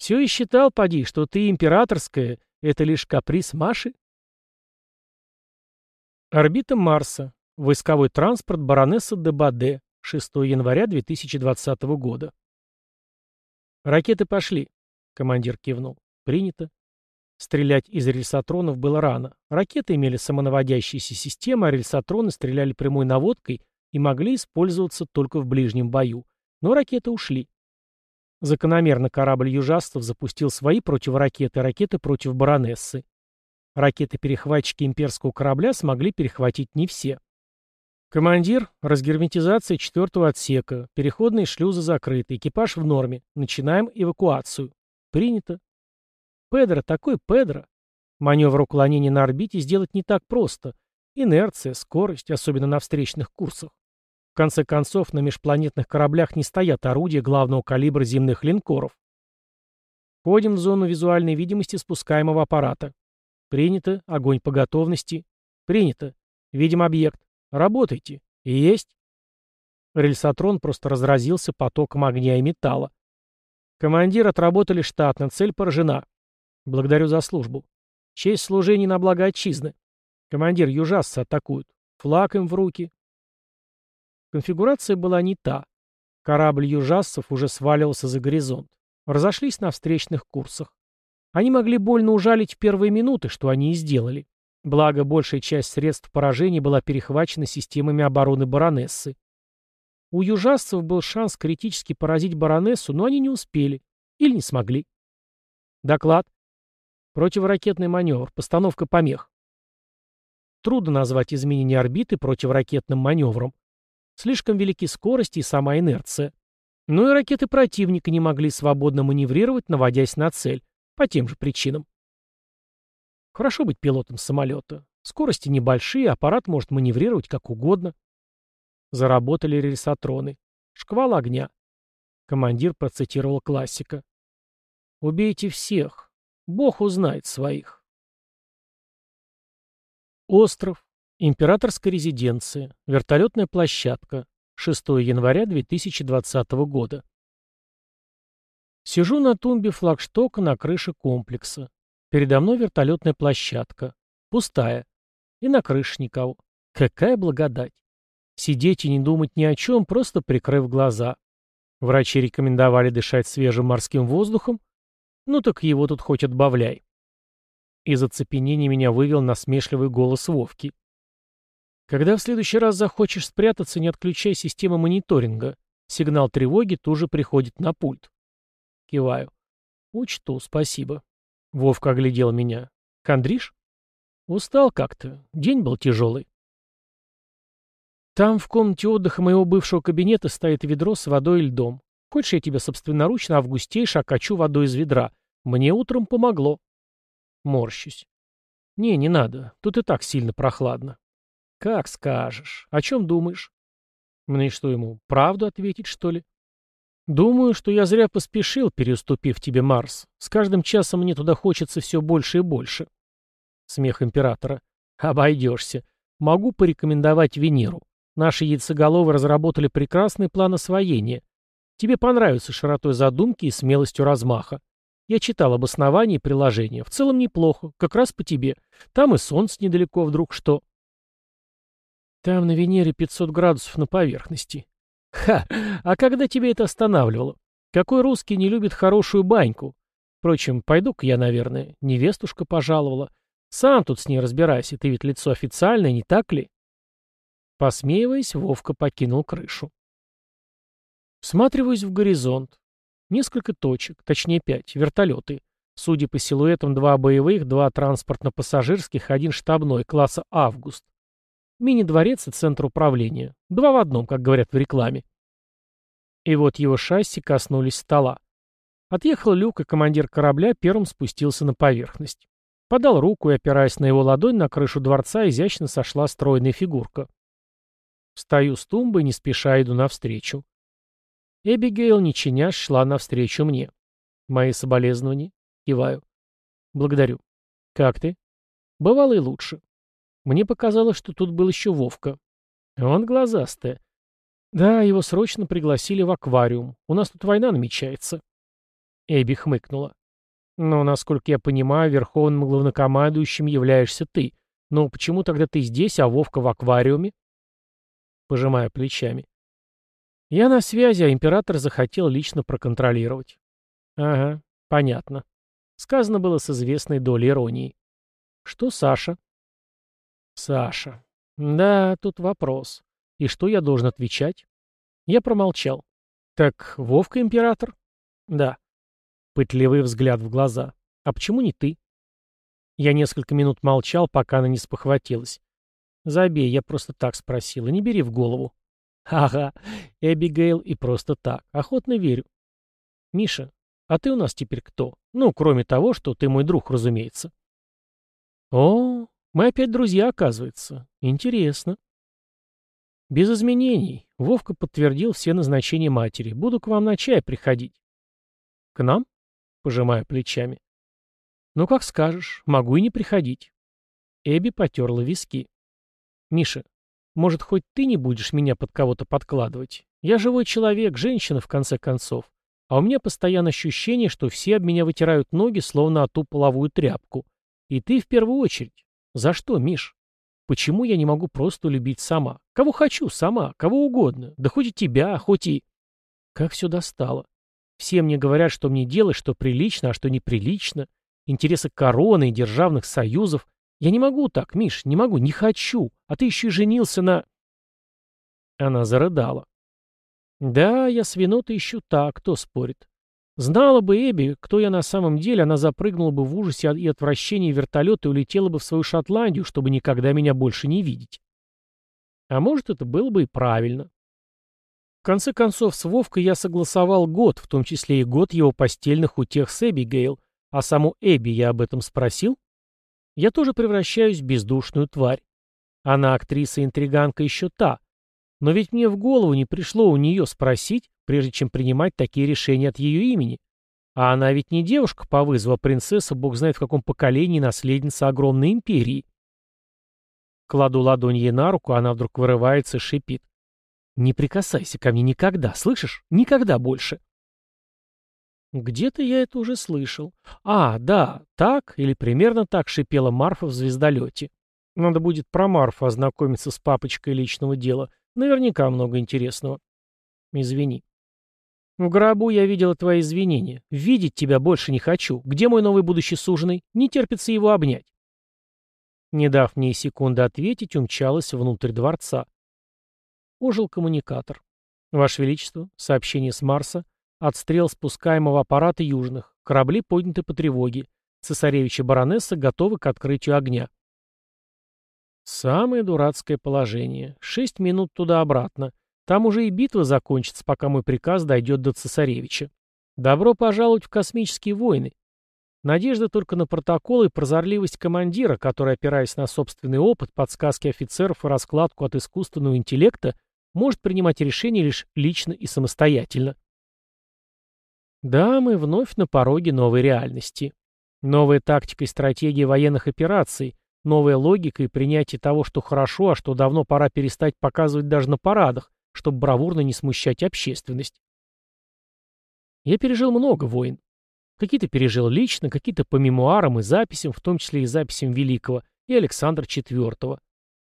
Все и считал, поди, что ты императорская — это лишь каприз Маши? Орбита Марса. Войсковой транспорт баронесса де Баде. 6 января 2020 года. «Ракеты пошли», — командир кивнул. «Принято». Стрелять из рельсотронов было рано. Ракеты имели самонаводящиеся системы, а рельсотроны стреляли прямой наводкой и могли использоваться только в ближнем бою. Но ракеты ушли. Закономерно корабль южастов запустил свои противоракеты, ракеты против баронессы. Ракеты-перехватчики имперского корабля смогли перехватить не все. «Командир, разгерметизация четвертого отсека. Переходные шлюзы закрыты. Экипаж в норме. Начинаем эвакуацию». «Принято». «Педро, такой Педро». Маневр уклонения на орбите сделать не так просто. Инерция, скорость, особенно на встречных курсах. В конце концов, на межпланетных кораблях не стоят орудия главного калибра земных линкоров. Входим в зону визуальной видимости спускаемого аппарата. Принято. Огонь по готовности. Принято. Видим объект. Работайте. Есть. Рельсотрон просто разразился потоком огня и металла. Командир отработали штатно, цель поражена. Благодарю за службу. Честь служения на благо отчизны. Командир, южасцы атакуют. Флаг им в руки. Конфигурация была не та. Корабль южасцев уже сваливался за горизонт. Разошлись на встречных курсах. Они могли больно ужалить в первые минуты, что они и сделали. Благо, большая часть средств поражения была перехвачена системами обороны баронессы. У южасцев был шанс критически поразить баронессу, но они не успели. Или не смогли. Доклад. Противоракетный маневр. Постановка помех. Трудно назвать изменение орбиты противоракетным маневром. Слишком велики скорость и сама инерция. Но и ракеты противника не могли свободно маневрировать, наводясь на цель, по тем же причинам. Хорошо быть пилотом самолета. Скорости небольшие, аппарат может маневрировать как угодно. Заработали рельсотроны. Шквал огня. Командир процитировал классика. «Убейте всех. Бог узнает своих». Остров. Императорская резиденция. Вертолетная площадка. 6 января 2020 года. Сижу на тумбе флагштока на крыше комплекса. Передо мной вертолетная площадка. Пустая. И на крыше никого. Какая благодать. Сидеть и не думать ни о чем, просто прикрыв глаза. Врачи рекомендовали дышать свежим морским воздухом. Ну так его тут хоть отбавляй. Из оцепенения меня вывел насмешливый голос Вовки. Когда в следующий раз захочешь спрятаться, не отключай систему мониторинга. Сигнал тревоги тоже приходит на пульт. Киваю. Учту, спасибо. Вовка оглядел меня. Кандриш? Устал как-то. День был тяжелый. Там в комнате отдыха моего бывшего кабинета стоит ведро с водой и льдом. Хочешь, я тебя собственноручно августейше окачу водой из ведра? Мне утром помогло. Морщусь. Не, не надо. Тут и так сильно прохладно. «Как скажешь. О чем думаешь?» «Мне что ему, правду ответить, что ли?» «Думаю, что я зря поспешил, переуступив тебе Марс. С каждым часом мне туда хочется все больше и больше». Смех императора. «Обойдешься. Могу порекомендовать Венеру. Наши яйцеголовы разработали прекрасный план освоения. Тебе понравится широтой задумки и смелостью размаха. Я читал об основании приложения. В целом неплохо. Как раз по тебе. Там и солнце недалеко вдруг что. Там на Венере 500 градусов на поверхности. Ха! А когда тебе это останавливало? Какой русский не любит хорошую баньку? Впрочем, пойду-ка я, наверное. Невестушка пожаловала. Сам тут с ней разбирайся, ты ведь лицо официальное, не так ли? Посмеиваясь, Вовка покинул крышу. Всматриваюсь в горизонт. Несколько точек, точнее пять, вертолеты. Судя по силуэтам, два боевых, два транспортно-пассажирских, один штабной, класса «Август». Мини-дворец и центр управления. Два в одном, как говорят в рекламе. И вот его шасси коснулись стола. Отъехал люк, и командир корабля первым спустился на поверхность. Подал руку и, опираясь на его ладонь, на крышу дворца изящно сошла стройная фигурка. Встаю с тумбы не спеша иду навстречу. Эбигейл, не чинясь, шла навстречу мне. Мои соболезнования. Киваю. Благодарю. Как ты? Бывало и лучше. Мне показалось, что тут был еще Вовка. Он глазастая. Да, его срочно пригласили в аквариум. У нас тут война намечается. Эбби хмыкнула. Но, насколько я понимаю, верховным главнокомандующим являешься ты. Но почему тогда ты здесь, а Вовка в аквариуме? Пожимаю плечами. Я на связи, а император захотел лично проконтролировать. Ага, понятно. Сказано было с известной долей иронии. Что Саша? Саша. Да, тут вопрос. И что я должен отвечать? Я промолчал. Так Вовка император? Да. Пытливый взгляд в глаза. А почему не ты? Я несколько минут молчал, пока она не спохватилась. Забей, я просто так спросила, не бери в голову. Ага, Эбигейл и просто так. Охотно верю. Миша, а ты у нас теперь кто? Ну, кроме того, что ты мой друг, разумеется. О, мы опять друзья, оказывается. Интересно. Без изменений. Вовка подтвердил все назначения матери. Буду к вам на чай приходить. К нам? Пожимая плечами. Ну, как скажешь. Могу и не приходить. Эбби потерла виски. Миша, может, хоть ты не будешь меня под кого-то подкладывать? Я живой человек, женщина, в конце концов. А у меня постоянно ощущение, что все об меня вытирают ноги, словно о ту половую тряпку. И ты в первую очередь. За что, Миш? Почему я не могу просто любить сама? Кого хочу, сама, кого угодно. Да хоть и тебя, хоть и... Как все достало. Все мне говорят, что мне делать, что прилично, а что неприлично. Интересы короны и державных союзов. Я не могу так, Миш, не могу, не хочу. А ты еще и женился на... Она зарыдала. Да, я с вино-то ищу так, кто спорит. Знала бы Эбби, кто я на самом деле, она запрыгнула бы в ужасе и отвращении вертолета и улетела бы в свою Шотландию, чтобы никогда меня больше не видеть. А может, это было бы и правильно. В конце концов, с Вовкой я согласовал год, в том числе и год его постельных утех с Эбби Гейл, а саму Эбби я об этом спросил. Я тоже превращаюсь в бездушную тварь. Она актриса-интриганка еще та. Но ведь мне в голову не пришло у нее спросить, прежде чем принимать такие решения от ее имени. А она ведь не девушка по вызову, а принцесса, бог знает в каком поколении, наследница огромной империи. Кладу ладонь ей на руку, она вдруг вырывается и шипит. «Не прикасайся ко мне никогда, слышишь? Никогда больше!» Где-то я это уже слышал. А, да, так или примерно так шипела Марфа в звездолете. Надо будет про Марфу ознакомиться с папочкой личного дела. Наверняка много интересного. Извини. В гробу я видела твои извинения. Видеть тебя больше не хочу. Где мой новый будущий суженый? Не терпится его обнять. Не дав мне секунды ответить, умчалась внутрь дворца. Ожил коммуникатор. Ваше Величество, сообщение с Марса. Отстрел спускаемого аппарата южных. Корабли подняты по тревоге. Цесаревич и баронесса готовы к открытию огня. Самое дурацкое положение. Шесть минут туда-обратно. Там уже и битва закончится, пока мой приказ дойдет до цесаревича. Добро пожаловать в космические войны. Надежда только на протокол и прозорливость командира, который, опираясь на собственный опыт, подсказки офицеров и раскладку от искусственного интеллекта, может принимать решения лишь лично и самостоятельно. Да, мы вновь на пороге новой реальности. Новая тактика и стратегия военных операций, новая логика и принятие того, что хорошо, а что давно пора перестать показывать даже на парадах, чтобы бравурно не смущать общественность. Я пережил много войн. Какие-то пережил лично, какие-то по мемуарам и записям, в том числе и записям Великого, и Александра IV.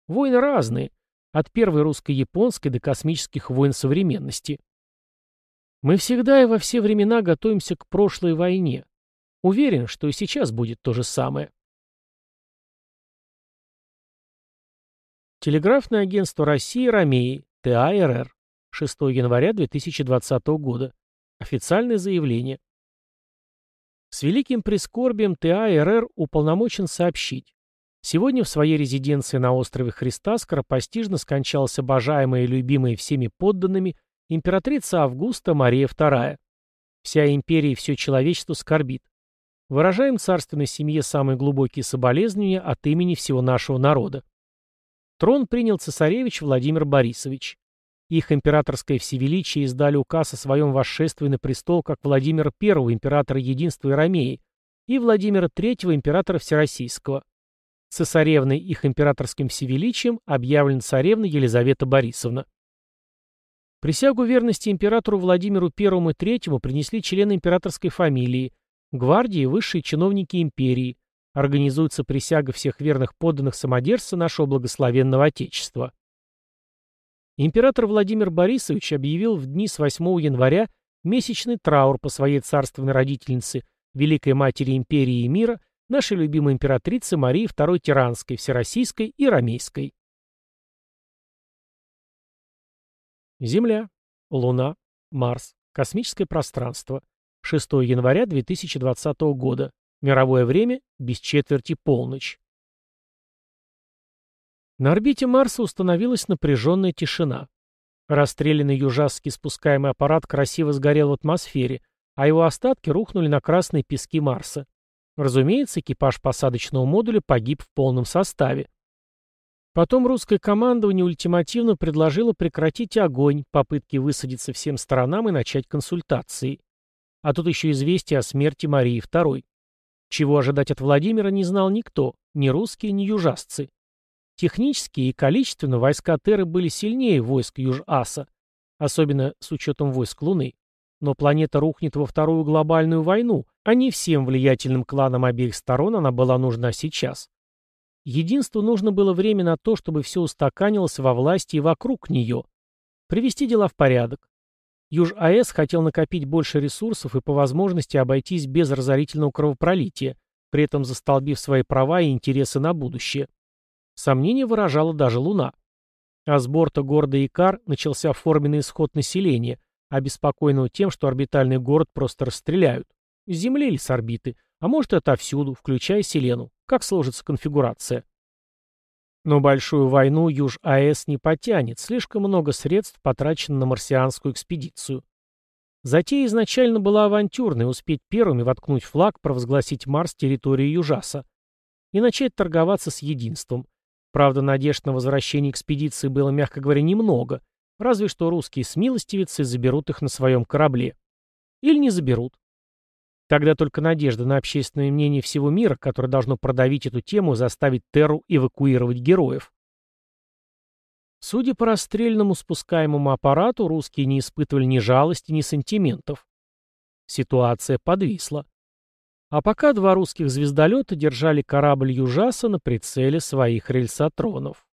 Войны разные, от первой русско-японской до космических войн современности. Мы всегда и во все времена готовимся к прошлой войне. Уверен, что и сейчас будет то же самое. Телеграфное агентство России «Ромеи», ТАРР, 6 января 2020 года. Официальное заявление. С великим прискорбием ТАРР уполномочен сообщить. Сегодня в своей резиденции на острове Христа скоропостижно скончалась обожаемая и любимая всеми подданными императрица Августа Мария II. Вся империя и все человечество скорбит. Выражаем царственной семье самые глубокие соболезнования от имени всего нашего народа. Трон принял цесаревич Владимир Борисович. Их императорское всевеличие издали указ о своем восшествии на престол как Владимира I, императора Единства и Ромеи, и Владимира III, императора Всероссийского. Цесаревной их императорским всевеличием объявлена царевна Елизавета Борисовна. Присягу верности императору Владимиру I и III принесли члены императорской фамилии, гвардии и высшие чиновники империи. Организуется присяга всех верных подданных самодержца нашего благословенного Отечества. Император Владимир Борисович объявил в дни с 8 января месячный траур по своей царственной родительнице, великой матери империи и мира, нашей любимой императрице Марии II Тиранской, Всероссийской и Ромейской. Земля, Луна, Марс, космическое пространство. 6 января 2020 года. Мировое время без четверти полночь. На орбите Марса установилась напряженная тишина. Расстрелянный южасский спускаемый аппарат красиво сгорел в атмосфере, а его остатки рухнули на красные пески Марса. Разумеется, экипаж посадочного модуля погиб в полном составе. Потом русское командование ультимативно предложило прекратить огонь, попытки высадиться всем сторонам и начать консультации. А тут еще известие о смерти Марии II. Чего ожидать от Владимира не знал никто, ни русские, ни южасцы. Технически и количественно войска Терры были сильнее войск Юж-Аса, особенно с учетом войск Луны. Но планета рухнет во вторую глобальную войну, а не всем влиятельным кланам обеих сторон она была нужна сейчас. Единству нужно было время на то, чтобы все устаканилось во власти и вокруг нее. Привести дела в порядок. Юж-АЭС хотел накопить больше ресурсов и по возможности обойтись без разорительного кровопролития, при этом застолбив свои права и интересы на будущее. Сомнение выражала даже Луна. А с борта города Икар начался форменный исход населения, обеспокоенного тем, что орбитальный город просто расстреляют. С Земли или с орбиты, а может и отовсюду, включая Селену. Как сложится конфигурация? Но большую войну Юж-АЭС не потянет, слишком много средств потрачено на марсианскую экспедицию. Затея изначально была авантюрной, успеть первыми воткнуть флаг, провозгласить Марс территорией Южаса и начать торговаться с единством. Правда, надежд на возвращение экспедиции было, мягко говоря, немного, разве что русские смилостивицы заберут их на своем корабле. Или не заберут. Тогда только надежда на общественное мнение всего мира, которое должно продавить эту тему заставить Терру эвакуировать героев. Судя по расстрельному спускаемому аппарату, русские не испытывали ни жалости, ни сантиментов. Ситуация подвисла. А пока два русских звездолета держали корабль Южаса на прицеле своих рельсотронов.